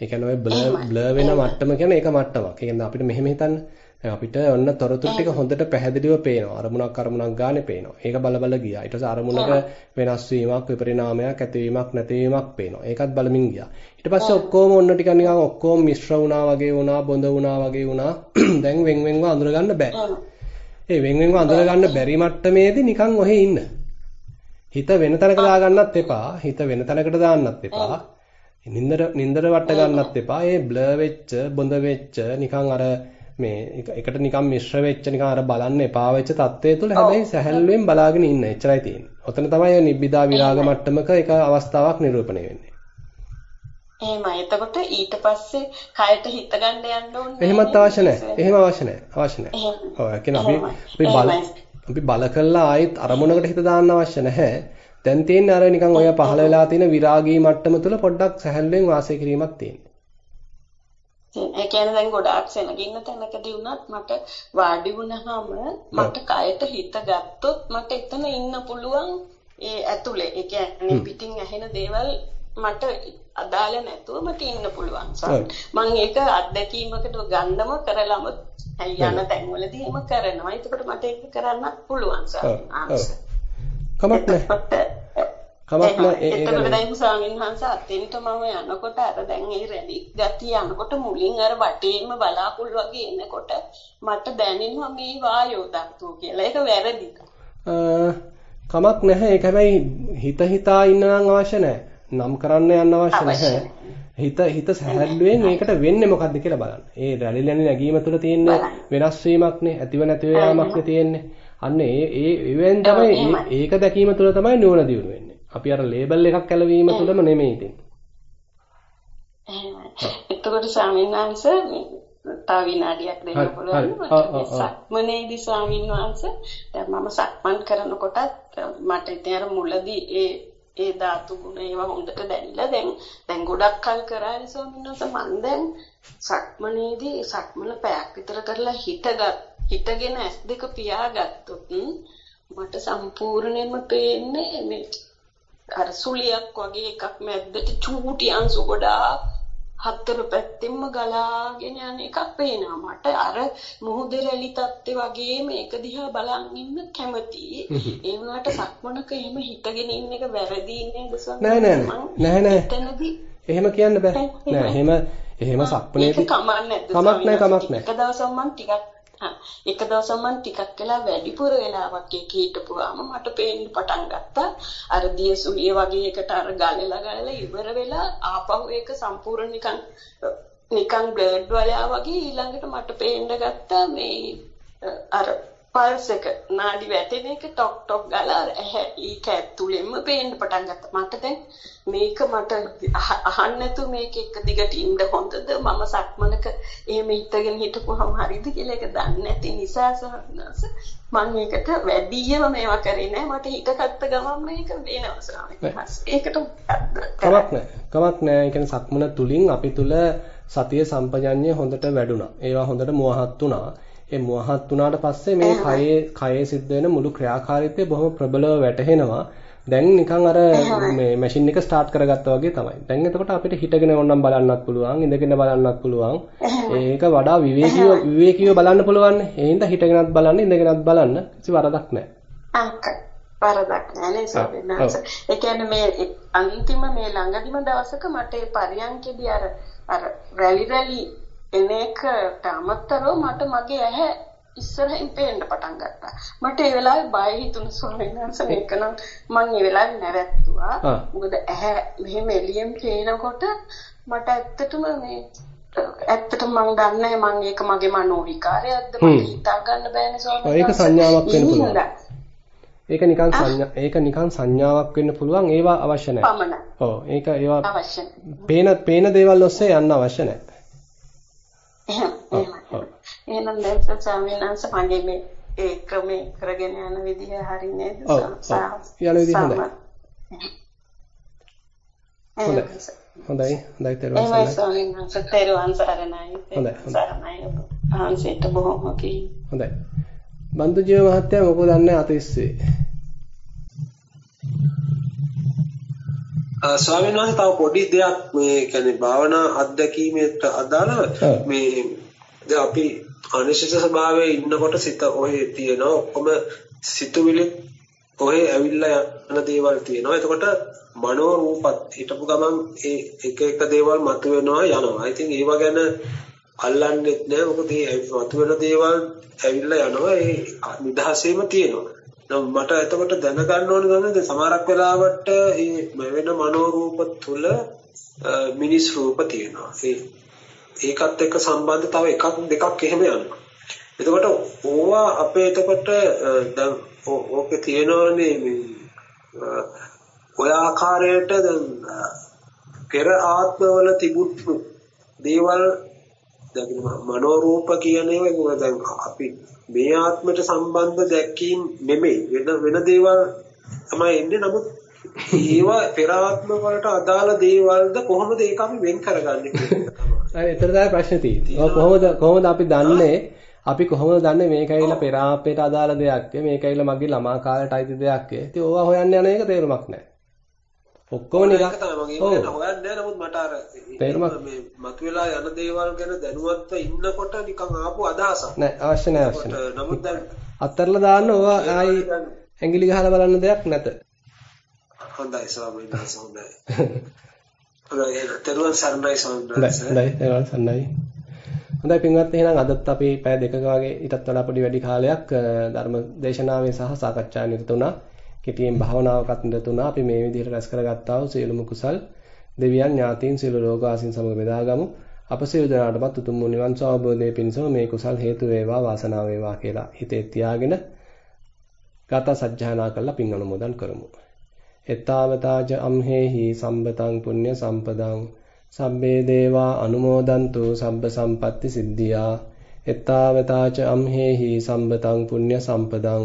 ඒ කියන්නේ ඔය බ්ලර් බ්ලර් වෙන මට්ටම කියන්නේ ඒක මට්ටමක්. ඒ කියන්නේ අපිට මෙහෙම හිතන්න. අපිට ඔන්න තොරතුරු ටික හොඳට පැහැදිලිව පේනවා. අරමුණක් අරමුණක් ගානේ පේනවා. ඒක බල බල ගියා. ඊට පස්සේ අරමුණක වෙනස් වීමක්, විපරිණාමයක්, ඇතිවීමක්, නැතිවීමක් පේනවා. ඒකත් බලමින් ගියා. ඊට පස්සේ ඔක්කොම ඔන්න ටික නිකන් ඔක්කොම මිශ්‍ර වුණා වගේ වුණා, බොඳ වුණා වගේ වුණා. [clears throat] දැන් වෙන් වෙන්ව අඳුර ගන්න බෑ. ඒ වෙන් වෙන්ව අඳුර ගන්න බැරි මට්ටමේදී නිකන් ඔහෙ ඉන්න. හිත වෙන තැනක දාගන්නත් එපා. හිත වෙන තැනකට දාන්නත් එපා. නින්දර නින්දර වට ගන්නත් එපා. ඒ බ්ලර් වෙච්ච, බොඳ වෙච්ච නිකන් අර මේ එකට නිකන් මිශ්‍ර වෙච්ච නිකන් අර බලන්න එපා වෙච්ච தත්ත්වය තුළ හැබැයි සැහැල්ලුවෙන් බලාගෙන ඉන්න. එච්චරයි තියෙන්නේ. ඔතන තමයි නිබ්බිදා විරාග මට්ටමක එක අවස්ථාවක් නිරූපණය වෙන්නේ. එහෙමයි. එතකොට ඊට පස්සේ කයට හිත ගන්න යන්න ඕනේ. එහෙමත් අවශ්‍ය නැහැ. එහෙම අවශ්‍ය නැහැ. අවශ්‍ය නැහැ. ඔව්. ඒ කියන්නේ අපි අපි අපි බල කළා ආයෙත් අරමුණකට හිත දාන්න අවශ්‍ය නැහැ. දැන් තියෙන්නේ අර නිකන් ඔය පහළ වෙලා තියෙන විරාගී මට්ටම තුළ පොඩ්ඩක් සැහැල්ලුවෙන් වාසය කිරීමක් තියෙනවා. ඒ කියන්නේ දැන් ගොඩාක් සෙනගින්න තැනකදී වුණත් මට වාඩි වුණාම මට කයට හිත ගත්තොත් මට එතන ඉන්න පුළුවන් ඒ ඇතුලේ. ඒ කියන්නේ පිටින් ඇහෙන දේවල් මට අදාළ නැතුව මට ඉන්න පුළුවන්. මම ඒක අත්දැකීමකට ගන්නම කරලම යන තැන්වලදී එහෙම කරනවා. එතකොට මට ඒක කරන්නත් පුළුවන් සාමාන්‍යයෙන්. කමක් නැහැ. කමක් නැහැ එතකොට දැන් ස්වාමීන් වහන්සේ අතෙන්ට මම යනකොට අර දැන් ඒ රැලි ගතිය යනකොට මුලින් අර වටේම බලාකුල් වගේ එනකොට මට දැනෙනවා මේ වායෝ ධාතුව කියලා. ඒක වැරදිද? කමක් නැහැ. ඒක හැබැයි හිත හිතා ඉන්න නම් අවශ්‍ය නැහැ. නම් කරන්න යන්න අවශ්‍ය නැහැ. හිත හිත සැහැල්ලුවෙන් ඒකට වෙන්නේ මොකද්ද කියලා බලන්න. ඒ රැලි නැගීම තුළ තියෙන වෙනස් වීමක්නේ, ඇතිව නැතිව යාමක්නේ තියෙන්නේ. අන්න ඒ ඒ එවෙන් තමයි ඒක දැකීම තුළ තමයි නුවණ දියුණු වෙන්නේ. අපි අර ලේබල් එකක් ඇලවීම තුළම නෙමෙයි ඉතින්. එතකොට ස්වාමීන් වහන්සේ තව විනාඩියක් දෙන්න පුළුවන්. සක්මනේදී ස්වාමීන් වහන්සේ දැන් මම සක්මන් කරනකොටත් මට ඉතින් අර මුලදී ඒ ඒ ධාතු ගුණ ඒවා හොඳට දැනිලා දැන් දැන් ගොඩක් කල් කරානේ ස්වාමීන් වහන්සේ මම දැන් සක්මනේදී සක්මන පැයක් විතර කරලා හිටගත් හිටගෙන ඇස් දෙක පියාගත්තොත් මට සම්පූර්ණයෙන්ම පේන්නේ මේ අර සුලියක් වගේ එකක් මැද්දට චූටි අංශු ගොඩාක් හතර පැත්තෙම ගලාගෙන යන එකක් පේනවා. මට අර මුහුදේ රැලි තත්ත්වේ වගේ මේක දිහා බලන් ඉන්න කැමතියි ඒ වුණාට සක්මනක එහෙම හිටගෙන ඉන්න එක වැරදි නේද නෑ නෑ නෑ. නෑ එහෙම කියන්න බෑ. නෑ එහෙම එහෙම නැද්ද කමක් නෑ කමක් නෑ. එක දවසක් මම ටිකක් එක දවසක් මම ටිකක් වෙලා වැඩිපුර වෙලාවක් ඒක හිටපුවාම මට පේන්න පටන් ගත්තා. අර දියසුලිය වගේ එකට අර ගලලා ගලලා ඉවර වෙලා ආපහු ඒක සම්පූර්ණ නිකන් නිකන් බ්ලඩ් වලයා වගේ ඊළඟට මට පේන්න ගත්තා මේ අර පල්ස් එක නාඩි වැටෙන එක ටොක් ටොක් ගාලා ඒක ඇතුළෙන්ම පේන්න පටන් ගත්තා. මට දැන් මේක මට අහන්න නැතුව මේක එක දිගට ඉන්න හොඳද මම සක්මනක එහෙම ඉඳගෙන හිටපුවම හරිද කියලා ඒක දන්නේ නැති නිසා සහනස මම මේකට වැඩියම මේවා කරේ නැහැ. මට හිතගත්ත ගමන් මේක වෙනවා ස්වාමීන් ඒකට කමක් නැහැ. කමක් නැහැ. ඒ කියන්නේ සක්මන තුලින් අපි තුල සතිය සම්පජඤ්ඤය හොඳට වැඩුණා. ඒවා හොඳට මුවහත් වුණා. ඒ මුවහත් වුණාට පස්සේ මේ කයේ කයේ සිද්ධ වෙන මුළු ක්‍රියාකාරීත්වය බොහොම ප්‍රබලව වැටහෙනවා. දැන් නිකන් අර මේ මැෂින් එක ස්ටාර්ට් කරගත්තා වගේ තමයි. දැන් එතකොට අපිට හිටගෙන ඕනනම් බලන්නත් පුළුවන්, ඉඳගෙන බලන්නත් පුළුවන්. ඒක වඩා විවේකීව විවේකීව බලන්න පුළුවන්. ඒ හින්දා හිටගෙනත් බලන්න, ඉඳගෙනත් බලන්න කිසි වරදක් නැහැ. වරදක් නැහැ සෝබිනාස. ඒ කියන්නේ මේ අන්තිම මේ ළඟදිම දවසක මට ඒ පරියන්කේදී අර අර රැලි රැලි එන එකට අමතරව මට මගේ ඇහැ ඉස්සරහින් පේන්න පටන් ගත්තා. මට ඒ වෙලාවේ බය හිතුණා ස්වාමීන් වහන්සේ මේක නම් මම ඒ වෙලාවේ නැවැත්තුවා. මොකද ඇහැ මෙහෙම එළියෙන් පේනකොට මට ඇත්තටම මේ ඇත්තටම මම දන්නේ මම ඒක මගේ මනෝ විකාරයක්ද මට හිතා ගන්න බෑනේ ස්වාමීන් ඒක සංඥාවක් වෙන්න පුළුවන්. ඒක නිකන් සංඥා ඒක නිකන් සංඥාවක් වෙන්න පුළුවන් ඒවා අවශ්‍ය නැහැ. පමණයි. ඔව් ඒක ඒවා අවශ්‍ය පේන පේන දේවල් ඔස්සේ යන්න අවශ්‍ය නැහැ. එහෙනම් දැන් ස්වාමීන් වහන්සේ මගේ මේ ඒක මේ කරගෙන යන විදිහ හරි නේද? ඔව් යන විදිහ හොඳයි. හොඳයි. හොඳයි. හොඳයි තේරුම් ගන්න. එහෙමයි ස්වාමීන් වහන්සේ තේරුම් සරණයි. හොඳයි. සරණයි. ආන්සෙට බොහොම කී. හොඳයි. බන්දු ජීව මහත්තයා මොකද දන්නේ අතිස්සේ? ස්වාමීන් වහන්සේ තව පොඩි දෙයක් මේ කියන්නේ භාවනා අත්දැකීමට අදාළව මේ දැන් අපි අනිශ්චිත ස්වභාවයේ ඉන්නකොට සිත ඔහේ තියෙනවා. ඔක්කොම සිතුවිලි ඔහේ ඇවිල්ලා යන දේවල් තියෙනවා. එතකොට මනෝ රූපත් හිටපු ගමන් ඒ එක එක දේවල් මතුවෙනවා යනවා. ඉතින් ඒව ගැන අල්ලන්නෙත් නෑ. මොකද මේ මතුවෙන දේවල් ඇවිල්ලා යනවා. ඒ නිදහසේම තියෙනවා මට එතකොට දැනගන්න ඕන ගමන් සමහරක් වෙලාවට මේ වෙන මනෝ රූප තුල මිනිස් රූප තියෙනවා. ඒ ඒකත් එක්ක සම්බන්ධ තව එකක් දෙකක් එහෙම යනවා. එතකොට ඕවා අපේ එතකොට දැන් ඕකේ තියෙනවනේ මේ ඔය ආකාරයට දැන් පෙර ආත්මවල තිබුණු දේවල් දැන් මනෝ රූප කියන ඒවා දැන් අපි මේ ආත්මයට සම්බන්ධ දැක්කීම් නෙමෙයි වෙන වෙන දේවල් තමයි එන්නේ නමුත් ඒවා පෙර ආත්ම වලට අදාළ දේවල්ද කොහොමද ඒක අපි වෙන් කරගන්නේ අය එතන තමයි ප්‍රශ්නේ තියෙන්නේ. කොහොමද කොහොමද අපි දන්නේ අපි කොහොමද දන්නේ මේක ඇවිල්ලා පෙර ආපේට අදාළ දෙයක්ද මේක ඇවිල්ලා මගේ ළමා කාලයට අයිති දෙයක්ද? ඉතින් ඕවා හොයන්න යන එක තේරුමක් නැහැ. ඔක්කොම නිකන් ඒක තමයි මගේ ඉන්නේ හොයන්නේ නමුත් මට අර මේ මතුවලා යන දේවල් ගැන දැනුවත්ව ඉන්නකොට නිකන් ආපු අදහසක්. නෑ අවශ්‍ය නෑ අවශ්‍ය නෑ. නමුත් දැන් අත්තරලා දාන්න ඕවා. ආයි ඇඟිලි ගහලා බලන්න දෙයක් නැත. හොඳයි ස්වාමීන් වහන්සේ හොඳයි. හොඳයි. තෙරුවන් සරණයි ස්වාමීන් හොඳයි පින්වත් එහෙනම් අදත් අපි පැය දෙකක වගේ ඊටත් වඩා පොඩි වැඩි කාලයක් ධර්ම දේශනාවේ සහ සාකච්ඡාවේ නිරත වුණා කෙටියෙන් භාවනාවකට නිරතුණා අපි මේ විදිහට රැස් කරගත්තා වූ සියලුම කුසල් දෙවියන් ඥාතීන් සියලු ලෝකාසීන් සමග බෙදාගමු. අප සියලු දෙනාටමත් උතුම් වූ නිවන් අවබෝධයේ පිණිසම මේ කුසල් හේතු වේවා වාසනාව වේවා කියලා හිතේ තියාගෙන ගත සජ්ජායනා කරලා පින් අනුමෝදන් කරමු. එත්තාවතාජ අම්හෙහි සම්බතං පුඤ්ඤ සම්පදං. සබ්බේ දේවා අනුමෝදන්තු සබ්බ සම්පatti සිද්ධියා. එත්තාවතාච අම්හෙහි සම්බතං පුඤ්ඤ සම්පදං.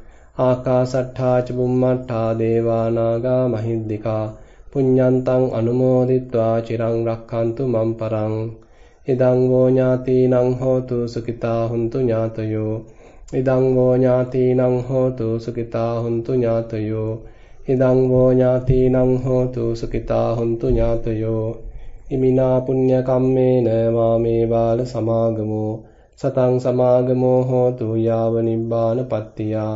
ආකාසට්ඨා ච බුම්මට්ඨා දේවා නාග මහිද්దికා පුඤ්ඤන්තං අනුමෝදිත්වා චිරං රක්ඛන්තු මම් පරං ඉදං වෝ ඥාතිනං හෝතු සුඛිතා හුන්තු ඥාතයෝ ඉදං වෝ ඥාතිනං හෝතු සුඛිතා හුන්තු ඥාතයෝ ඉදං වෝ ඥාතිනං හෝතු සුඛිතා හුන්තු ඥාතයෝ ඉමිනා පුඤ්ඤ කම්මේන වාමේ බාල සමාගමෝ සතං සමාගමෝ හෝතු යාව නිබ්බානපත්තියා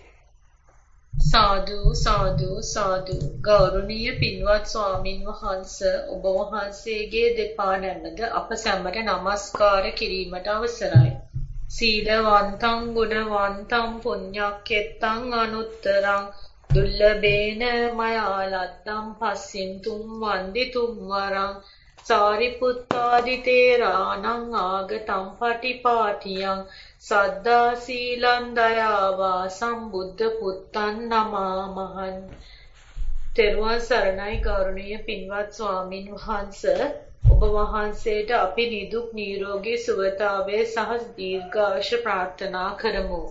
සාදු සාදු සාදු. ගෞරවනීය පින්වත් ස්වාමින් වහන්ස ඔබ වහන්සේගේ දෙපා නැමද අප සැමට নমස්කාර කිරීමට අවසරයි. සීලවන්තං ගුණවන්තං පුඤ්ඤක්කෙත්තං අනුත්තරං. දුල්ලබේන මයාලත්තම් පස්සින් තුම් වන්දි තුම් වරං. සාරිපුත්තාදි තේරාණං ආගතම් පටිපාටියං සද්දා සීලං දයාවා සම්බුද්ධ පුත්තන් නමාමහන් තෙරුවන් සරණයි ගෞරවනීය පින්වත් ස්වාමින් වහන්ස. ඔබ වහන්සේට අපි නිදුක් නිරෝගී සුවතාවය සහ දීර්ඝායුෂ ප්‍රාර්ථනා කරමු.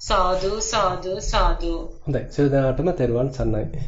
සාදු සාදු සාදු. හොඳයි. සියලු දෙනාටම තෙරුවන් සරණයි.